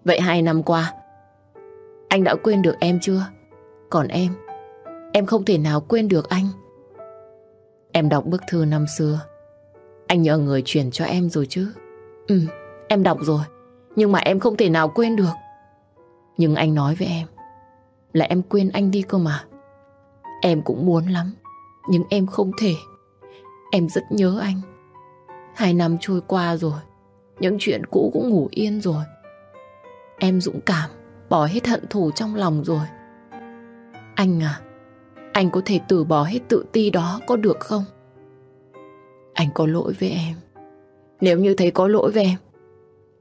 Vậy hai năm qua, anh đã quên được em chưa? Còn em, em không thể nào quên được anh. Em đọc bức thư năm xưa. Anh nhờ người chuyển cho em rồi chứ. Ừ, em đọc rồi. Nhưng mà em không thể nào quên được. Nhưng anh nói với em là em quên anh đi cơ mà. Em cũng muốn lắm, nhưng em không thể. Em rất nhớ anh. Hai năm trôi qua rồi, những chuyện cũ cũng ngủ yên rồi. Em dũng cảm, bỏ hết hận thù trong lòng rồi. Anh à, anh có thể từ bỏ hết tự ti đó có được không? Anh có lỗi với em. Nếu như thấy có lỗi với em,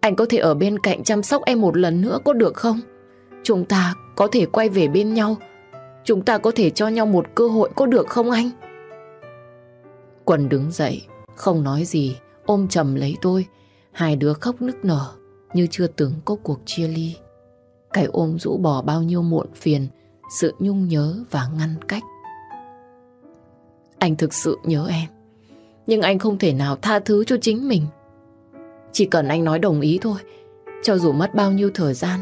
anh có thể ở bên cạnh chăm sóc em một lần nữa có được không? Chúng ta có thể quay về bên nhau. Chúng ta có thể cho nhau một cơ hội có được không anh? Quần đứng dậy, không nói gì, ôm chầm lấy tôi. Hai đứa khóc nức nở như chưa từng có cuộc chia ly. Cái ôm rũ bỏ bao nhiêu muộn phiền, sự nhung nhớ và ngăn cách. Anh thực sự nhớ em, nhưng anh không thể nào tha thứ cho chính mình. Chỉ cần anh nói đồng ý thôi, cho dù mất bao nhiêu thời gian,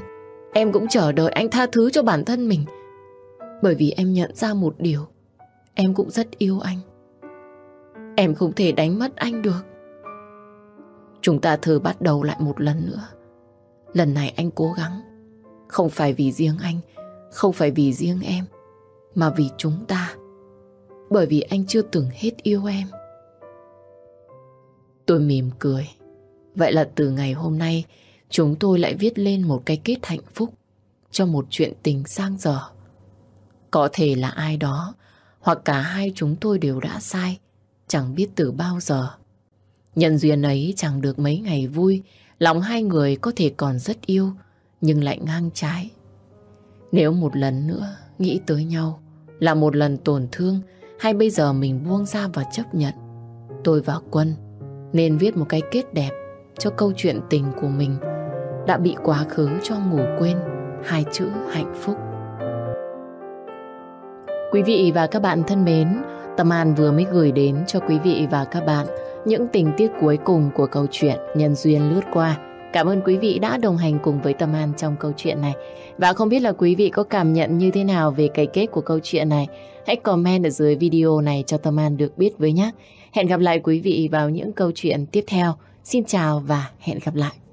Em cũng chờ đợi anh tha thứ cho bản thân mình. Bởi vì em nhận ra một điều. Em cũng rất yêu anh. Em không thể đánh mất anh được. Chúng ta thử bắt đầu lại một lần nữa. Lần này anh cố gắng. Không phải vì riêng anh, không phải vì riêng em, mà vì chúng ta. Bởi vì anh chưa từng hết yêu em. Tôi mỉm cười. Vậy là từ ngày hôm nay, chúng tôi lại viết lên một cái kết hạnh phúc cho một chuyện tình sang dở. Có thể là ai đó, hoặc cả hai chúng tôi đều đã sai, chẳng biết từ bao giờ. Nhân duyên ấy chẳng được mấy ngày vui, lòng hai người có thể còn rất yêu, nhưng lại ngang trái. Nếu một lần nữa nghĩ tới nhau là một lần tổn thương, hay bây giờ mình buông ra và chấp nhận, tôi và Quân nên viết một cái kết đẹp cho câu chuyện tình của mình đã bị quá khứ cho ngủ quên hai chữ hạnh phúc. Quý vị và các bạn thân mến, Tâm An vừa mới gửi đến cho quý vị và các bạn những tình tiết cuối cùng của câu chuyện Nhân duyên lướt qua. Cảm ơn quý vị đã đồng hành cùng với Tâm An trong câu chuyện này. Và không biết là quý vị có cảm nhận như thế nào về cái kết của câu chuyện này. Hãy comment ở dưới video này cho Tâm An được biết với nhé. Hẹn gặp lại quý vị vào những câu chuyện tiếp theo. Xin chào và hẹn gặp lại.